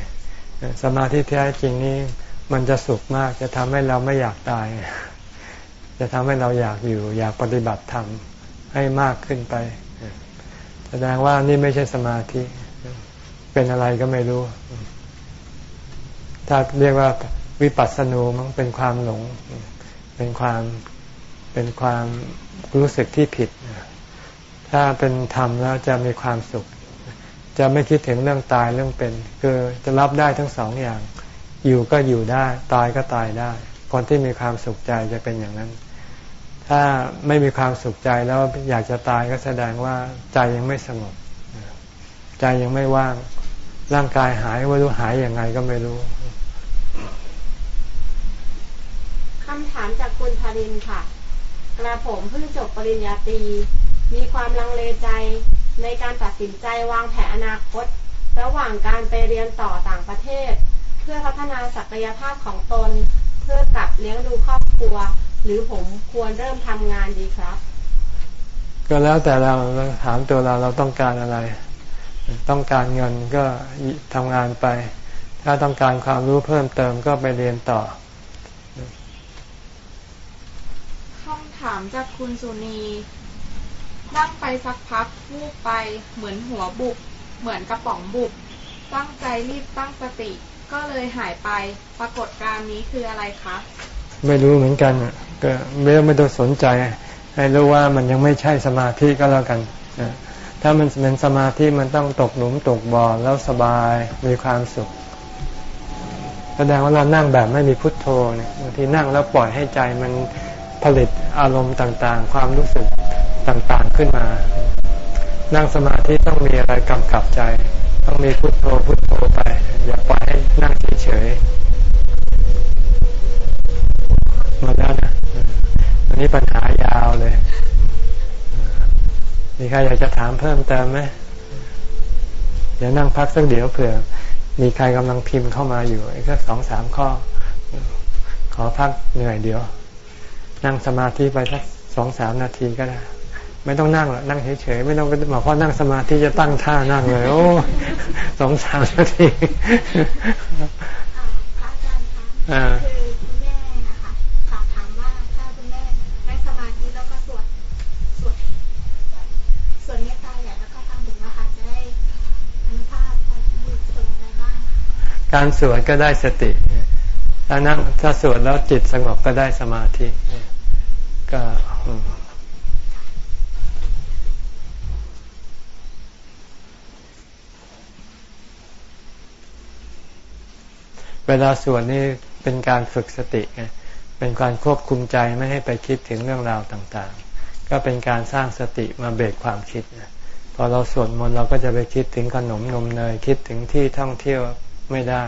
สมาธิแท้จริงนี้มันจะสุขมากจะทำให้เราไม่อยากตาย จะทำให้เราอยากอยู่ อยากปฏิบัติธรรมให้มากขึ้นไป แสดงว่านี่ไม่ใช่สมาธิ เป็นอะไรก็ไม่รู้ ถ้าเรียกว่าวิปัสสนูมันเป็นความหลง เป็นความเป็นความรู้สึกที่ผิด ถ้าเป็นธรรมแล้วจะมีความสุข จะไม่คิดถึงเรื่องตายเรื่องเป็น คือจะรับได้ทั้งสองอย่าง อยู่ก็อยู่ได้ ตายก็ตายได้ คนที่มีความสุขใจจะเป็นอย่างนั้น ถ้าไม่มีความสุขใจแล้วอยากจะตายก็แสดงว่าใจยังไม่สงบ ใจยังไม่ว่าง ร่างกายหายไม่รู้หายยังไงก็ไม่รู้คำถามจากคุณธารินค่ะ กระผมเพิ่งจบปริญญาตรี มีความลังเลใจในการตัดสินใจวางแผนอนาคต ระหว่างการไปเรียนต่อต่างประเทศ เพื่อพัฒนาศักยภาพของตน เพื่อกลับเลี้ยงดูครอบครัว หรือผมควรเริ่มทำงานดีครับ ก็แล้วแต่เราถามตัวเราเราต้องการอะไร ต้องการเงินก็ทำงานไป ถ้าต้องการความรู้เพิ่มเติมก็ไปเรียนต่อถามจากคุณสุนี นั่งไปสักพักวูบไป เหมือนหัวบุบ เหมือนกระป๋องบุบ ตั้งใจรีบตั้งสติ ก็เลยหายไป ปรากฏการนี้คืออะไรคะ ไม่รู้เหมือนกันก็ไม่ไม่ต้องสนใจ ให้รู้ว่ามันยังไม่ใช่สมาธิก็แล้วกัน ถ้ามันเป็นสมาธิมันต้องตกหลุมตกบ่อแล้วสบายมีความสุข แสดงว่าเรานั่งแบบไม่มีพุทโธเนี่ยบางทีนั่งแล้วปล่อยให้ใจมันผลิตอารมณ์ต่างๆ ความรู้สึก ต่างๆขึ้นมา นั่งสมาธิต้องมีอะไรกำกับใจ ต้องมีพุทโธพุทโธไป อย่าปล่อยให้นั่งเฉยๆหมดแล้วนะอันนี้ปัญหายาวเลย มีใครอยากจะถามเพิ่มเติมไหมเดี๋ยวนั่งพักสักเดี๋ยวเผื่อ มีใครกำลังพิมพ์เข้ามาอยู่อีกสักสองสามข้อ ขอพักเหนื่อยเดี๋ยว นั่งสมาธิไปสักสองสามนาทีก็ได้ ไม่ต้องนั่งหรอกนั่งเฉยๆไม่ต้องบอกเพราะนั่งสมาธิจะตั้งท่านั่งเลยโอ้สองสามนาทีพระอาจารย์คะคือคุณแม่นะคะฝากถามว่าถ้าคุณแม่นั่งสมาธิแล้วก็สวดสวดสวดเมตตาอยากแล้วก็ทำถึงนะคะจะได้อนุภาพบุญส่งอะไรบ้างการสวดก็ได้สติ ถ้านั่งถ้าสวดแล้วจิตสงบก็ได้สมาธิ ก็ เวลาสวดนี่เป็นการฝึกสติไงเป็นการควบคุมใจไม่ให้ไปคิดถึงเรื่องราวต่างๆ ก็เป็นการสร้างสติมาเบรกความคิดพอเราสวดมนต์เราก็จะไปคิดถึงขนมนมเนยคิดถึงที่ท่องเที่ยวไม่ได้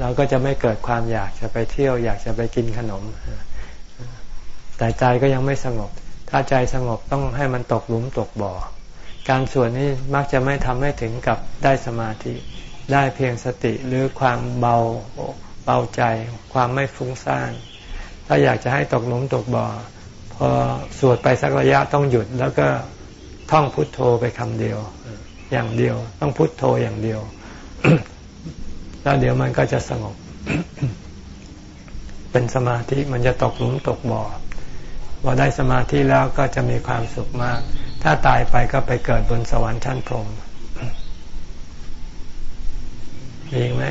เราก็จะไม่เกิดความอยากจะไปเที่ยว อยากจะไปกินขนม แต่ใจก็ยังไม่สงบ ถ้าใจสงบต้องให้มันตกหลุมตกบ่อ การสวดนี้มักจะไม่ทำให้ถึงกับได้สมาธิ ได้เพียงสติหรือความเบาเบาใจ ความไม่ฟุ้งซ่าน ถ้าอยากจะให้ตกหลุมตกบ่อพอสวดไปสักระยะต้องหยุดแล้วก็ท่องพุทโธไปคำเดียว อย่างเดียวต้องพุทโธอย่างเดียว แล้วเดี๋ยวมันก็จะสงบ เป็นสมาธิมันจะตกหลุมตกบ่อพอได้สมาธิแล้วก็จะมีความสุขมาก ถ้าตายไปก็ไปเกิดบนสวรรค์ชั้นพรหม มีอีกไหม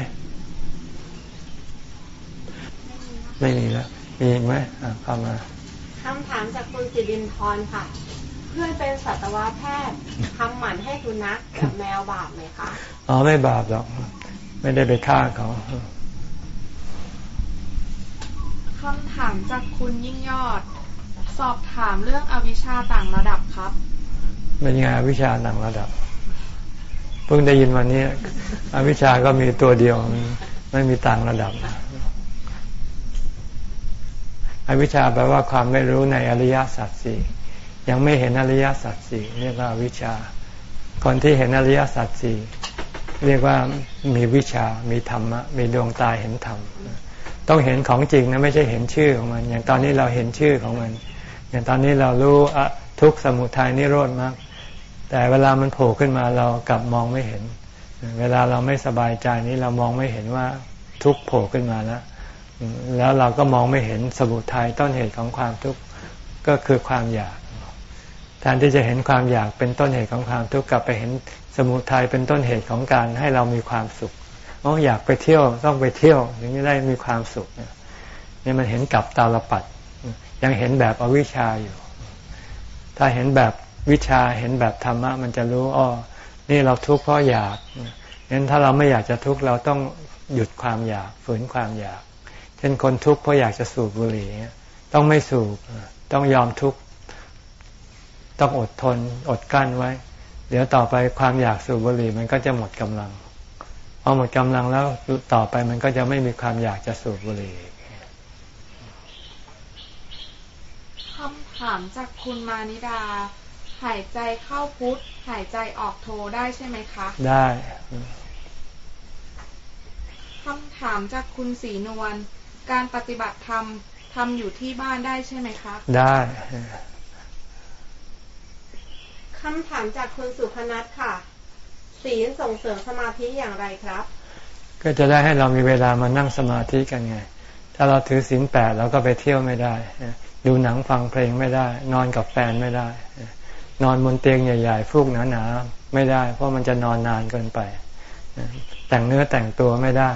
ไม่มีแล้ว มีอีกไหมเข้ามาคำถามจากคุณจิรินทร์ค่ะ เพื่อนเป็นสัตวแพทย์ทำหมันให้สุนัขกับแมวบาปไหมคะ อ๋อไม่บาปหรอก ไม่ได้ไปฆ่าเขาคำถามจากคุณยิ่งยอด สอบถามเรื่องอวิชชาต่างระดับครับ เป็นไงอวิชชาต่างระดับ เพิ่งได้ยินวันนี้อวิชชาก็มีตัวเดียว ไม่มีต่างระดับอวิชชาแปลว่าความไม่รู้ในอริยสัจสี่ยังไม่เห็นอริยสัจสี่เรียกว่าวิชชา คนที่เห็นอริยสัจสี่เรียกว่ามีวิชา มีธรรมะ มีดวงตาเห็นธรรม ต้องเห็นของจริงนะไม่ใช่เห็นชื่อของมัน อย่างตอนนี้เราเห็นชื่อของมัน อย่างตอนนี้เรารู้ทุกสมุทัยนิโรธมาก แต่เวลามันโผล่ขึ้นมาเรากลับมองไม่เห็น เวลาเราไม่สบายใจนี้เรามองไม่เห็นว่าทุกโผล่ขึ้นมาแล้วแล้วเราก็มองไม่เห็นสมุทัยต้นเหตุของความทุกข์ก็คือความอยากแทนที่จะเห็นความอยากเป็นต้นเหตุของความทุกข์กลับไปเห็นสมุทัยเป็นต้นเหตุของการให้เรามีความสุขอ๋ออยากไปเที่ยวต้องไปเที่ยวถึงจะได้มีความสุขเนี่ยมันเห็นกับตาลปัดยังเห็นแบบอวิชชาอยู่ ถ้าเห็นแบบ วิชาเห็นแบบธรรมะมันจะรู้อ๋อนี่เราทุกข์เพราะอยากงั้นถ้าเราไม่อยากจะทุกข์เราต้องหยุดความอยากฝืนความอยาก เช่นคนทุกข์เพราะอยากจะสูบบุหรี่ต้องไม่สูบต้องยอมทุกข์ต้องอดทนอดกั้นไว้ เดี๋ยวต่อไปความอยากสูบบุหรี่มันก็จะหมดกำลังพอหมดกำลังแล้วต่อไปมันก็จะไม่มีความอยากจะสูบบุหรี่คำถามจากคุณมานิดา หายใจเข้าพุทหายใจออกโทได้ใช่ไหมคะ ได้คำถามจากคุณศรีนวลการปฏิบัติธรรมทำอยู่ที่บ้านได้ใช่ไหมคะ ได้คำถามจากคุณสุพนัทค่ะ ศีลส่งเสริมสมาธิอย่างไรครับ ก็จะได้ให้เรามีเวลามานั่งสมาธิกันไง ถ้าเราถือศีลแปดเราก็ไปเที่ยวไม่ได้ ดูหนังฟังเพลงไม่ได้ นอนกับแฟนไม่ได้ นอนบนเตียงใหญ่ๆฟูกหนาๆไม่ได้ เพราะมันจะนอนนานเกินไป แต่งเนื้อแต่งตัวไม่ได้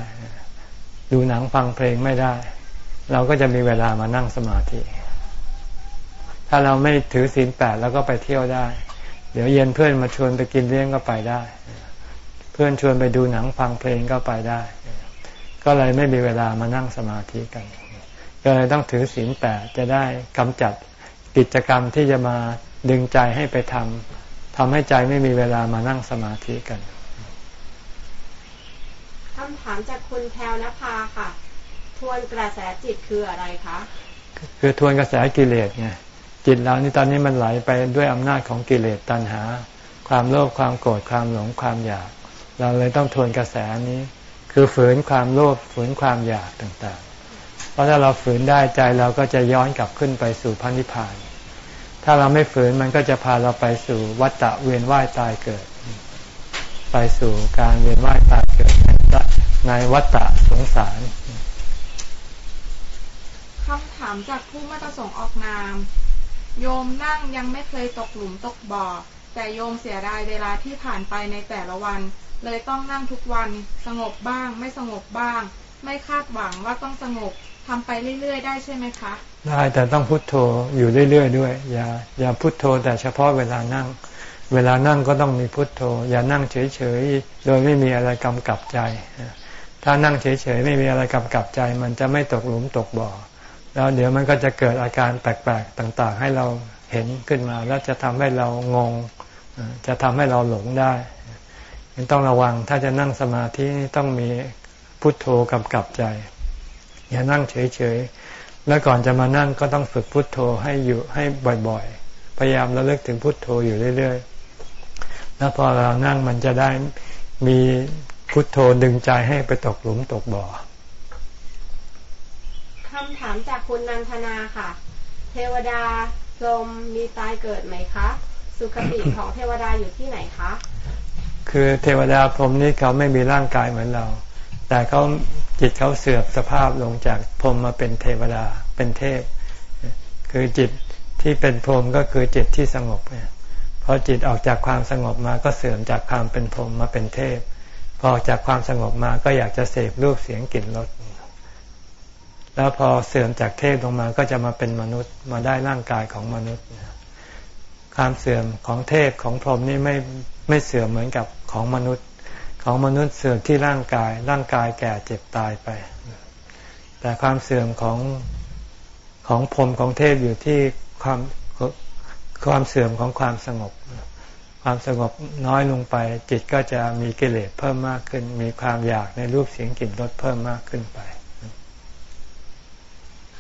ดูหนังฟังเพลงไม่ได้ เราก็จะมีเวลามานั่งสมาธิ ถ้าเราไม่ถือศีลแปดเราก็ไปเที่ยวได้ เดี๋ยวเย็นเพื่อนมาชวนไปกินเลี้ยงก็ไปได้ เพื่อนชวนไปดูหนังฟังเพลงก็ไปได้ ก็เลยไม่มีเวลามานั่งสมาธิกันก็เลยต้องถือศีลแปดจะได้กำจัดกิจกรรมที่จะมา ดึงใจให้ไปทำทำให้ใจไม่มีเวลามานั่งสมาธิกันคำถามจากคุณแพลวนภาค่ะ ทวนกระแสจิตคืออะไรคะคือทวนกระแสกิเลสไงจิตเรานี่ตอนนี้มันไหลไปด้วยอำนาจของกิเลสตัณหา ความโลภความโกรธความหลงความอยาก เราเลยต้องทวนกระแสนี้ คือฝืนความโลภฝืนความอยากต่างๆ เพราะถ้าเราฝืนได้ใจเราก็จะย้อนกลับขึ้นไปสู่พันิพพาน ถ้าเราไม่ฝืนมันก็จะพาเราไปสู่วัฏฏะเวียนว่ายตายเกิด ไปสู่การเวียนว่ายตายเกิดในวัฏฏะสงสารคำถามจากผู้ไม่ประสงค์ออกนาม โยมนั่งยังไม่เคยตกหลุมตกบ่อ แต่โยมเสียดายเวลาที่ผ่านไปในแต่ละวัน เลยต้องนั่งทุกวัน สงบบ้าง ไม่สงบบ้าง ไม่คาดหวังว่าต้องสงบ ทำไปเรื่อย ๆ ได้ใช่ไหมคะ ได้แต่ต้องพุโทโธอยู่เรื่อย ๆ ด้วย อย่าอย่าพุโทโธแต่เฉพาะเวลานั่ง เวลานั่งก็ต้องมีพุโทโธ อย่านั่งเฉยๆโดยไม่มีอะไรกำกับใจ ถ้านั่งเฉยๆไม่มีอะไรกำกับใจ มันจะไม่ตกหลุมตกบ่อแล้วเดี๋ยวมันก็จะเกิดอาการแปลกๆต่าง ๆ ให้เราเห็นขึ้นมา แล้วจะทำให้เรางง จะทำให้เราหลงได้ต้องระวังถ้าจะนั่งสมาธิต้องมีพุทโธกำกับใจ อย่านั่งเฉยๆ แล้วก่อนจะมานั่งก็ต้องฝึกพุทโธให้อยู่ให้บ่อยๆ พยายามระลึกถึงพุทโธอยู่เรื่อยๆ แล้วพอเรานั่งมันจะได้มีพุทโธดึงใจให้ไปตกหลุมตกบ่อคำถามจากคุณนันทนาค่ะ เทวดาลมมีตายเกิดไหมคะ สุคติของเทวดาอยู่ที่ไหนคะ คือเทวดาพรหมนี่เขาไม่มีร่างกายเหมือนเรา แต่เขา จิตเขาเสื่อมสภาพลงจากพรมมาเป็นเทวดาเป็นเทพ คือจิตที่เป็นพรมก็คือจิตที่สงบเนี่ยพอจิตออกจากความสงบมาก็เสื่อมจากความเป็นพรมมาเป็นเทพ พอจากความสงบมาก็อยากจะเสพรูปเสียงกลิ่นรสแล้วพอเสื่อมจากเทพลงมาก็จะมาเป็นมนุษย์มาได้ร่างกายของมนุษย์ ความเสื่อมของเทพของพรหมนี่ไม่ไม่เสื่อมเหมือนกับของมนุษย์ ของมนุษย์เสื่อมที่ร่างกาย ร่างกายแก่เจ็บตายไป แต่ความเสื่อมของของพรมของเทพอยู่ที่ความความเสื่อมของความสงบ ความสงบน้อยลงไป จิตก็จะมีกิเลสเพิ่มมากขึ้น มีความอยากในรูปเสียงกลิ่นรสเพิ่มมากขึ้นไป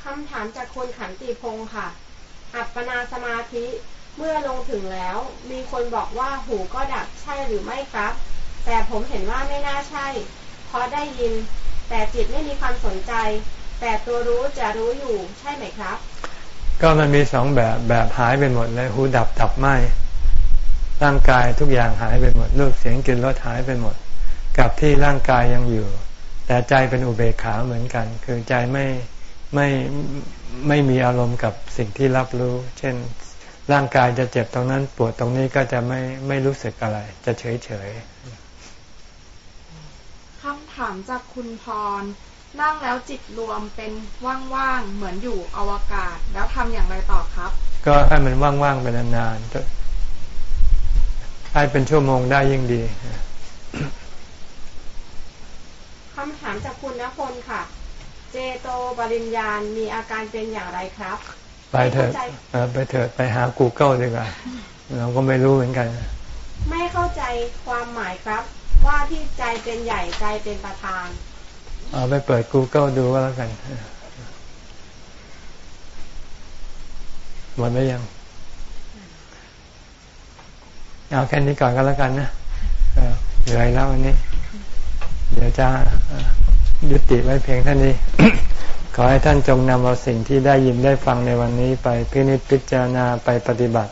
คำถามจากคุณขันติพงศ์ค่ะ อัปปนาสมาธิเมื่อลงถึงแล้ว มีคนบอกว่าหูก็ดับใช่หรือไม่ครับ แต่ผมเห็นว่าไม่น่าใช่ เพราะได้ยิน แต่จิตไม่มีความสนใจ แต่ตัวรู้จะรู้อยู่ใช่ไหมครับ ก็มันมีสองแบบแบบหายไปหมดเลยหูดับดับไม่ร่างกายทุกอย่างหายไปหมดรูปเสียงกลิ่นรสหายไปหมด กับที่ร่างกายยังอยู่ แต่ใจเป็นอุเบกขาเหมือนกัน คือใจไม่ไม่ไม่มีอารมณ์กับสิ่งที่รับรู้ เช่นร่างกายจะเจ็บตรงนั้นปวดตรงนี้ก็จะไม่ไม่รู้สึกอะไร จะเฉยเฉย ถามจากคุณพร นั่งแล้วจิตรวมเป็นว่างๆ เหมือนอยู่อวกาศ แล้วทำอย่างไรต่อครับ ก็ให้มันว่างๆไปนานๆให้เป็นชั่วโมงได้ยิ่งดีคำถามจากคุณณพลค่ะ เจโตปริญญาณมีอาการเป็นอย่างไรครับ ไปเถิดเออไปเถิดไปหา Google ดีกว่า เราก็ไม่รู้เหมือนกัน ไม่เข้าใจความหมายครับ ว่าที่ใจเป็นใหญ่ใจเป็นประธานเอาไปเปิด Google ดูก็แล้วกันหมดแล้วยัง เอาแค่นี้ก่อนก็แล้วกันนะเออเหนื่อยแล้ววันนี้ เดี๋ยวจะยุติไว้เพียงเท่านี้ ขอให้ท่านจงนำเอาสิ่งที่ได้ยินได้ฟังในวันนี้ไปพินิจพิจารณาไปปฏิบัติ